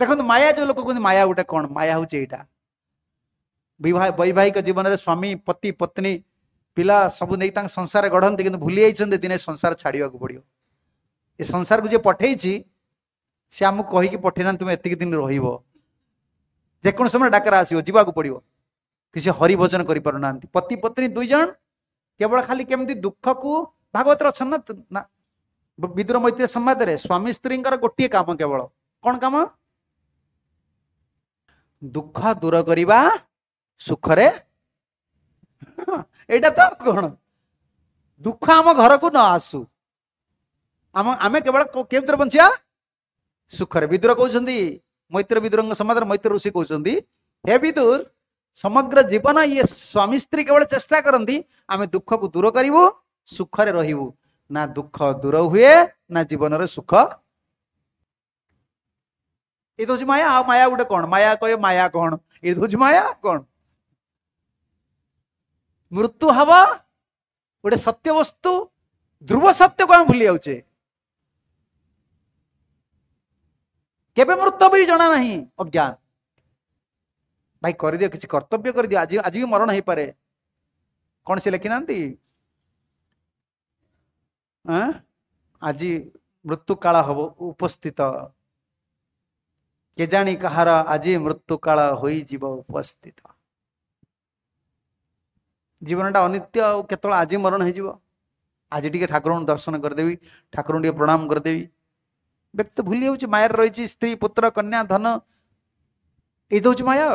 ଦେଖନ୍ତୁ ମାୟା ଯୋଉ ଲୋକ କୁହନ୍ତି ମାୟା ଗୋଟେ କ'ଣ ମାୟା ହେଉଛି ଏଇଟା ବୈବାହିକ ଜୀବନରେ ସ୍ୱାମୀ ପତି ପତ୍ନୀ ପିଲା ସବୁ ନେଇ ତାଙ୍କ ସଂସାର ଗଢ଼ନ୍ତି କିନ୍ତୁ ଭୁଲି ଯାଇଛନ୍ତି ଦିନେ ସଂସାର ଛାଡ଼ିବାକୁ ପଡ଼ିବ ଏ ସଂସାରକୁ ଯିଏ ପଠେଇଛି ସେ ଆମକୁ କହିକି ପଠେଇନାହାନ୍ତି ତୁମେ ଏତିକି ଦିନ ରହିବ ଯେକୌଣସି ସମୟରେ ଡାକରା ଆସିବ ଯିବାକୁ ପଡ଼ିବ କିଛି ହରିଭୋଜନ କରିପାରୁନାହାନ୍ତି ପତି ପତ୍ନୀ ଦୁଇ ଜଣ କେବଳ ଖାଲି କେମିତି ଦୁଃଖକୁ ଭାଗବତରେ ଅଛନ୍ତି ନା ବିଦୁର ମୈତ୍ରୀ ସମ୍ବାଦରେ ସ୍ୱାମୀ ସ୍ତ୍ରୀଙ୍କର ଗୋଟିଏ କାମ କେବଳ କ'ଣ କାମ ଦୁଃଖ ଦୂର କରିବା ସୁଖରେ ଏଇଟା ତ କ'ଣ ଦୁଃଖ ଆମ ଘରକୁ ନ ଆସୁ ଆମ ଆମେ କେବଳ କେମିତିରେ ବଞ୍ଚିବା ସୁଖରେ ବିଦୁର କହୁଛନ୍ତି ମୈତ୍ର ବିଦୁରଙ୍କ ସମାଜରେ ମୈତ୍ର ଋଷି କହୁଛନ୍ତି ହେ ବିଦୁର ସମଗ୍ର ଜୀବନ ଇଏ ସ୍ୱାମୀ ସ୍ତ୍ରୀ କେବଳ ଚେଷ୍ଟା କରନ୍ତି ଆମେ ଦୁଃଖକୁ ଦୂର କରିବୁ ସୁଖରେ ରହିବୁ ନା ଦୁଃଖ ଦୂର ହୁଏ ନା ଜୀବନରେ ସୁଖ ଏ ତ ହଉଛି ମାୟା ଆଉ ମାୟା ଗୋଟେ କ'ଣ ମାୟା କହିବେ ମାୟା କ'ଣ ଏ ତ ହଉଛି ମାୟା କ'ଣ ମୃତ୍ୟୁ ହବ ଗୋଟେ ସତ୍ୟ ବସ୍ତୁ ଧ୍ରୁବ ସତ୍ୟକୁ ଆମେ ଭୁଲି ଯାଉଛେ କେବେ ମୃତ୍ୟୁ ବି ଜଣା ନାହିଁ ଅଜ୍ଞାନ ଭାଇ କରିଦିଅ କିଛି କର୍ତ୍ତବ୍ୟ କରିଦିଅ ଆଜି ଆଜି ବି ମରଣ ହେଇପାରେ କ'ଣ ସେ ଲେଖିନାହାନ୍ତି ଆଜି ମୃତ୍ୟୁକାଳ ହବ ଉପସ୍ଥିତ केजा कहाँ आज मृत्युकाल उपस्थित जीवन टा अनित्योला आज मरण है जो आज टिक ठाकुर दर्शन गरिदेबि ठाकुर प्रणाम व्यक्त गरिदेबि मायर भुलीउ स्त्री पुत्र कन्या धन एउटा माया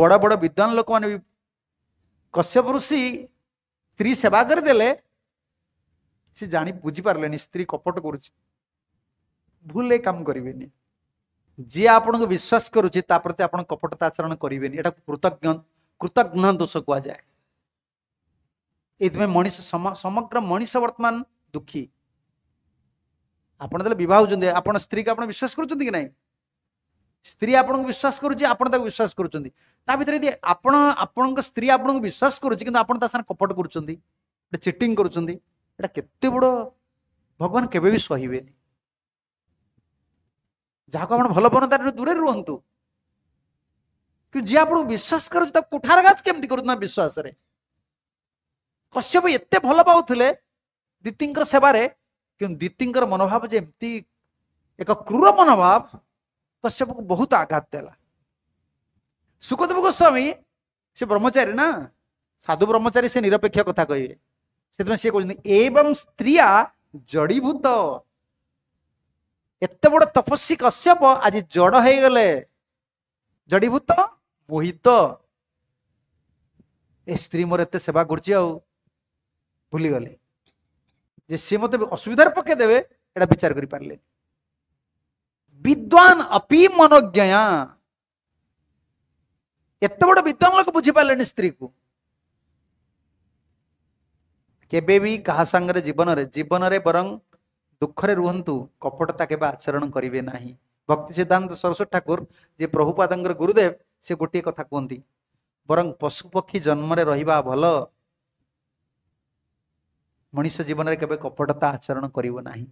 बड बड विद्वान लोक म कस्य पूषी स्त्री सेवादेले सि जा बुझि पारे नि स्त्री कपट गरु भुल गरे नि ଯିଏ ଆପଣଙ୍କୁ ବିଶ୍ୱାସ କରୁଛି ତା ପ୍ରତି ଆପଣ କପଟତା ଆଚରଣ କରିବେନି ଏଟାକୁ କୃତଜ୍ଞ କୃତଘ୍ନ ଦୋଷ କୁହାଯାଏ ଏଥିପାଇଁ ମଣିଷ ସମଗ୍ର ମଣିଷ ବର୍ତ୍ତମାନ ଦୁଃଖୀ ଆପଣ ଯେତେବେଳେ ବିବାହ ହେଉଛନ୍ତି ଆପଣ ସ୍ତ୍ରୀକୁ ଆପଣ ବିଶ୍ୱାସ କରୁଛନ୍ତି କି ନାହିଁ ସ୍ତ୍ରୀ ଆପଣଙ୍କୁ ବିଶ୍ୱାସ କରୁଛି ଆପଣ ତାକୁ ବିଶ୍ୱାସ କରୁଛନ୍ତି ତା ଭିତରେ ଯଦି ଆପଣ ଆପଣଙ୍କ ସ୍ତ୍ରୀ ଆପଣଙ୍କୁ ବିଶ୍ୱାସ କରୁଛି କିନ୍ତୁ ଆପଣ ତା ସାଙ୍ଗରେ କପଟ କରୁଛନ୍ତି ଗୋଟେ ଚିଟିଂ କରୁଛନ୍ତି ଏଇଟା କେତେ ବଡ଼ ଭଗବାନ କେବେ ବି ସହିବେନି ଯାହାକୁ ଆପଣ ଭଲ ପାଉନ ତାଠାରୁ ଦୂରରେ ରୁହନ୍ତୁ କିନ୍ତୁ ଯିଏ ଆପଣଙ୍କୁ ବିଶ୍ୱାସ କରୁଛି ତାକୁ କୁଠାରଘାତ କେମିତି କରୁଛନ୍ତି ବିଶ୍ୱାସରେ କଶ୍ୟପ ଏତେ ଭଲ ପାଉଥିଲେ ଦିତିଙ୍କର ସେବାରେ କିନ୍ତୁ ଦିତିଙ୍କର ମନୋଭାବ ଯେ ଏମିତି ଏକ କ୍ରୁର ମନୋଭାବ କଶ୍ୟପକୁ ବହୁତ ଆଘାତ ଦେଲା ସୁଖଦେବ ଗୋସ୍ୱାମୀ ସେ ବ୍ରହ୍ମଚାରୀ ନା ସାଧୁ ବ୍ରହ୍ମଚାରୀ ସେ ନିରପେକ୍ଷ କଥା କହିବେ ସେଥିପାଇଁ ସେ କହୁଛନ୍ତି ଏବଂ ସ୍ତ୍ରୀଆ ଜଡ଼ିଭୂତ ଏତେ ବଡ ତପସ୍ୱୀ କଶ୍ୟପ ଆଜି ଜଡ ହେଇଗଲେ ଜଡ଼ିଭୂତ ମୋହିତ ଏ ସ୍ତ୍ରୀ ମୋର ଏତେ ସେବା କରୁଛି ଆଉ ଭୁଲିଗଲେ ଯେ ସିଏ ମୋତେ ଅସୁବିଧାରେ ପକେଇଦେବେ ଦେବେ ଏଟା ବିଚାର କରିପାରିଲେ ବିଦ୍ୱାନ ଅପି ମନଜ୍ଞା ଏତେ ବଡ ବିଦ୍ୱାନ ଲୋକ ବୁଝିପାରିଲେନି ସ୍ତ୍ରୀକୁ କେବେ ବି କାହା ସାଙ୍ଗରେ ଜୀବନରେ ଜୀବନରେ ବରଂ ଦୁଃଖରେ ରୁହନ୍ତୁ କପଟତା କେବେ ଆଚରଣ କରିବେ ନାହିଁ ଭକ୍ତି ସିଦ୍ଧାନ୍ତ ସରସ୍ୱତୀ ଠାକୁର ଯିଏ ପ୍ରଭୁପାଦଙ୍କର ଗୁରୁଦେବ ସେ ଗୋଟିଏ କଥା କୁହନ୍ତି ବରଂ ପଶୁପକ୍ଷୀ ଜନ୍ମରେ ରହିବା ଭଲ ମଣିଷ ଜୀବନରେ କେବେ କପଟତା ଆଚରଣ କରିବ ନାହିଁ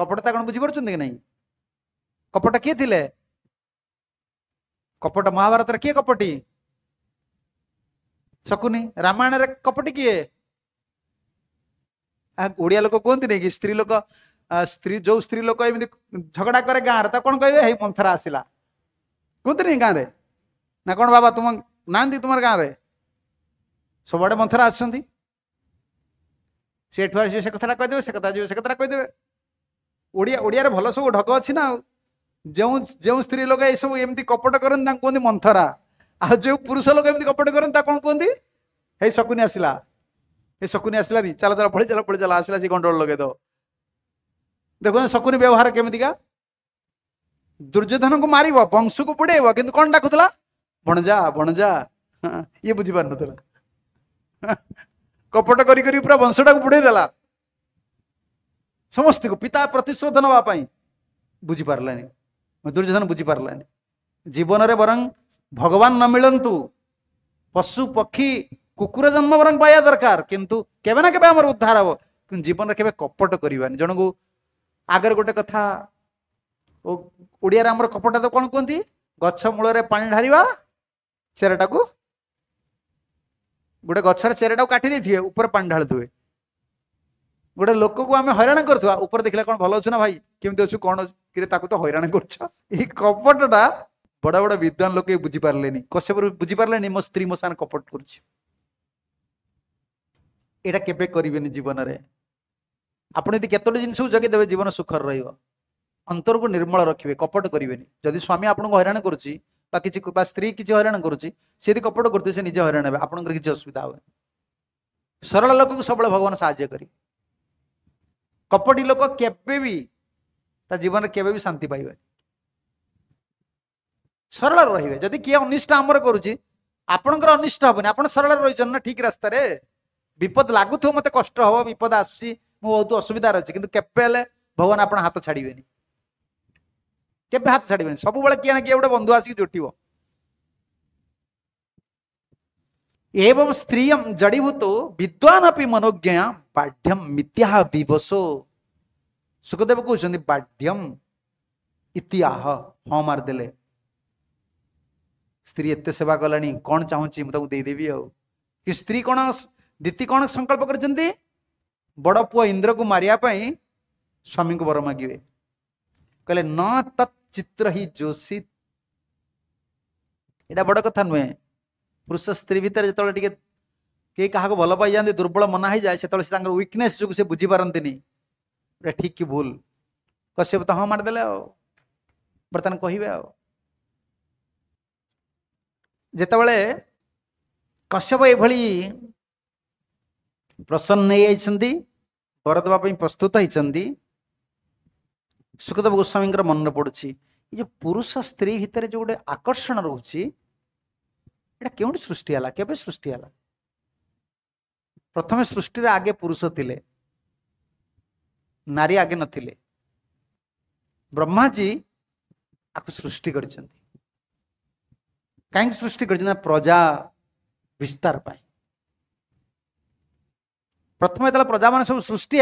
କପଟତା କ'ଣ ବୁଝିପାରୁଛନ୍ତି କି ନାହିଁ କପଟ କିଏ ଥିଲେ କପଟ ମହାଭାରତରେ କିଏ କପଟି ଶକୁନି ରାମାୟଣରେ କପଟି କିଏ ଓଡ଼ିଆ ଲୋକ କୁହନ୍ତି ନାଇଁ କି ସ୍ତ୍ରୀ ଲୋକ ସ୍ତ୍ରୀ ଯୋଉ ସ୍ତ୍ରୀ ଲୋକ ଏମିତି ଝଗଡ଼ା କରେ ଗାଁରେ ତାକୁ କ'ଣ କହିବେ ହେଇ ମନ୍ଥର ଆସିଲା କୁହନ୍ତିନି ଗାଁରେ ନା କ'ଣ ବାବା ତୁମ ନାହାନ୍ତି ତୁମର ଗାଁରେ ସବୁଆଡ଼େ ମନ୍ଥର ଆସିଛନ୍ତି ସେ ଏଠୁ ଆସିବେ ସେ କଥାଟା କହିଦେବେ ସେ କଥା ଯିବେ ସେ କଥାଟା କହିଦେବେ ଓଡ଼ିଆ ଓଡ଼ିଆରେ ଭଲ ସବୁ ଢଗ ଅଛି ନା ଆଉ ଯେଉଁ ଯେଉଁ ସ୍ତ୍ରୀ ଲୋକ ଏସବୁ ଏମିତି କପଟ କରନ୍ତି ତାଙ୍କୁ କୁହନ୍ତି ମନ୍ଥରା ଆଉ ଯେଉଁ ପୁରୁଷ ଲୋକ ଏମିତି କପଟ କରନ୍ତି ତାକୁ କ'ଣ କୁହନ୍ତି ହେଇ ଶକୁନି ଆସିଲା ହେଇ ଶକୁନି ଆସିଲାନି ଚାଲ ଚାଲ ପଳେଇ ଚାଲ ପଳେଇ ଚାଲ ଆସିଲା ସେ ଗଣ୍ଡଗୋଳ ଲଗେଇଦେବ देखुन व्यवहार केमिका दुर्जोधनको मरब वंश बणजा बणजा ये बुझी बुझि पान कपट गरि को पिता प्रतिशोध नाप्नु बुझि पारानि दुर्जोधन बुझि पारानि जीवन बरङ भगवान नमिलु पशु पक्षी कुकुर जन्म बरङ परकार किन के जीवन के कपट गरि ଆଗରେ ଗୋଟେ କଥା ଓଡ଼ିଆରେ ଆମର କପଟା ତ କ'ଣ କୁହନ୍ତି ଗଛ ମୂଳରେ ପାଣି ଢାଳିବା ଚେରଟାକୁ ଗୋଟେ ଗଛର ଚେରଟାକୁ କାଟି ଦେଇଥିବେ ଉପରେ ପାଣି ଢାଳୁଥିବେ ଗୋଟେ ଲୋକକୁ ଆମେ ହଇରାଣ କରୁଥିବା ଉପରେ ଦେଖିଲା କ'ଣ ଭଲ ଅଛୁ ନା ଭାଇ କେମିତି ଅଛୁ କ'ଣ କିରେ ତାକୁ ତ ହଇରାଣ କରୁଛ ଏଇ କପଟଟା ବଡ଼ ବଡ଼ ବିଦ୍ୱାନ ଲୋକ ବୁଝିପାରିଲେନି କଶ୍ୟପରୁ ବୁଝିପାରିଲେନି ମୋ ସ୍ତ୍ରୀ ମୋ ସାଙ୍ଗରେ କପଟ କରୁଛି ଏଇଟା କେବେ କରିବେନି ଜୀବନରେ ଆପଣ ଯଦି କେତୋଟି ଜିନିଷକୁ ଯୋଗେଇ ଦେବେ ଜୀବନ ସୁଖରେ ରହିବ ଅନ୍ତରକୁ ନିର୍ମଳ ରଖିବେ କପଟ କରିବେନି ଯଦି ସ୍ୱାମୀ ଆପଣଙ୍କୁ ହଇରାଣ କରୁଛି ବା କିଛି ବା ସ୍ତ୍ରୀ କିଛି ହଇରାଣ କରୁଛି ସେ ଯଦି କପଟ କରୁଥିବେ ସେ ନିଜେ ହଇରାଣ ହେବେ ଆପଣଙ୍କର କିଛି ଅସୁବିଧା ହୁଏନି ସରଳ ଲୋକକୁ ସବୁବେଳେ ଭଗବାନ ସାହାଯ୍ୟ କରିବେ କପଟି ଲୋକ କେବେ ବି ତା ଜୀବନରେ କେବେ ବି ଶାନ୍ତି ପାଇବେନି ସରଳରେ ରହିବେ ଯଦି କିଏ ଅନିଷ୍ଟ ଆମର କରୁଛି ଆପଣଙ୍କର ଅନିଷ୍ଟ ହବନି ଆପଣ ସରଳରେ ରହିଛନ୍ତି ନା ଠିକ ରାସ୍ତାରେ ବିପଦ ଲାଗୁଥିବ ମୋତେ କଷ୍ଟ ହବ ବିପଦ ଆସୁଛି ମୁଁ ବହୁତ ଅସୁବିଧାରେ ଅଛି କିନ୍ତୁ କେବେ ହେଲେ ଭଗବାନ ଆପଣ ହାତ ଛାଡ଼ିବେନି କେବେ ହାତ ଛାଡ଼ିବେନି ସବୁବେଳେ କିଏ ନା କିଏ ଗୋଟେ ବନ୍ଧୁ ଆସିକି ଜୁଟିବ एवं स्त्रिय जड़ीभूत विद्वान अपनी मनोज्ञया बाढ़्यम मिथ्या सुखदेव कहते बाढ़्यम इतिहाह हाँ मारदे स्त्री एत सेवा कले कौन चाहिए मुझे देदेवी आ स्त्री कौन दीति कौन संकल्प कर बड़ पु इंद्र को मारे स्वामी को बर मागे कह न तत्चित्र ही जोशी एटा बड़ कथा नुहे पुरुष स्त्री भितर जो किए क्या भल पाई जाते दुर्बल मना ही जाए से विकनेस जो से बुझीपारती ठीक कि भूल हाँ, कश्यप तो हाँ मारदे आर्तमान कह आत कश्यप ये प्रसन्न नहीं जाती ବରଦେବା ପାଇଁ ପ୍ରସ୍ତୁତ ହେଇଛନ୍ତି ସୁଖଦେବ ଗୋସ୍ୱାମୀଙ୍କର ମନରେ ପଡ଼ୁଛି ଏ ଯେଉଁ ପୁରୁଷ ସ୍ତ୍ରୀ ଭିତରେ ଯେଉଁ ଗୋଟେ ଆକର୍ଷଣ ରହୁଛି ଏଇଟା କେଉଁଠି ସୃଷ୍ଟି ହେଲା କେବେ ସୃଷ୍ଟି ହେଲା ପ୍ରଥମେ ସୃଷ୍ଟିରେ ଆଗେ ପୁରୁଷ ଥିଲେ ନାରୀ ଆଗେ ନଥିଲେ ବ୍ରହ୍ମାଜୀ ଆକୁ ସୃଷ୍ଟି କରିଛନ୍ତି କାହିଁକି ସୃଷ୍ଟି କରିଛନ୍ତି ପ୍ରଜା ବିସ୍ତାର ପାଇଁ प्रथम जो प्रजा मैंने सब सृष्टि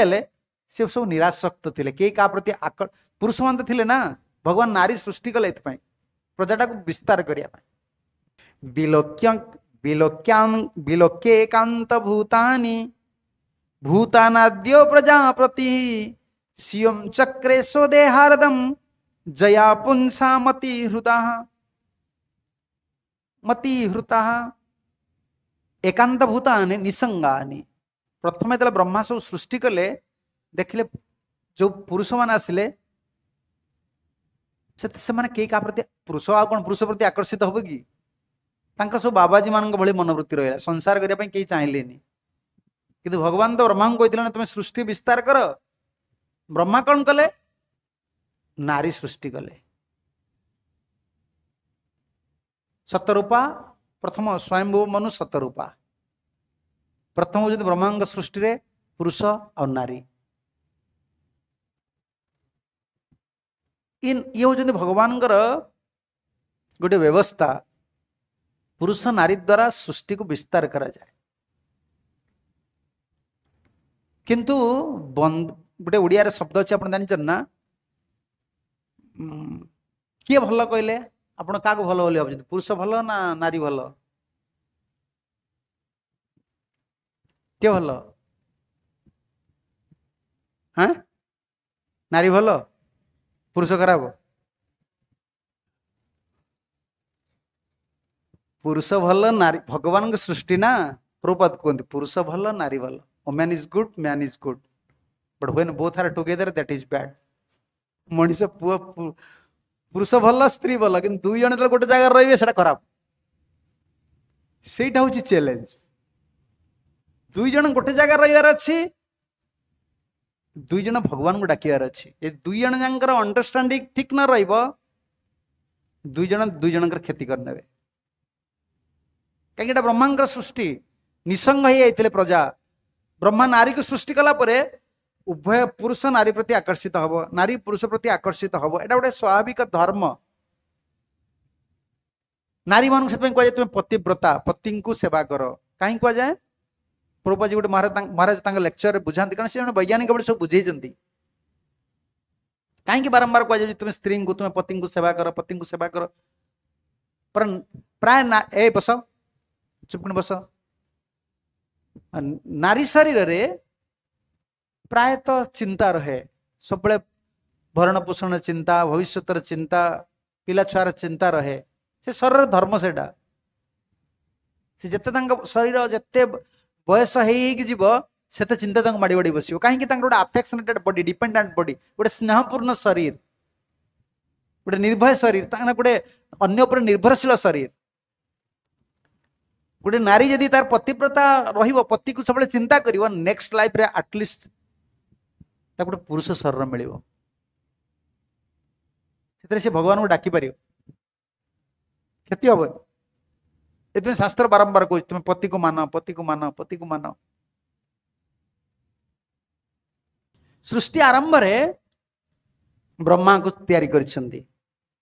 से सब निराशक्त थे किए क्या प्रति आक पुरुष मान तो थे ना भगवान नारी सृष्टि कले प्रजाटा को विस्तार करने विलोक्यलोक्यलोक्येकांत भूतानी भूतानाद्य प्रजा प्रति सीयम चक्रे स्वदेहारदम जया पुंसा मती हृदा मती हृता एकांत भूतानी निसंगानी प्रथम जो ब्रह्मा सब सृष्टि कले देखले जो पुरुष मान आसिले से कई क्या प्रति पुरुष आरुष प्रति आकर्षित हे कि सब बाबाजी मान भनोवृत्ति रहा संसार करने कई चाहिए कि भगवान तो ब्रह्मा को कही तुम सृष्टि विस्तार कर ब्रह्मा कौन कले नारी सृष्टि कले सतरूपा प्रथम स्वयंभू मनु सतरूपा ପ୍ରଥମ ହେଉଛନ୍ତି ବ୍ରହ୍ମାଙ୍କ ସୃଷ୍ଟିରେ ପୁରୁଷ ଆଉ ନାରୀ ଇନ୍ ଇଏ ହେଉଛନ୍ତି ଭଗବାନଙ୍କର ଗୋଟେ ବ୍ୟବସ୍ଥା ପୁରୁଷ ନାରୀ ଦ୍ୱାରା ସୃଷ୍ଟିକୁ ବିସ୍ତାର କରାଯାଏ କିନ୍ତୁ ଗୋଟେ ଓଡ଼ିଆରେ ଶବ୍ଦ ଅଛି ଆପଣ ଜାଣିଛନ୍ତି ନା କିଏ ଭଲ କହିଲେ ଆପଣ କାହାକୁ ଭଲ ବୋଲି ଭାବୁଛନ୍ତି ପୁରୁଷ ଭଲ ନା ନାରୀ ଭଲ কে ভাল হ্যাঁ নারী ভাল পুরুষ খারাপ পুরুষ ভাল নারী ভগবান সৃষ্টি না প্রপাত কুহতি পুরুষ ভাল নারী ভাল man is good man is good but when both are together that is bad Manish পুয়া পুরুষ ভাল স্ত্রী ভাল কিন্তু দুই জন যেত গোটে জায়গায় রয়েবে সেটা খারাপ সেইটা হচ্ছে চ্যালেঞ্জ দুই জন গোটে জায়গা রহিবার ଅଛି দুই জন ভগবানଙ୍କୁ ଡାକିବାର ଅଛି ଏ ଦୁଇ ଜଣ ଯାଙ୍କର ଅଣ୍ଡରଷ୍ଟାଣ୍ଡିଂ ଠିକ୍ ନ ରହିବ ଦୁଇ ଜଣ ଦୁଇ ଜଣଙ୍କର କ୍ଷତି କରିନେବେ କାହିଁକି ଏଇଟା ବ୍ରହ୍ମାଙ୍କର ସୃଷ୍ଟି ନିଃସଙ୍ଗ ହେଇଯାଇଥିଲେ ପ୍ରଜା ବ୍ରହ୍ମା ନାରୀକୁ ସୃଷ୍ଟି କଲା ପରେ ଉଭୟ ପୁରୁଷ ନାରୀ ପ୍ରତି ଆକର୍ଷିତ ହବ ନାରୀ ପୁରୁଷ ପ୍ରତି ଆକର୍ଷିତ ହବ ଏଇଟା ଗୋଟେ ସ୍ୱାଭାବିକ ଧର୍ମ ନାରୀମାନଙ୍କୁ ସେଥିପାଇଁ କୁହାଯାଏ ତୁମେ ପତିବ୍ରତା ପତିଙ୍କୁ ସେବା କର କାହିଁ କୁହାଯାଏ प्रभुपाजी गोटे महाराज महाराज लेक्चर बुझाते कारण से जो वैज्ञानिक भाव सब बुझे कहीं बारंबार कह तुम स्त्री को तुम पति को सेवा कर पति को सेवा कर प्राय ए बस चुपकण बस नारी शरीर रे प्रायतः चिंता रहे सब भरण पोषण चिंता भविष्य चिंता पिला छुआर चिंता रहे से शरीर धर्म सेटा से जिते शरीर जिते ବୟସ ହେଇ ହେଇକି ଯିବ ସେତେ ଚିନ୍ତା ତାଙ୍କୁ ମାଡ଼ି ମାଡ଼ି ବସିବ କାହିଁକି ତାଙ୍କର ଗୋଟେ ଆଫେକ୍ସନେଟେଡ୍ ବଡି ଡିପେଣ୍ଡାଣ୍ଟ ବଡି ଗୋଟେ ସ୍ନେହପୂର୍ଣ୍ଣ ଶରୀର ଗୋଟେ ନିର୍ଭୟ ଶରୀର ତାଙ୍କର ଗୋଟେ ଅନ୍ୟ ଉପରେ ନିର୍ଭରଶୀଳ ଶରୀର ଗୋଟେ ନାରୀ ଯଦି ତାର ପତିବ୍ରତା ରହିବ ପତିକୁ ସବୁବେଳେ ଚିନ୍ତା କରିବ ନେକ୍ସଟ ଲାଇଫରେ ଆଟଲିଷ୍ଟ ତାକୁ ଗୋଟେ ପୁରୁଷ ଶରୀର ମିଳିବ ସେଥିରେ ସେ ଭଗବାନଙ୍କୁ ଡାକିପାରିବ କ୍ଷତି ହବନି ସେଥିପାଇଁ ଶାସ୍ତ୍ର ବାରମ୍ବାର କହୁଛି ତୁମେ ପତିକୁ ମାନ ପତିକୁ ମାନ ପତିକୁ ମାନ ସୃଷ୍ଟି ଆରମ୍ଭରେ ବ୍ରହ୍ମାଙ୍କୁ ତିଆରି କରିଛନ୍ତି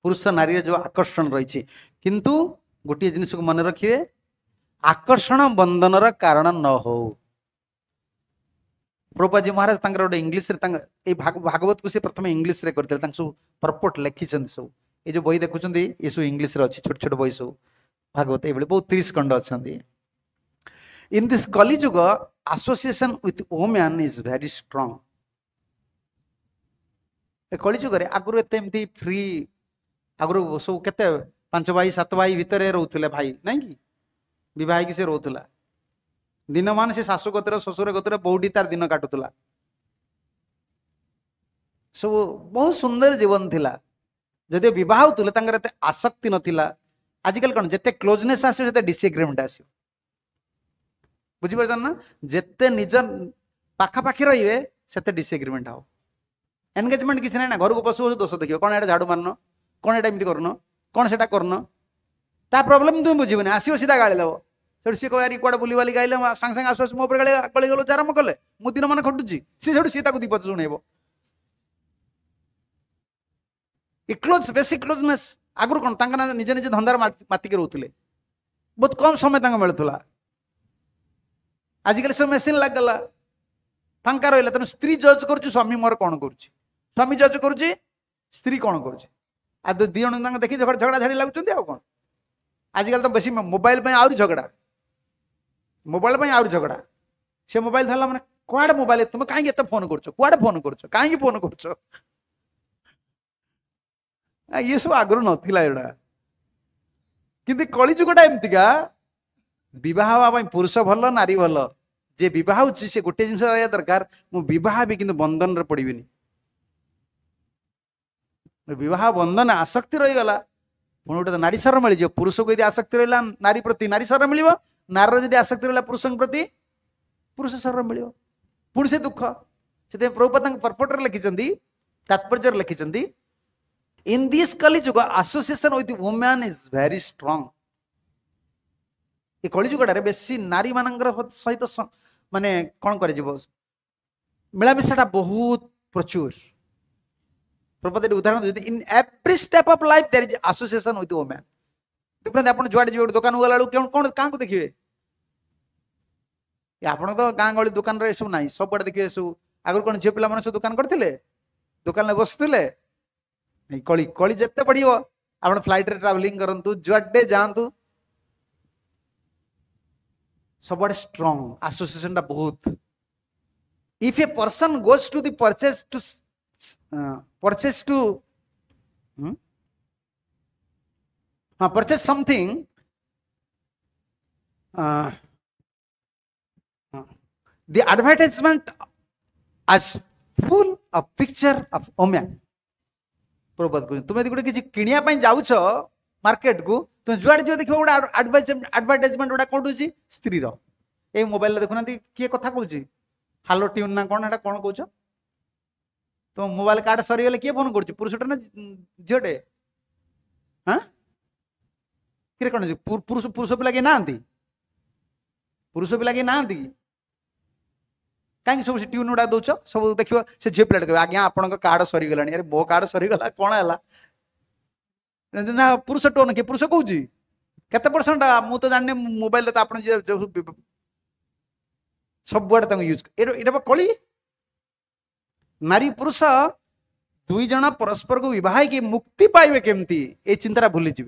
ପୁରୁଷ ନାରୀର ଯେଉଁ ଆକର୍ଷଣ ରହିଛି କିନ୍ତୁ ଗୋଟିଏ ଜିନିଷକୁ ମନେ ରଖିବେ ଆକର୍ଷଣ ବନ୍ଧନର କାରଣ ନ ହଉ ପ୍ରଭାଜୀ ମହାରାଜ ତାଙ୍କର ଗୋଟେ ଇଂଲିଶରେ ତାଙ୍କ ଏଇ ଭାଗବତକୁ ସେ ପ୍ରଥମେ ଇଂଲିଶରେ କରିଥିଲେ ତାଙ୍କୁ ସବୁ ପ୍ରପୋର୍ଟ ଲେଖିଛନ୍ତି ସବୁ ଏଇ ଯେଉଁ ବହି ଦେଖୁଛନ୍ତି ଏସବୁ ଇଂଲିଶରେ ଅଛି ଛୋଟ ଛୋଟ ବହି ସବୁ भागवत ये बहुत तीस खंड अच्छा in this Kali Yuga association with O is very strong कलि जुगे आगुरी एम फ्री आगु सब के पांच भाई सत भाई भितर रोते भाई ना कि बहिक से रोला दिन मान से शाशु गतिर शशुर गतिर बोटी तार दिन काटुला सब बहुत सुंदर जीवन थी जदि बहुत आसक्ति नाला आजिकाल କ'ଣ ଯେତେ କ୍ଲୋଜନେସ୍ ଆସିବ ସେତେ ଡିସ୍ଏଗ୍ରିମେଣ୍ଟ ଆସିବ ବୁଝିପାରୁଛନ୍ତି ନା ଯେତେ ନିଜ ପାଖାପାଖି ରହିବେ ସେତେ ଡିସ୍ଏଗ୍ରିମେଣ୍ଟ ହେବ ଏନଗେଜମେଣ୍ଟ କିଛି ନାହିଁ ନା ଘରକୁ ପଶୁ ପଶୁ ଦୋଷ ଦେଖିବ କ'ଣ ଏଇଟା ଝାଡ଼ୁ ମାରୁନ କ'ଣ ଏଇଟା ଏମିତି କରୁନ କ'ଣ ସେଇଟା କରୁନ ତା ପ୍ରୋବ୍ଲେମ୍ ତୁମେ ବୁଝିବନି ଆସିବ ସିଧା ଗାଳି ଦେବ ସେଠୁ ସିଏ କହିବାରି କୁଆଡ଼େ ବୁଲିବାଲି ଗାଇଲେ ସାଙ୍ଗେ ସାଙ୍ଗେ ଆସୁ ଆସୁ ମୋ ଉପରେ ଗାଳି ଗାଳି ଗଲୁ ଆରମ୍ଭ କଲେ ମୁଁ ଦିନମାନ ଖଟୁଛି ସିଏ ସେଠୁ ସିଏ ତାକୁ ଦୁଇ ପଛ ଶୁଣେଇବ ଏ କ୍ଲୋଜ୍ ବେଶୀ କ୍ଲୋଜନେସ୍ ଆଗରୁ କ'ଣ ତାଙ୍କ ନା ନିଜ ନିଜେ ଧନ୍ଦାରେ ମାତିକି ରହୁଥିଲେ ବହୁତ କମ୍ ସମୟ ତାଙ୍କୁ ମିଳୁଥିଲା ଆଜିକାଲି ସେ ମେସିନ୍ ଲାଗିଗଲା ଫାଙ୍କା ରହିଲା ତେଣୁ ସ୍ତ୍ରୀ ଜଜ୍ କରୁଛି ସ୍ୱାମୀ ମୋର କ'ଣ କରୁଛି ସ୍ୱାମୀ ଜଜ୍ କରୁଛି ସ୍ତ୍ରୀ କ'ଣ କରୁଛି ଆଉ ଦୁଇ ଜଣ ତାଙ୍କ ଦେଖି ଝଗଡ଼ା ଝଗଡ଼ା ଝାଡ଼ି ଲାଗୁଛନ୍ତି ଆଉ କ'ଣ ଆଜିକାଲି ତ ବେଶୀ ମୋବାଇଲ ପାଇଁ ଆହୁରି ଝଗଡ଼ା ମୋବାଇଲ ପାଇଁ ଆହୁରି ଝଗଡ଼ା ସେ ମୋବାଇଲ୍ ଧରିଲା ମାନେ କୁଆଡ଼େ ମୋବାଇଲ ତୁମେ କାହିଁକି ଏତେ ଫୋନ୍ କରୁଛ କୁଆଡ଼େ ଫୋନ୍ କରୁଛ କାହିଁକି ଫୋନ୍ କରୁଛ ଇଏ ସବୁ ଆଗରୁ ନଥିଲା ଏଗୁଡ଼ା କିନ୍ତୁ କଳିଯୁଗଟା ଏମିତିକା ବିବାହ ହେବା ପାଇଁ ପୁରୁଷ ଭଲ ନାରୀ ଭଲ ଯିଏ ବିବାହ ହେଉଛି ସେ ଗୋଟେ ଜିନିଷ ରହିବା ଦରକାର ମୁଁ ବିବାହ ହେବି କିନ୍ତୁ ବନ୍ଧନରେ ପଡ଼ିବିନି ବିବାହ ବନ୍ଧନ ଆସକ୍ତି ରହିଗଲା ପୁଣି ଗୋଟେ ନାରୀ ସାର ମିଳିଯିବ ପୁରୁଷକୁ ଯଦି ଆସକ୍ତି ରହିଲା ନାରୀ ପ୍ରତି ନାରୀ ସାର ମିଳିବ ନାରୀର ଯଦି ଆସକ୍ତି ରହିଲା ପୁରୁଷଙ୍କ ପ୍ରତି ପୁରୁଷ ସାର ମିଳିବ ପୁଣି ସେ ଦୁଃଖ ସେଥିପାଇଁ ପ୍ରଭୁପା ତାଙ୍କ ପର୍ପଟରେ ଲେଖିଛନ୍ତି ତାତ୍ପର୍ଯ୍ୟରେ ଲେଖିଛନ୍ତି In this Kali Yuga, association with woman is very strong. ଏ କଳିଯୁଗଟାରେ ବେଶୀ ନାରୀମାନଙ୍କର ସହିତ ମାନେ କ'ଣ କରାଯିବ ମିଳାମିଶାଟା ବହୁତ ପ୍ରଚୁର ପ୍ରପାତ ଏଠି ଉଦାହରଣ ଦେଉଛି in every step of life there is association with woman ଦେଖୁନାହାନ୍ତି ଆପଣ ଯୁଆଡ଼େ ଯିବେ ଗୋଟେ ଦୋକାନକୁ ଗଲାବେଳକୁ କେଉଁ କ'ଣ କାହାକୁ ଦେଖିବେ ଆପଣ ତ ଗାଁ ଗହଳି ଦୋକାନରେ ଏସବୁ ନାହିଁ ସବୁଆଡ଼େ ଦେଖିବେ ଏସବୁ ଆଗରୁ କ'ଣ ଝିଅ ପିଲାମାନେ ସବୁ ଦୋକାନ କରିଥିଲେ ଦୋକାନରେ ବସୁଥିଲେ କଳି କଳି ଯେତେ ବଢିବ ଆପଣ ଫ୍ଲାଇଟ୍ରେ ଟ୍ରାଭେଲିଂ କରନ୍ତୁ ଯୁଆଡ଼େ ଯାଆନ୍ତୁ ସବୁଆଡ଼େ ଷ୍ଟ୍ରଙ୍ଗ ଆସୋସିଏସନଟା ବହୁତ if a person goes to the purchase to purchase to ହଁ purchase something the advertisement is full of picture of woman প্রবাদ করছেন তুমি যদি গোটে কিছু কিনিয়া পাই যাওছ মার্কেটকু তুমি যুয়াড়ে যা দেখব গোটে আডভার্টাইজমেন্ট গোটা কোটুছি স্ত্রীর এই মোবাইলরে দেখুনা কিয়ে কথা কৌছি হ্যালো টিউন না কোণ এটা কোণ কৌছ তো মোবাইল কার্ড সরিগলে কিয়ে ফোন করছে পুরুষটা না ঝিওটে হ্যাঁ কিরে কোণ পুরুষ পুরুষ পিলা কে নাহান্তি পুরুষ পিলা কে নাহান্তি कहीं सब ट्यून गुड़ा दौ सब देख से झी पिला कह आज्ञा आपण कार्ड सरीगला अरे मो कार्ड सरीगला कौन है ना पुरुष टोन किए पुरुष कौच केते परसेंट मु तो जानी मोबाइल तो आप सबुआडे यूज कली नारी पुरुष दुईज जन परस्पर को बहुत मुक्ति पाइबे केमती ये भूली जी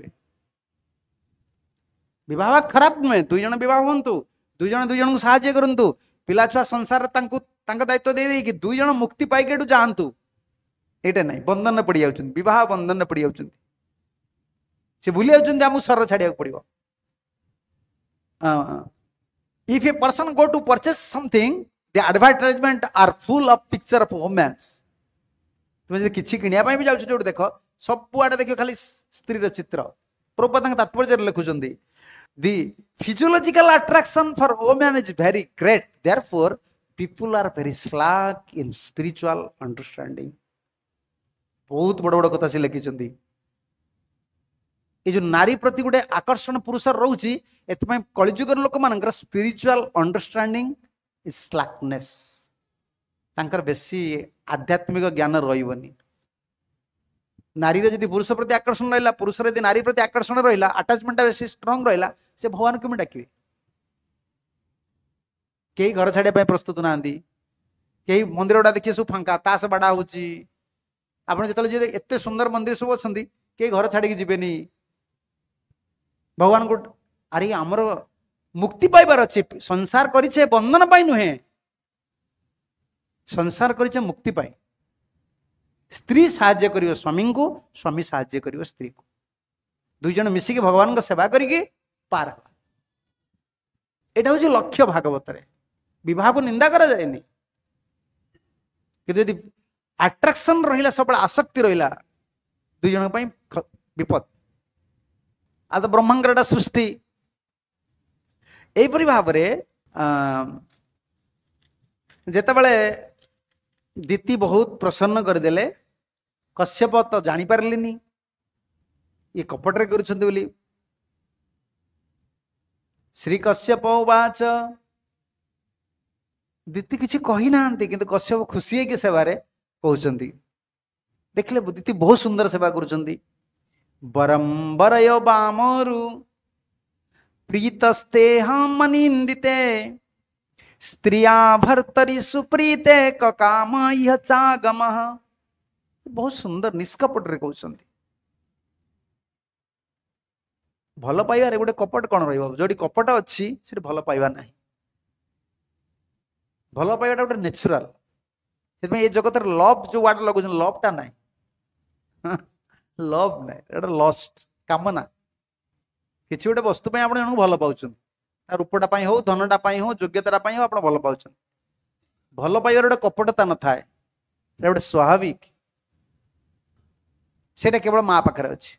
बहुत खराब नुहे दुईज बहुत दुईज दुईज जन जन को साहय करूँ ପିଲାଛୁଆ ସଂସାର ତାଙ୍କୁ ତାଙ୍କ ଦାୟିତ୍ୱ ଦେଇଦେଇକି ଦୁଇ ଜଣ ମୁକ୍ତି ପାଇକି ଏଠୁ ଯାଆନ୍ତୁ ଏଇଟା ନାହିଁ ବନ୍ଧନରେ ପଡ଼ିଯାଉଛନ୍ତି ବିବାହ ବନ୍ଧନରେ ପଡ଼ିଯାଉଛନ୍ତି ସେ ଭୁଲି ଯାଉଛନ୍ତି ଆମକୁ ସର ଛାଡ଼ିବାକୁ ପଡ଼ିବ if a person go to purchase something the advertisement are full of picture of women's ତୁମେ ଯଦି କିଛି କିଣିବା ପାଇଁ ବି ଯାଉଛ ଯେଉଁଠି ଦେଖ ସବୁଆଡ଼େ ଦେଖିବ ଖାଲି ସ୍ତ୍ରୀର ଚିତ୍ର ପ୍ରଭୁପା ତାଙ୍କ ତାତ୍ପର୍ଯ୍ୟରେ ଲେଖୁଛନ୍ତି the physiological attraction for women is very great therefore people are very slack in spiritual understanding ବହୁତ ବଡ଼ ବଡ଼ କଥା ସେ ଲେଖିଛନ୍ତି ଏ ଯେଉଁ ନାରୀ ପ୍ରତି ଗୋଟେ ଆକର୍ଷଣ ପୁରୁଷର ରହୁଛି ଏଥିପାଇଁ କଳିଯୁଗର ଲୋକମାନଙ୍କର ସ୍ପିରିଚୁଆଲ ଅଣ୍ଡରଷ୍ଟାଣ୍ଡିଂ ଇଜ୍ ସ୍ଲାକନେସ୍ ତାଙ୍କର ବେଶୀ ଆଧ୍ୟାତ୍ମିକ ଜ୍ଞାନ ରହିବନି नारीर जी पुरुष प्रति आकर्षण रहा पुरुष यदि नारी प्रति आकर्षण रहा आटाचमेंटा बे स्ट्रंग रहा से भगवान केमी डाक कई घर छाड़े प्रस्तुत ना कई मंदिर गुड़ा देखिए सब फांका तास बाड़ा होते ଆପଣ ଯେତେବେଳେ ଯିବେ ଏତେ ସୁନ୍ଦର ମନ୍ଦିର ସବୁ ଅଛନ୍ତି କେହି ଘର ଛାଡ଼ିକି ଯିବେନି ଭଗବାନଙ୍କୁ ଆରେ ଆମର ମୁକ୍ତି ପାଇବାର संसार ସଂସାର କରିଛେ पाई ପାଇଁ ନୁହେଁ ସଂସାର କରିଛେ ମୁକ୍ତି ସ୍ତ୍ରୀ ସାହାଯ୍ୟ କରିବ ସ୍ୱାମୀଙ୍କୁ ସ୍ୱାମୀ ସାହାଯ୍ୟ କରିବ ସ୍ତ୍ରୀକୁ ଦୁଇ ଜଣ ମିଶିକି ଭଗବାନଙ୍କ ସେବା କରିକି ପାର ହେବା ଏଇଟା ହେଉଛି ଲକ୍ଷ୍ୟ ଭାଗବତରେ ବିବାହକୁ ନିନ୍ଦା କରାଯାଏନି କିନ୍ତୁ ଯଦି ଆଟ୍ରାକ୍ସନ୍ ରହିଲା ସବୁବେଳେ ଆସକ୍ତି ରହିଲା ଦୁଇ ଜଣଙ୍କ ପାଇଁ ବିପଦ ଆଉ ତ ବ୍ରହ୍ମାଙ୍କର ଏଇଟା ସୃଷ୍ଟି ଏହିପରି ଭାବରେ ଯେତେବେଳେ दिति बहुत प्रसन्न गरिदेले कश्यप त जा पारि यपटे गरुन्छ बोली श्रीक्यप बाच दिना कश्यप खुसीकै किति बहुत सुंदर सेवा बामरु, याम प्रितेन्दीते स्त्रिया भर्तरी सुप्रीते काम चागम बहुत सुंदर निष्कपट रे कहते भल पाइव गोटे कपट कौन रही जो कपट अच्छी भल पाइबा ना भल पाइबा गोटे नेचुराल से ये जगत लव जो वार्ड लगे लवटा ना लव ना गोटे लस्ट कामना किसी गोटे वस्तु आप जन भल पाँच রূপটা পাই হোক ধনটা পাই হোক যোগ্যতাটা পাই হোক আপনার ভাল পাচ্ছেন ভাল পাইবার গোটে কপটতা নথায় এটা গোটে স্বাভাবিক সেটা কেবল মা পাখে অছে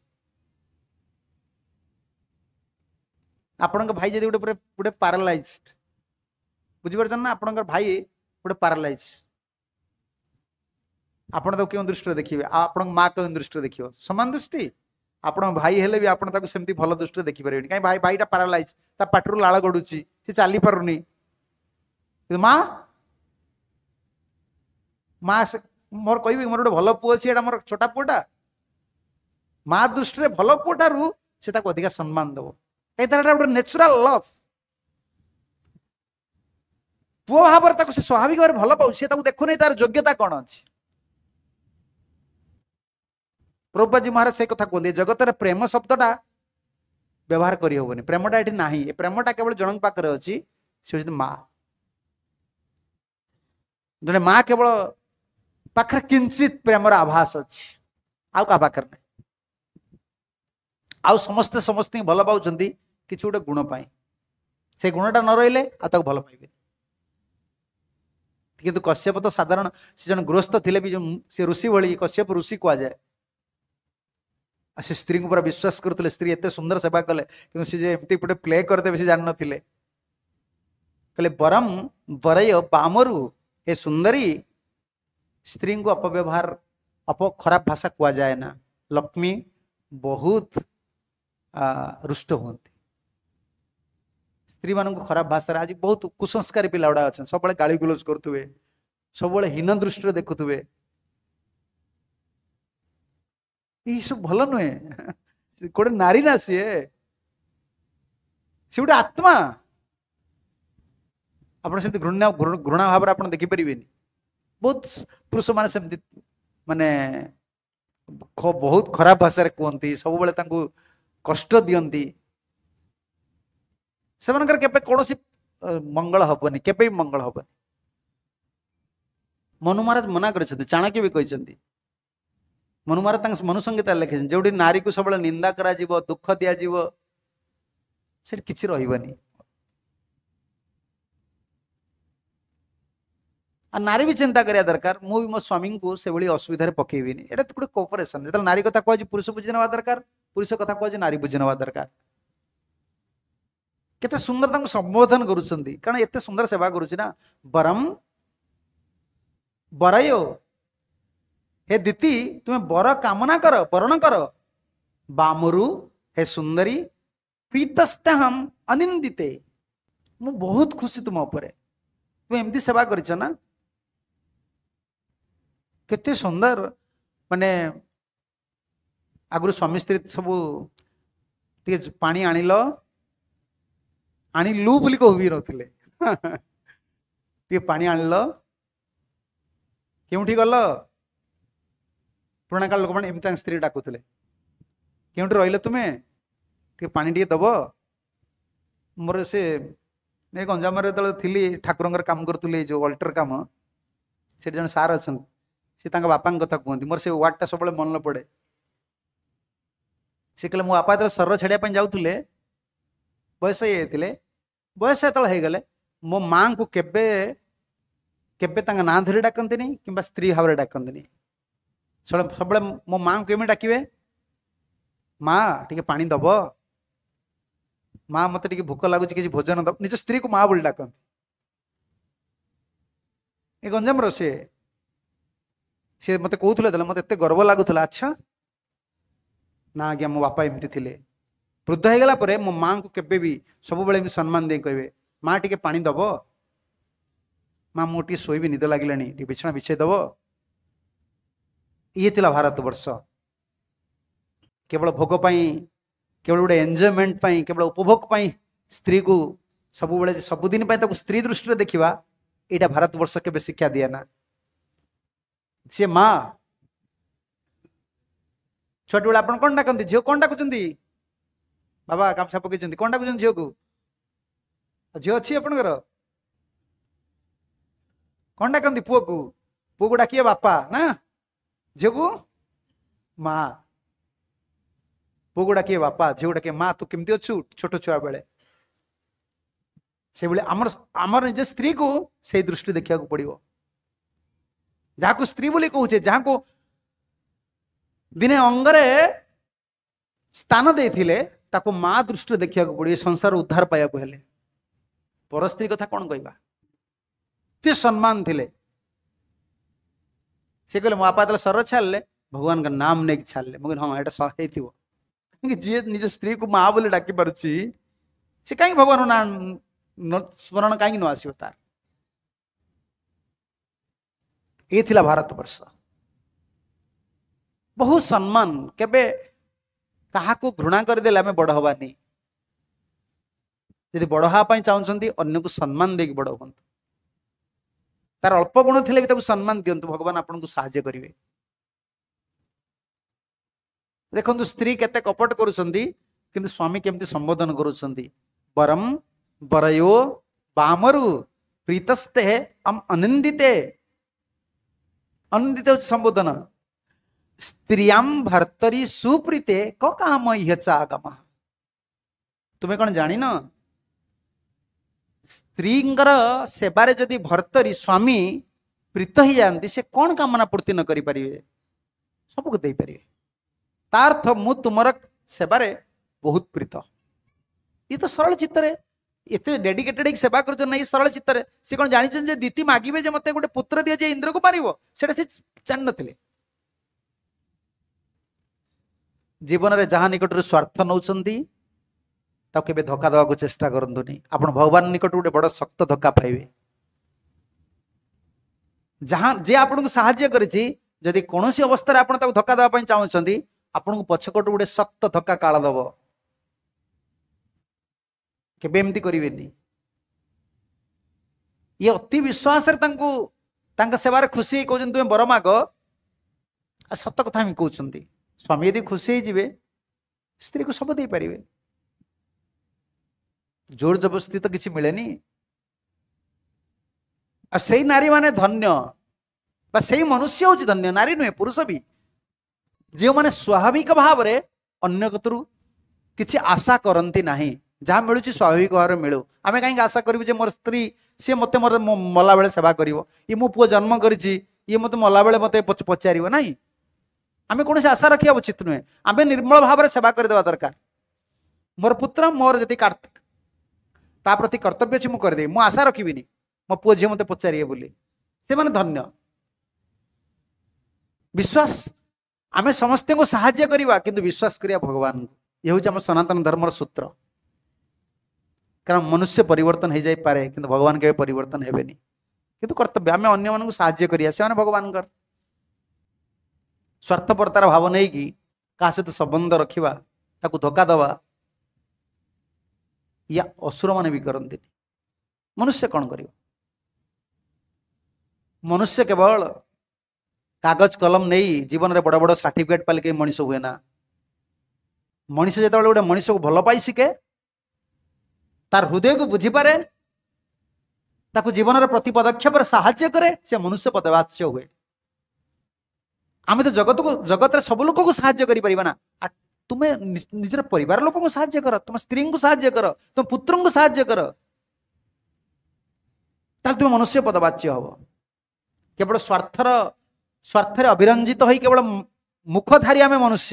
ଆପଣଙ୍କ ଭାଇ ଯଦି ଗୋଟେ ଗୋଟେ ପାରାଲାଇଜ୍ଡ ବୁଝିପାରୁଛନ୍ତି ନା ଆପଣଙ୍କର ଭାଇ ଗୋଟେ ପାରାଲାଇଜ ଆପଣ ତାକୁ କେଉଁ ଦୃଷ୍ଟିରେ ଦେଖିବେ ଆଉ ଆପଣଙ୍କ ମା କେଉଁ ଦୃଷ୍ଟିରେ ଦେଖିବ ସମାନ ଦୃଷ୍ଟି আপনার ଭାଇ ହେଲେ ବି ଆପଣ ତାକୁ ସେମିତି ଭଲ ଦୃଷ୍ଟିରେ ଦେଖିପାରିବେନି କାହିଁକି ଭାଇ ଭାଇଟା প্যারালাইজ তা পাটর লাল গড়ুচি সে চালি পারুনি ମା ମା ସେ ମୋର କହିବି ମୋର ଗୋଟେ ଭଲ ପୁଅ ଅଛି ଏଇଟା ମୋର ଛୋଟା ପୁଅଟା ମା ଦୃଷ୍ଟିରେ ଭଲ ପୁଅଟାରୁ ସେ ତାକୁ ଅଧିକା ସମ୍ମାନ ଦେବ କାହିଁକି ତାର ଏଇଟା ଗୋଟେ ନେଚୁରାଲ ଲଭ୍ ପୁଅ ଭାବରେ ତାକୁ ସେ ସ୍ୱାଭାବିକ ଭାବରେ ଭଲ ପାଉଛି ସେ ତାକୁ ଦେଖୁନି ତାର ଯୋଗ୍ୟତା କ'ଣ ଅଛି रूपाजी महाराज से कथा कहते जगतर प्रेम शब्द व्यवहार करहबन प्रेमटा ये ना प्रेमटा केवल जन पाखे अच्छी सी माँ जड़े माँ केवल पाखे किंचित प्रेम आभास अच्छी आउ का पाखे ना आउ समे समस्त भल पाँच कि गोटे गुण पाई से गुण टा न रे भल पाइबे कि कश्यप तो साधारण से जो गृहस्थ थे भी जो सी ऋषि भली कश्यप ऋषि कह जाए সে স্ত্রীকে পুরা বিশ্বাস করুলে স্ত্রী এত সুন্দর সেবা কলে কিন্তু সে যে এমতি গোটে প্লে করদেবে সে জাণিনলে কলে বরং বরয় বামরু হে সুন্দরী স্ত্রীকে অপব্যবহার অপ খারাপ ভাষা কুয়া যায় না লক্ষ্মী বহুত রুষ্ট হুঁতি স্ত্রী মানুষ খারাপ ভাষার আজ বহুত কুসংস্কারী পিলা গুড়া অনেক সবুলে গাড়ি গুলোজ করুবে সবুলে হীন দৃষ্টি দেখুবে ଏଇସବୁ ଭଲ ନୁହେଁ ଗୋଟେ ନାରୀ ନା ସିଏ ସେ ଗୋଟେ ଆତ୍ମା ଆପଣ ସେମିତି ଘୃଣା ଘୃଣା ଭାବରେ ଆପଣ ଦେଖିପାରିବେନି ବହୁତ ପୁରୁଷମାନେ ସେମିତି ମାନେ ବହୁତ ଖରାପ ଭାଷାରେ କୁହନ୍ତି ସବୁବେଳେ ତାଙ୍କୁ କଷ୍ଟ ଦିଅନ୍ତି ସେମାନଙ୍କର କେବେ କୌଣସି ମଙ୍ଗଳ ହବନି କେବେ ବି ମଙ୍ଗଳ ହବନି ମନୁ ମହାରାଜ ମନା କରିଛନ୍ତି ଚାଣକ୍ୟ ବି କହିଛନ୍ତି ମନୁମାର ତାଙ୍କ ମନୁସଂଗୀତା ଲେଖିଛନ୍ତି ଯେଉଁଠି ନାରୀକୁ ସବୁବେଳେ ନିନ୍ଦା କରାଯିବ ଦୁଃଖ ଦିଆଯିବ ସେଠି କିଛି ରହିବନି ଆଉ ନାରୀ ବି ଚିନ୍ତା କରିବା ଦରକାର ମୁଁ ବି ମୋ ସ୍ୱାମୀଙ୍କୁ ସେଭଳି ଅସୁବିଧାରେ ପକେଇବିନି ଏଇଟା ତ ଗୋଟେ କୋପରେସନ୍ ଯେତେବେଳେ ନାରୀ କଥା କୁହାଯାଉଛି ପୁରୁଷ ବୁଝି ନେବା ଦରକାର ପୁରୁଷ କଥା କୁହାଯାଉଛି ନାରୀ ବୁଝି ନେବା ଦରକାର କେତେ ସୁନ୍ଦର ତାଙ୍କୁ ସମ୍ବୋଧନ କରୁଛନ୍ତି କାରଣ ଏତେ ସୁନ୍ଦର ସେବା କରୁଛି ନା ବରମ୍ ବରୟୋ ହେ ଦିତି ତୁମେ ବର କାମନା କର ବରଣ କର ବାମରୁ ହେ ସୁନ୍ଦରୀ ପ୍ରୀତସ୍ତାହମ ଅନିନ୍ଦିତେ ମୁଁ ବହୁତ ଖୁସି ତୁମ ଉପରେ ତୁମେ ଏମିତି ସେବା କରିଛ ନା କେତେ ସୁନ୍ଦର ମାନେ ଆଗରୁ ସ୍ୱାମୀ ସ୍ତ୍ରୀ ସବୁ ଟିକେ ପାଣି ଆଣିଲ ଆଣିଲୁ ବୋଲି କହୁ ବି ନଥିଲେ ଟିକେ ପାଣି ଆଣିଲ କେଉଁଠି ଗଲ ପୁରୁଣାକାଳ ଲୋକମାନେ ଏମିତି ତାଙ୍କ ସ୍ତ୍ରୀ ଡାକୁଥିଲେ କେଉଁଠି ରହିଲେ ତୁମେ ଟିକେ ପାଣି ଟିକେ ଦେବ ମୋର ସେ ଏ ଗଞ୍ଜାମରେ ଯେତେବେଳେ ଥିଲି ଠାକୁରଙ୍କର କାମ କରୁଥିଲି ଯେଉଁ ଅଲ୍ଟର କାମ ସେଠି ଜଣେ ସାର୍ ଅଛନ୍ତି ସେ ତାଙ୍କ ବାପାଙ୍କ କଥା କୁହନ୍ତି ମୋର ସେ ୱାର୍ଡ଼ଟା ସବୁବେଳେ ମନେ ପଡ଼େ ସେ କହିଲେ ମୋ ବାପା ଯେତେବେଳେ ସର ଛାଡ଼ିବା ପାଇଁ ଯାଉଥିଲେ ବୟସ ହେଇଯାଇଥିଲେ ବୟସ ଯେତେବେଳେ ହେଇଗଲେ ମୋ ମାଆଙ୍କୁ କେବେ କେବେ ତାଙ୍କ ନାଁ ଧରି ଡାକନ୍ତିନି କିମ୍ବା ସ୍ତ୍ରୀ ଭାବରେ ଡାକନ୍ତିନି ସବୁବେଳେ ମୋ ମାଆଙ୍କୁ କେମିତି ଡାକିବେ ମା ଟିକେ ପାଣି ଦବ ମା ମତେ ଟିକେ ଭୋକ ଲାଗୁଛି କିଛି ଭୋଜନ ଦବ ନିଜ ସ୍ତ୍ରୀକୁ ମା ବୋଲି ଡାକନ୍ତି ଏ ଗଞ୍ଜାମର ସିଏ ସିଏ ମତେ କହୁଥିଲେ ଦେଲେ ମତେ ଏତେ ଗର୍ବ ଲାଗୁଥିଲା ଆଚ୍ଛା ନା ଆଜ୍ଞା ମୋ ବାପା ଏମିତି ଥିଲେ ବୃଦ୍ଧ ହେଇଗଲା ପରେ ମୋ ମାଆଙ୍କୁ କେବେ ବି ସବୁବେଳେ ଏମିତି ସମ୍ମାନ ଦେଇ କହିବେ ମା ଟିକେ ପାଣି ଦବ ମା ମୁଁ ଟିକେ ଶୋଇବି ନିଦ ଲାଗିଲାଣି ଟିକେ ବିଛଣା ବିଛେଇ ଦବ ଇଏ ଥିଲା ଭାରତବର୍ଷ କେବଳ ଭୋଗ ପାଇଁ କେବଳ ଗୋଟେ ଏନ୍ଜୟମେଣ୍ଟ ପାଇଁ କେବଳ ଉପଭୋଗ ପାଇଁ ସ୍ତ୍ରୀକୁ ସବୁବେଳେ ସବୁଦିନ ପାଇଁ ତାକୁ ସ୍ତ୍ରୀ ଦୃଷ୍ଟିରେ ଦେଖିବା ଏଇଟା ଭାରତବର୍ଷ କେବେ ଶିକ୍ଷା ଦିଏ ନା ସେ ମା ଛୁଆଟିବେଳେ ଆପଣ କ'ଣ ଡାକନ୍ତି ଝିଅ କ'ଣ ଡାକୁଛନ୍ତି ବାବା ଗାମୁଛା ପକେଇଛନ୍ତି କ'ଣ ଡାକୁଛନ୍ତି ଝିଅକୁ ଝିଅ ଅଛି ଆପଣଙ୍କର କ'ଣ ଡାକନ୍ତି ପୁଅକୁ ପୁଅକୁ ଡାକିବେ ବାପା ନା जेगु माँ पुगुड़ा किए बापा झीगुड़ा किए माँ तू किमती अच्छू छोट छुआ बड़े से निज स्त्री को से दृष्टि देखा पड़ो जहाँ को स्त्री बोली कहे जहाँ को दिने अंगरे स्थान दे माँ दृष्टि देखा पड़े संसार उद्धार पाया पर स्त्री कथा कौन कह सम्मान थी से कहले मो बापा सर छाड़े भगवान का नाम नहीं छाड़े मुझे हाँ ये सही थी कहीं जी निज स्त्री को माँ बोले डाक पार्टी से कहीं भगवान ना स्मरण कहीं नस ये भारत बर्ष बहुत सम्मान के घृणा करदे आम बड़ हवानी यदि बड़ हाँ चाहते अन्न को सम्मान दे बड़ हूँ ତାର ଅଳ୍ପ ଗୁଣ ଥିଲେ ବି ତାକୁ ସମ୍ମାନ ଦିଅନ୍ତୁ ଭଗବାନ ଆପଣଙ୍କୁ ସାହାଯ୍ୟ କରିବେ ଦେଖନ୍ତୁ ସ୍ତ୍ରୀ କେତେ କପଟ କରୁଛନ୍ତି କିନ୍ତୁ ସ୍ୱାମୀ କେମିତି ସମ୍ବୋଧନ କରୁଛନ୍ତି ବରମ ବରୟୋ ବାମରୁ ପ୍ରୀତସ୍ତେ ଆମ ଅନିନ୍ଦିତେ ଅନିନ୍ଦିତ ହେଉଛି ସମ୍ବୋଧନ ସ୍ତ୍ରୀୟାମ ଭର୍ତ୍ତରୀ ସୁପ୍ରୀତେ କ କାମ ଇହ ଚା ଆଗମ ତୁମେ କଣ ଜାଣିନ ସ୍ତ୍ରୀଙ୍କର ସେବାରେ ଯଦି ଭର୍ତ୍ତରୀ ସ୍ୱାମୀ ପ୍ରୀତ ହେଇଯାଆନ୍ତି ସେ କ'ଣ କାମନା ପୂର୍ତ୍ତି ନ କରିପାରିବେ ସବୁକୁ ଦେଇପାରିବେ ତା ଅର୍ଥ ମୁଁ ତୁମର ସେବାରେ ବହୁତ ପ୍ରୀତ ଇଏ ତ ସରଳ ଚିତ୍ତରେ ଏତେ ଡେଡିକେଟେଡ୍ ହେଇକି ସେବା କରୁଛନ୍ତି ନା ଇଏ ସରଳ ଚିତ୍ତରେ ସେ କ'ଣ ଜାଣିଛନ୍ତି ଯେ ଦିତି ମାଗିବେ ଯେ ମୋତେ ଗୋଟେ ପୁତ୍ର ଦିଅ ଯେ ଇନ୍ଦ୍ରକୁ ପାରିବ ସେଇଟା ସେ ଜାଣିନଥିଲେ ଜୀବନରେ ଯାହା ନିକଟରୁ ସ୍ୱାର୍ଥ ନେଉଛନ୍ତି ତାକୁ କେବେ ଧକ୍କା ଦେବାକୁ ଚେଷ୍ଟା କରନ୍ତୁନି ଆପଣ ଭଗବାନ ନିକଟରୁ ଗୋଟେ ବଡ଼ ଶକ୍ତ ଧକ୍କା ପାଇବେ ଯାହା ଯିଏ ଆପଣଙ୍କୁ ସାହାଯ୍ୟ କରିଛି ଯଦି କୌଣସି ଅବସ୍ଥାରେ ଆପଣ ତାକୁ ଧକ୍କା ଦେବା ପାଇଁ ଚାହୁଁଛନ୍ତି ଆପଣଙ୍କୁ ପଛପଟୁ ଗୋଟେ ଶକ୍ତ ଧକ୍କା କାଳ ଦେବ କେବେ ଏମିତି କରିବେନି ଇଏ ଅତି ବିଶ୍ୱାସରେ ତାଙ୍କୁ ତାଙ୍କ ସେବାରେ ଖୁସି ହେଇ କହୁଛନ୍ତି ତୁମେ ବର ମାଗ ସତ କଥା ବି କହୁଛନ୍ତି ସ୍ୱାମୀ ଯଦି ଖୁସି ହେଇଯିବେ ସ୍ତ୍ରୀକୁ ସବୁ ଦେଇପାରିବେ জোর জবরদস্তি তো কিছু মিলেনি আর সেই নারী মানে ধন্য বা সেই মনুষ্য হচ্ছে ধন্য নারী নুহে পুরুষ বি যে স্বাভাবিক ভাবে অন্য কতরু কিছু আশা করতে না যা মিলুছি স্বাভাবিক ভাবে মিলু আমি কাইকি আশা করবু যে মোর স্ত্রী সি মতো মোর মলাবেলে সেবা করব ই মো পুয় জন্ম করেছি ইয়ে মতো মলাবেলে মতো পচারিব না আমি কোণী আশা রাখা উচিত নুহে আমি নির্মল ভাবে সেবা করে দেওয়া দরকার মোর পুত্র মোর যদি प्रति कर्तव्य कर दे, मु आशा रखी म पो झिउ म पचारे बोले धन्य विश्वास आमे सम साह्यु विश्वास गरि भगवान या सनातन धर्म सूत्र कारण मनुष्य परिवर्तन भगवान के भगवान्तन हेन कि कर्तव्य साह्य भगवान स्वर्थपरतार भाव नै का सहित सम्बन्ध रक धोका दवा ୟା ଅସୁରମାନେ ବି କରନ୍ତିନି ମନୁଷ୍ୟ କ'ଣ କରିବ ମନୁଷ୍ୟ କେବଳ କାଗଜ କଲମ ନେଇ ଜୀବନରେ ବଡ଼ ବଡ଼ ସାର୍ଟିଫିକେଟ୍ ପାଇଲେ କେହି ମଣିଷ ହୁଏ ନା ମଣିଷ ଯେତେବେଳେ ଗୋଟେ ମଣିଷକୁ ଭଲ ପାଇ ଶିଖେ ତାର ହୃଦୟକୁ ବୁଝିପାରେ ତାକୁ ଜୀବନର ପ୍ରତି ପଦକ୍ଷେପରେ ସାହାଯ୍ୟ କରେ ସେ ମନୁଷ୍ୟ ପଦବାଚ୍ୟ ହୁଏ ଆମେ ତ ଜଗତକୁ ଜଗତରେ ସବୁ ଲୋକକୁ ସାହାଯ୍ୟ କରିପାରିବା ନା ତୁମେ ନିଜର ପରିବାର ଲୋକଙ୍କୁ ସାହାଯ୍ୟ କର ତୁମ ସ୍ତ୍ରୀଙ୍କୁ ସାହାଯ୍ୟ କର ତୁମ ପୁତ୍ରଙ୍କୁ ସାହାଯ୍ୟ କର ତାହେଲେ ତୁମେ ମନୁଷ୍ୟ ପଦବାଚ୍ୟ ହେବ କେବଳ ସ୍ୱାର୍ଥର ସ୍ୱାର୍ଥରେ ଅଭିରଞ୍ଜିତ ହୋଇ କେବଳ ମୁଖଧାରୀ ଆମେ ମନୁଷ୍ୟ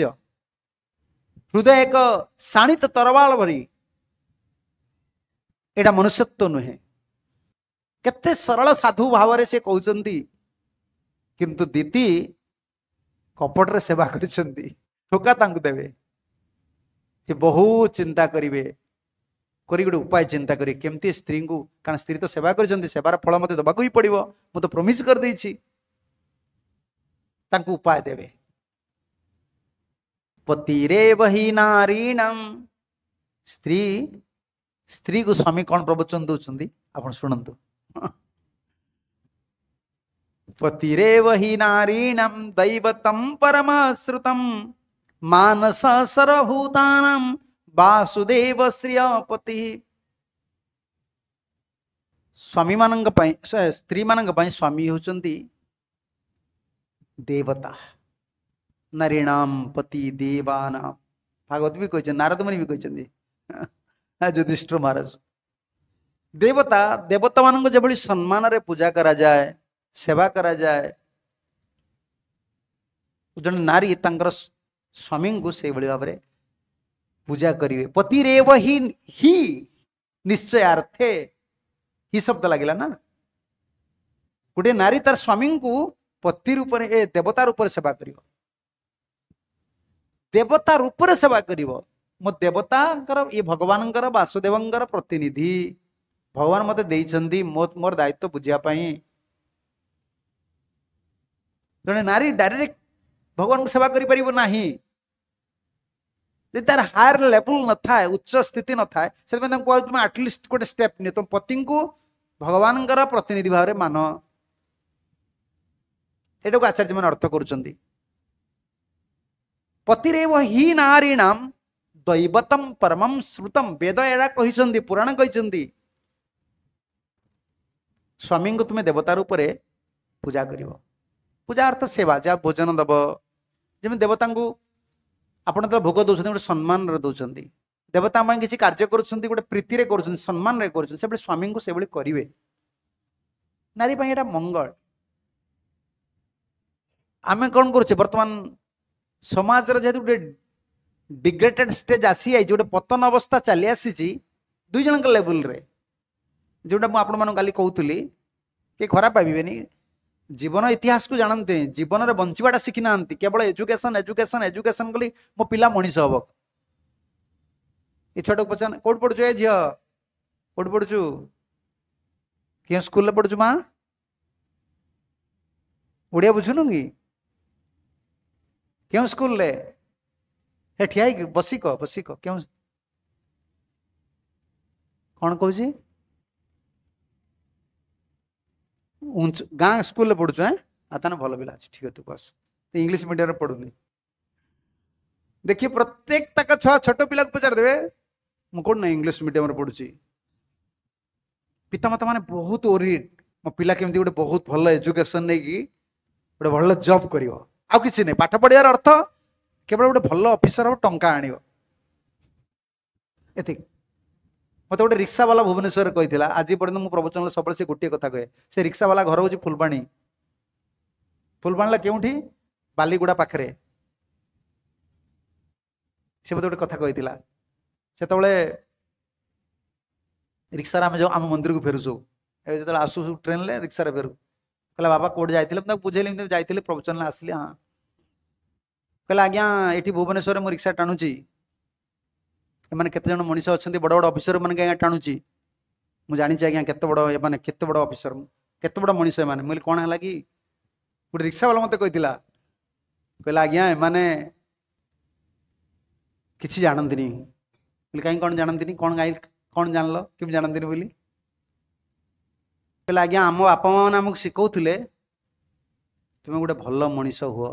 ହୃଦୟ ଏକ ଶାଣିତ ତରବାଳ ଭରି ଏଇଟା ମନୁଷ୍ୟତ୍ୱ ନୁହେଁ କେତେ ସରଳ ସାଧୁ ଭାବରେ ସେ କହୁଛନ୍ତି କିନ୍ତୁ ଦିତି କପଟରେ ସେବା କରିଛନ୍ତି ଠୋକା ତାଙ୍କୁ ଦେବେ ସେ ବହୁତ ଚିନ୍ତା କରିବେ କରି ଗୋଟେ ଉପାୟ ଚିନ୍ତା କରିବେ କେମିତି ସ୍ତ୍ରୀଙ୍କୁ କାରଣ ସ୍ତ୍ରୀ ତ ସେବା କରିଛନ୍ତି ସେବାର ଫଳ ମୋତେ ଦେବାକୁ ହିଁ ପଡ଼ିବ ମୁଁ ତ ପ୍ରମିସ୍ କରିଦେଇଛି ତାଙ୍କୁ ଉପାୟ ଦେବେ ପତିରେ ବହି ନାରୀଣମ୍ ସ୍ତ୍ରୀ ସ୍ତ୍ରୀକୁ ସ୍ୱାମୀ କ'ଣ ପ୍ରବଚନ ଦେଉଛନ୍ତି ଆପଣ ଶୁଣନ୍ତୁ ପତିରେ ବହି ନାରୀଣମ୍ ଦୈବତମ୍ ପରମାଶ୍ରୁତମ୍ मानस सर्वभूतानाम వాసుదేవ శ్రీయపతి ସ୍ୱାମୀମାନଙ୍କ ପାଇଁ ସ୍ତ୍ରୀମାନଙ୍କ ପାଇଁ ସ୍ୱାମୀ ହେଉଛନ୍ତି ଦେବତା ନାରୀଣାମ ପତି ଦେବାନାମ ଭାଗବତ ବି କହିଛନ୍ତି ନାରଦମୁନି ବି କହିଛନ୍ତି ଯୁଧିଷ୍ଠର ମହାରାଜ ଦେବତା ଦେବତାମାନଙ୍କୁ ଯେଭଳି ସମ୍ମାନରେ ପୂଜା କରାଯାଏ ସେବା କରାଯାଏ ଜଣେ ନାରୀ ତାଙ୍କର ସ୍ୱାମୀଙ୍କୁ ସେଇଭଳି ଭାବରେ ପୂଜା କରିବେ ପତିରେବ ହି ହି ନିଶ୍ଚୟାର୍ଥେ ହି ଶବ୍ଦ ଲାଗିଲା ନା ଗୋଟିଏ ନାରୀ ତାର ସ୍ୱାମୀଙ୍କୁ ପତି ରୂପରେ ଏ ଦେବତା ରୂପରେ ସେବା କରିବ ଦେବତା ରୂପରେ ସେବା କରିବ ମୋ ଦେବତାଙ୍କର ଇଏ ଭଗବାନଙ୍କର ବାସୁଦେବଙ୍କର ପ୍ରତିନିଧି ଭଗବାନ ମୋତେ ଦେଇଛନ୍ତି ମୋ ମୋର ଦାୟିତ୍ୱ ବୁଝିବା ପାଇଁ ଜଣେ ନାରୀ ଡାଇରେକ୍ଟ ଭଗବାନଙ୍କୁ ସେବା କରିପାରିବ ନାହିଁ ଯଦି ତାର ହାୟର ଲେବୁଲ ନଥାଏ ଉଚ୍ଚ ସ୍ଥିତି ନଥାଏ ସେଥିପାଇଁ ତାଙ୍କୁ କୁହାଯାଉଛି ତୁମେ ଆଟଲିଷ୍ଟ ଗୋଟେ ଷ୍ଟେପ୍ ନିଅ ତୁମ ପତିଙ୍କୁ ଭଗବାନଙ୍କର ପ୍ରତିନିଧି ଭାବରେ ମାନ ଏଟାକୁ ଆଚାର୍ଯ୍ୟମାନେ ଅର୍ଥ କରୁଛନ୍ତି ପତିରେବ ହି ନାରୀଣାମ ଦୈବତମ ପରମମ ଶ୍ରୁତମ ବେଦ ଏଡ଼ା କହିଛନ୍ତି ପୁରାଣ କହିଛନ୍ତି ସ୍ୱାମୀଙ୍କୁ ତୁମେ ଦେବତା ରୂପରେ ପୂଜା କରିବ ପୂଜା ଅର୍ଥ ସେବା ଯାହା ଭୋଜନ ଦେବ ଯେମିତି ଦେବତାଙ୍କୁ ଆପଣ ଯେତେବେଳେ ଭୋଗ ଦେଉଛନ୍ତି ଗୋଟେ ସମ୍ମାନରେ ଦେଉଛନ୍ତି ଦେବତା ପାଇଁ କିଛି କାର୍ଯ୍ୟ କରୁଛନ୍ତି ଗୋଟେ ପ୍ରୀତିରେ କରୁଛନ୍ତି ସମ୍ମାନରେ କରୁଛନ୍ତି ସେଭଳି ସ୍ୱାମୀଙ୍କୁ ସେଭଳି କରିବେ ନାରୀ ପାଇଁ ଏଇଟା ମଙ୍ଗଳ ଆମେ କ'ଣ କରୁଛେ ବର୍ତ୍ତମାନ ସମାଜର ଯେହେତୁ ଗୋଟେ ଡିଗ୍ରେଟେଡ୍ ଷ୍ଟେଜ୍ ଆସିଯାଇଛି ଗୋଟେ ପତନ ଅବସ୍ଥା ଚାଲି ଆସିଛି ଦୁଇ ଜଣଙ୍କ ଲେବୁଲରେ ଯେଉଁଟା ମୁଁ ଆପଣମାନଙ୍କୁ କାଲି କହୁଥିଲି କିଏ ଖରାପ ଭାବିବେନି ଜୀବନ ଇତିହାସକୁ ଜାଣନ୍ତି ଜୀବନରେ ବଞ୍ଚିବାଟା ଶିଖିନାହାନ୍ତି କେବଳ ଏଜୁକେସନ ଏଜୁକେସନ ଏଜୁକେସନ ବୋଲି ମୋ ପିଲା ମଣିଷ ହବ ଏ ଛୁଆଟାକୁ ପଚାର କୋଉଠି ପଢୁଛୁ ଏ ଝିଅ କୋଉଠି ପଢୁଛୁ କେଉଁ ସ୍କୁଲରେ ପଢୁଛୁ ମା ଓଡ଼ିଆ ବୁଝୁନୁ କି କେଉଁ ସ୍କୁଲରେ ହେ ଠିଆ ହେଇକି ବସିକ ବସିକ କେଉଁ କ'ଣ କହୁଛି ଉଞ୍ଚ ଗାଁ ସ୍କୁଲରେ ପଢ଼ୁଛୁ ଏଁ ଆଉ ତାହେଲେ ଭଲ ପିଲା ଅଛି ଠିକ୍ ଅଛି ବସ୍ ଇଂଲିଶ ମିଡ଼ିୟମରେ ପଢ଼ୁନି ଦେଖି ପ୍ରତ୍ୟେକ ତାଙ୍କ ଛୁଆ ଛୋଟ ପିଲାକୁ ପଚାରିଦେବେ ମୁଁ କ'ଣ ନା ଇଂଲିଶ ମିଡ଼ିୟମରେ ପଢ଼ୁଛି ପିତାମାତାମାନେ ବହୁତ ଓରିଡ୍ ମୋ ପିଲା କେମିତି ଗୋଟେ ବହୁତ ଭଲ ଏଜୁକେସନ୍ ନେଇକି ଗୋଟେ ଭଲ ଜବ୍ କରିବ ଆଉ କିଛି ନାହିଁ ପାଠ ପଢ଼ିବାର ଅର୍ଥ କେବଳ ଗୋଟେ ଭଲ ଅଫିସର ହେବ ଟଙ୍କା ଆଣିବ ଏତିକି ମୋତେ ଗୋଟେ ରିକ୍ସାବାଲା ଭୁବନେଶ୍ୱରରେ କହିଥିଲା ଆଜି ପର୍ଯ୍ୟନ୍ତ ମୁଁ ପ୍ରବଚନରେ ସବୁବେଳେ ସେ ଗୋଟିଏ କଥା କହେ ସେ ରିକ୍ସାବାଲା ଘର ହେଉଛି ଫୁଲବାଣୀ ଫୁଲବାଣୀଲା କେଉଁଠି ବାଲିଗୁଡ଼ା ପାଖରେ ସେ ମୋତେ ଗୋଟେ କଥା କହିଥିଲା ସେତେବେଳେ ରିକ୍ସାରେ ଆମେ ଯାଉ ଆମ ମନ୍ଦିରକୁ ଫେରୁଛୁ ଏବେ ଯେତେବେଳେ ଆସୁ ଟ୍ରେନ୍ରେ ରିକ୍ସାରେ ଫେରୁ କହିଲା ବାବା କେଉଁଠି ଯାଇଥିଲେ ମୁଁ ତାକୁ ବୁଝେଇଲି ଏମିତି ଯାଇଥିଲି ପ୍ରବଚନରେ ଆସିଲି ହଁ କହିଲା ଆଜ୍ଞା ଏଠି ଭୁବନେଶ୍ୱରରେ ମୁଁ ରିକ୍ସା ଟାଣୁଛି ଏମାନେ କେତେ ଜଣ ମଣିଷ ଅଛନ୍ତି ବଡ଼ ବଡ଼ ଅଫିସର ଏମାନଙ୍କୁ ଆଜ୍ଞା ଟାଣୁଛି ମୁଁ ଜାଣିଛି ଆଜ୍ଞା କେତେ ବଡ଼ ଏମାନେ କେତେ ବଡ଼ ଅଫିସର କେତେ ବଡ଼ ମଣିଷ ଏମାନେ ମୁଁ କହିଲି କ'ଣ ହେଲା କି ଗୋଟେ ରିକ୍ସାବାଲା ମୋତେ କହିଥିଲା କହିଲା ଆଜ୍ଞା ଏମାନେ କିଛି ଜାଣନ୍ତିନି କହିଲି କାହିଁ କ'ଣ ଜାଣନ୍ତିନି କ'ଣ କାହିଁ କ'ଣ ଜାଣିଲ କେମିତି ଜାଣନ୍ତିନି ବୋଲି କହିଲେ ଆଜ୍ଞା ଆମ ବାପା ମାଆମାନେ ଆମକୁ ଶିଖାଉଥିଲେ ତୁମେ ଗୋଟେ ଭଲ ମଣିଷ ହୁଅ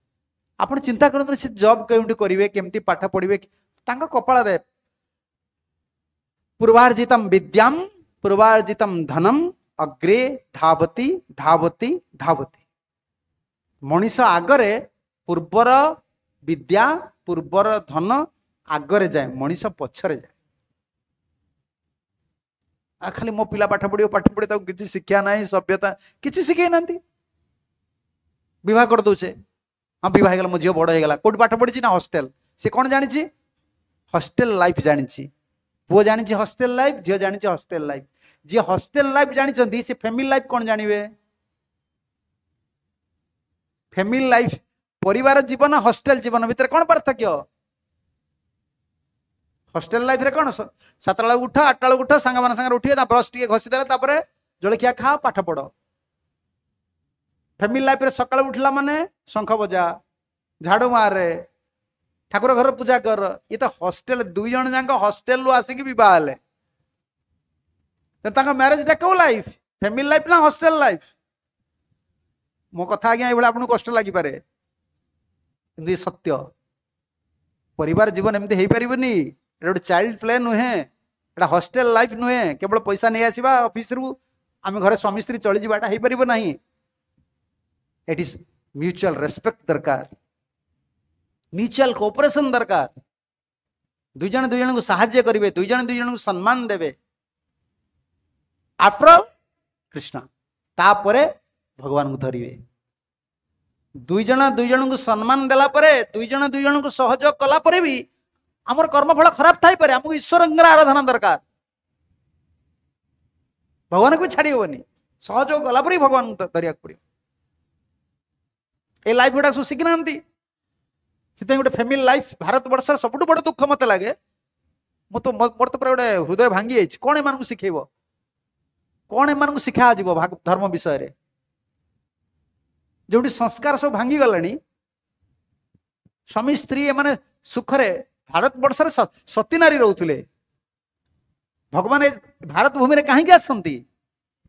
ଆପଣ ଚିନ୍ତା କରନ୍ତୁ ସେ ଜବ୍ କେଉଁଠି କରିବେ କେମିତି ପାଠ ପଢ଼ିବେ ତାଙ୍କ କପାଳରେ ପୂର୍ବାର୍ଜିତମ ବିଦ୍ୟାମ ପୂର୍ବାର୍ଜିତମ ଧନମ ଅଗ୍ରେ ଧାବତୀ ଧାବତୀ ଧାବତୀ ମଣିଷ ଆଗରେ ପୂର୍ବର ବିଦ୍ୟା ପୂର୍ବର ଧନ ଆଗରେ ଯାଏ ମଣିଷ ପଛରେ ଯାଏ ଆ ଖାଲି ମୋ ପିଲା ପାଠ ପଢ଼ିବ ପାଠ ପଢ଼ିବ ତାକୁ କିଛି ଶିକ୍ଷା ନାହିଁ ସଭ୍ୟତା କିଛି ଶିଖେଇ ନାହାନ୍ତି ବିବାହ କରିଦେଉଛେ ହଁ ବିବାହ ହେଇଗଲା ମୋ ଝିଅ ବଡ଼ ହେଇଗଲା କେଉଁଠି ପାଠ ପଢ଼ିଛି ନା ହଷ୍ଟେଲ ସେ କ'ଣ ଜାଣିଛି ହଷ୍ଟେଲ ଲାଇଫ୍ ଜାଣିଛି ପୁଅ ଜାଣିଛି ହଷ୍ଟେଲ ଲାଇଫ୍ ଝିଅ ଜାଣିଛି ହଷ୍ଟେଲ ଲାଇଫ୍ ଯିଏ ହଷ୍ଟେଲ ଲାଇଫ୍ ଜାଣିଛନ୍ତି ସେ ଫ୍ୟାମିଲି ଲାଇଫ୍ କ'ଣ ଜାଣିବେ ଫ୍ୟାମିଲି ଲାଇଫ୍ ପରିବାର ଜୀବନ ହଷ୍ଟେଲ ଜୀବନ ଭିତରେ କ'ଣ ପାର୍ଥକ୍ୟ ହଷ୍ଟେଲ ଲାଇଫ୍ରେ କ'ଣ ସାତଟା ବେଳକୁ ଉଠ ଆଠଟା ବେଳକୁ ଉଠ ସାଙ୍ଗମାନଙ୍କ ସାଙ୍ଗରେ ଉଠିବେ ତା ବ୍ରସ୍ ଟିକେ ଘଷିଦେଲେ ତାପରେ ଜଳଖିଆ ଖାଅ ପାଠ ପଢ଼ ଫ୍ୟାମିଲି ଲାଇଫରେ ସକାଳୁ ଉଠିଲା ମାନେ ଶଙ୍ଖ ବଜା ଝାଡ଼ୁ ମାରେ ଠାକୁର ଘର ପୂଜା କର ଇଏ ତ ହଷ୍ଟେଲ ଦୁଇ ଜଣ ଯାଙ୍କ ହଷ୍ଟେଲରୁ ଆସିକି ବିବାହ ହେଲେ ତାଙ୍କ ମ୍ୟାରେଜଟା କେଉଁ ଲାଇଫ ଫ୍ୟାମିଲି ଲାଇଫ ନା ହଷ୍ଟେଲ ଲାଇଫ ମୋ କଥା ଆଜ୍ଞା ଏଇଭଳି ଆପଣଙ୍କୁ କଷ୍ଟ ଲାଗିପାରେ କିନ୍ତୁ ଇଏ ସତ୍ୟ ପରିବାର ଜୀବନ ଏମିତି ହେଇପାରିବନି ଏଇଟା ଗୋଟେ ଚାଇଲ୍ଡ ପ୍ଲେ ନୁହେଁ ଏଇଟା ହଷ୍ଟେଲ ଲାଇଫ ନୁହେଁ କେବଳ ପଇସା ନେଇ ଆସିବା ଅଫିସରୁ ଆମେ ଘରେ ସ୍ୱାମୀ ସ୍ତ୍ରୀ ଚଳିଯିବାଟା ହେଇପାରିବ ନାହିଁ इट इज म्यूचुअल रेस्पेक्ट दरकार म्यूचुअल कोऑपरेशन दरकार दुज दुज को साय करेंगे दुईज दुज को सम्मान देवे आफ्टर अल कृष्ण तापर भगवान को धरवे दुईज दुईज को सम्मान देलापर दुईज दुईज को सहयोग कला भी आम कर्मफल खराब थपे आमको ईश्वर आराधना दरकार भगवान को भी छाड़ हेनी सहयोग कलापर भगवान को धरिया पड़ो ଏ ଲାଇଫ୍ ଗୁଡ଼ାକ ସବୁ ଶିଖିନାହାନ୍ତି ସେଥିପାଇଁ ଗୋଟେ ଫ୍ୟାମିଲି ଲାଇଫ୍ ଭାରତବର୍ଷର ସବୁଠୁ ବଡ଼ ଦୁଃଖ ମୋତେ ଲାଗେ ମୁଁ ତ ମୋର ତ ପୁରା ଗୋଟେ ହୃଦୟ ଭାଙ୍ଗି ଯାଇଛି କ'ଣ ଏମାନଙ୍କୁ ଶିଖେଇବ କ'ଣ ଏମାନଙ୍କୁ ଶିଖାଯିବ ଧର୍ମ ବିଷୟରେ ଯେଉଁଠି ସଂସ୍କାର ସବୁ ଭାଙ୍ଗିଗଲାଣି ସ୍ୱାମୀ ସ୍ତ୍ରୀ ଏମାନେ ସୁଖରେ ଭାରତବର୍ଷରେ ସତୀନାରୀ ରହୁଥିଲେ ଭଗବାନ ଭାରତ ଭୂମିରେ କାହିଁକି ଆସନ୍ତି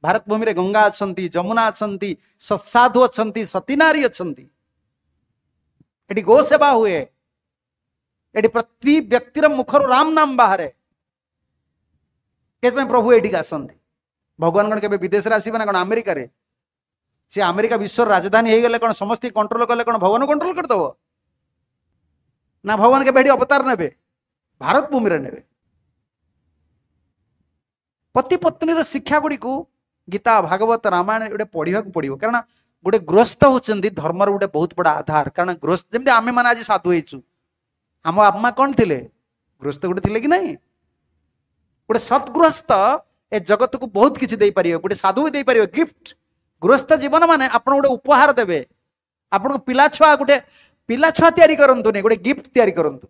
भारत भूमि रे गंगा अच्छा जमुना अच्छा सत्साधु अच्छा सती नारी अच्छा गो सेवा हुए प्रति व्यक्ति मुखर राम नाम बाहर प्रभु ये आसती भगवान कौन के विदेश आसबेना कौन आमेरिकार से आमेरिका विश्व राजधानी हो गले कौन समस्त कंट्रोल कले कौन भगवान कंट्रोल करदेव ना भगवान के अवतार ने भारत भूमि ने पति पत्नी शिक्षा गुड़ी ଗୀତା ଭାଗବତ ରାମାୟଣ ଗୋଟେ ପଢ଼ିବାକୁ ପଡ଼ିବ କାରଣ ଗୋଟେ ଗୃହସ୍ଥ ହେଉଛନ୍ତି ଧର୍ମର ଗୋଟେ ବହୁତ ବଡ଼ ଆଧାର କାରଣ ଗୃହସ୍ଥ ଯେମିତି ଆମେମାନେ ଆଜି ସାଧୁ ହେଇଛୁ ଆମ ବାପା କ'ଣ ଥିଲେ ଗୃହସ୍ଥ ଗୋଟେ ଥିଲେ କି ନାହିଁ ଗୋଟେ ସତ୍ଗୃହସ୍ଥ ଏ ଜଗତକୁ ବହୁତ କିଛି ଦେଇପାରିବ ଗୋଟେ ସାଧୁ ବି ଦେଇପାରିବ ଗିଫ୍ଟ ଗୃହସ୍ଥ ଜୀବନ ମାନେ ଆପଣ ଗୋଟେ ଉପହାର ଦେବେ ଆପଣଙ୍କ ପିଲାଛୁଆ ଗୋଟେ ପିଲାଛୁଆ ତିଆରି କରନ୍ତୁନି ଗୋଟେ ଗିଫ୍ଟ ତିଆରି କରନ୍ତୁ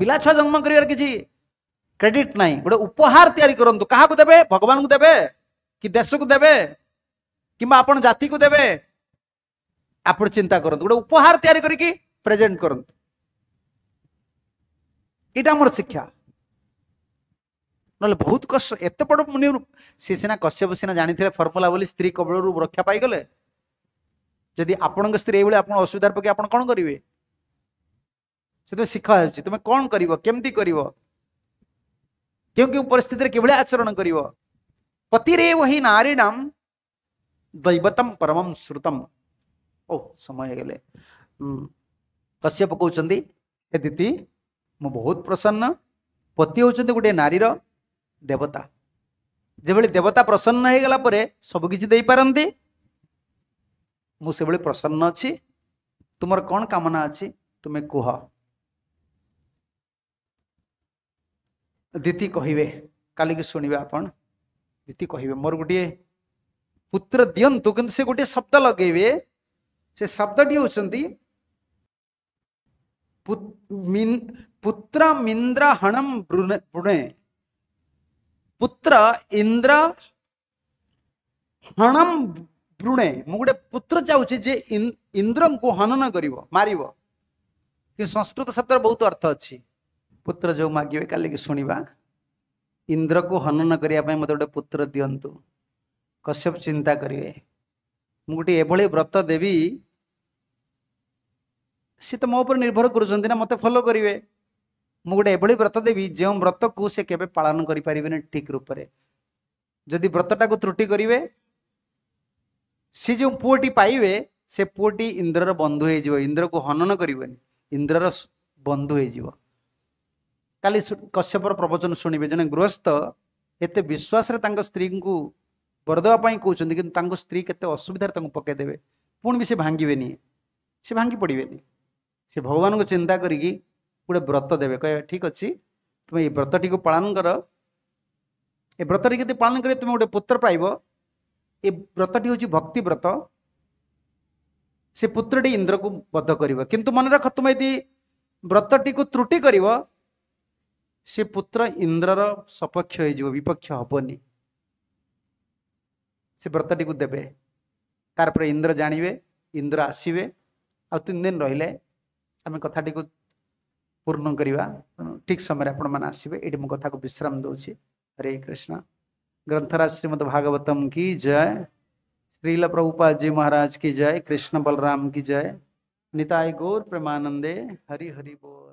ପିଲାଛୁଆ ଜନ୍ମ କରିବାର କିଛି क्रेडिट ना गोटे उपहार तैयारी करूँ क्या देवे भगवान को देवे कि देश को देवे कि आप जाति को देवे आप चिंता करूँ गोटे उपहार तैयारी करके प्रेजेंट करूँ यहाँ मोर शिक्षा ନହେଲେ ବହୁତ କଷ୍ଟ ଏତେ ବଡ଼ ମୁନି ସିଏ ସିନା କଶ୍ୟପ ସିନା ଜାଣିଥିଲେ ଫର୍ମୁଲା ବୋଲି ସ୍ତ୍ରୀ କବଳରୁ ରକ୍ଷା ପାଇଗଲେ ଯଦି ଆପଣଙ୍କ ସ୍ତ୍ରୀ ଏଇଭଳି ଆପଣ ଅସୁବିଧାରେ ପକାଇ ଆପଣ କ'ଣ କରିବେ ସେଥିପାଇଁ ଶିଖା ହେଉଛି ତୁମେ କ'ଣ କରିବ କେମିତି କରିବ क्यों क्यों परिस्थिति कि आचरण कर पतिरव ही नारीणाम दैवतम परमम श्रुतम ओ समय कश्यप कहते हे दीदी मु बहुत प्रसन्न पति हूँ गोटे नारीर देवता जब देवता प्रसन्न हो गला सबकिपारती प्रसन्न अच्छी तुम कौन कामना अच्छी तुम्हें कह दीति कहे की शुणी आप दीति कहे मोर गोटे पुत्र दिंतु कि से गोटे शब्द लगे से शब्द टी हूँ पुत्र मिंद्र हणम बृणे पुत्र इंद्र हणम बृणे मु गोटे पुत्र चाहे जे इंद्र को हनन कर मार संस्कृत शब्द बहुत अर्थ अच्छी ପୁତ୍ର ଯେଉଁ ମାଗିବେ କାଲିକି ଶୁଣିବା ଇନ୍ଦ୍ରକୁ ହନନ କରିବା ପାଇଁ ମୋତେ ଗୋଟେ ପୁତ୍ର ଦିଅନ୍ତୁ କଶ୍ୟପ ଚିନ୍ତା କରିବେ ମୁଁ ଗୋଟେ ଏଭଳି ବ୍ରତ ଦେବି ସେ ତ ମୋ ଉପରେ ନିର୍ଭର କରୁଛନ୍ତି ନା ମୋତେ ଫଲୋ କରିବେ ମୁଁ ଗୋଟେ ଏଭଳି ବ୍ରତ ଦେବି ଯେଉଁ ବ୍ରତକୁ ସେ କେବେ ପାଳନ କରିପାରିବେନି ଠିକ୍ ରୂପରେ ଯଦି ବ୍ରତଟାକୁ ତ୍ରୁଟି କରିବେ ସେ ଯେଉଁ ପୁଅଟି ପାଇବେ ସେ ପୁଅଟି ଇନ୍ଦ୍ରର ବନ୍ଧୁ ହେଇଯିବ ଇନ୍ଦ୍ରକୁ ହନନ କରିବନି ଇନ୍ଦ୍ରର ବନ୍ଧୁ ହେଇଯିବ କାଲି କଶ୍ୟପର ପ୍ରବଚନ ଶୁଣିବେ ଜଣେ ଗୃହସ୍ଥ ଏତେ ବିଶ୍ୱାସରେ ତାଙ୍କ ସ୍ତ୍ରୀଙ୍କୁ ବରଦେବା ପାଇଁ କହୁଛନ୍ତି କିନ୍ତୁ ତାଙ୍କ ସ୍ତ୍ରୀ କେତେ ଅସୁବିଧାରେ ତାଙ୍କୁ ପକାଇଦେବେ ପୁଣି ବି ସେ ଭାଙ୍ଗିବେନି ସେ ଭାଙ୍ଗି ପଡ଼ିବେନି ସେ ଭଗବାନଙ୍କୁ ଚିନ୍ତା କରିକି ଗୋଟେ ବ୍ରତ ଦେବେ କହିବେ ଠିକ୍ ଅଛି ତୁମେ ଏଇ ବ୍ରତଟିକୁ ପାଳନ କର ଏ ବ୍ରତଟି ଯଦି ପାଳନ କରିବ ତୁମେ ଗୋଟେ ପୁତ୍ର ପାଇବ ଏ ବ୍ରତଟି ହେଉଛି ଭକ୍ତି ବ୍ରତ ସେ ପୁତ୍ରଟି ଇନ୍ଦ୍ରକୁ ବଧ କରିବ କିନ୍ତୁ ମନେ ରଖ ତୁମେ ଯଦି ବ୍ରତଟିକୁ ତ୍ରୁଟି କରିବ ସେ ପୁତ୍ର ଇନ୍ଦ୍ରର ସପକ୍ଷ ହେଇଯିବ ବିପକ୍ଷ ହବନି ସେ ବ୍ରତଟିକୁ ଦେବେ ତାପରେ ଇନ୍ଦ୍ର ଜାଣିବେ ଇନ୍ଦ୍ର ଆସିବେ ଆଉ ତିନି ଦିନ ରହିଲେ ଆମେ କଥାଟିକୁ ପୂର୍ଣ୍ଣ କରିବା ତେଣୁ ଠିକ୍ ସମୟରେ ଆପଣମାନେ ଆସିବେ ଏଇଠି ମୁଁ କଥାକୁ ବିଶ୍ରାମ ଦେଉଛି ହରେ କୃଷ୍ଣ ग्रंथराज श्रीमद भागवतम की जय श्रील प्रभुपा जी महाराज की जय कृष्ण बलराम की जय निताय गौर प्रेमानंदे हरि हरि बोल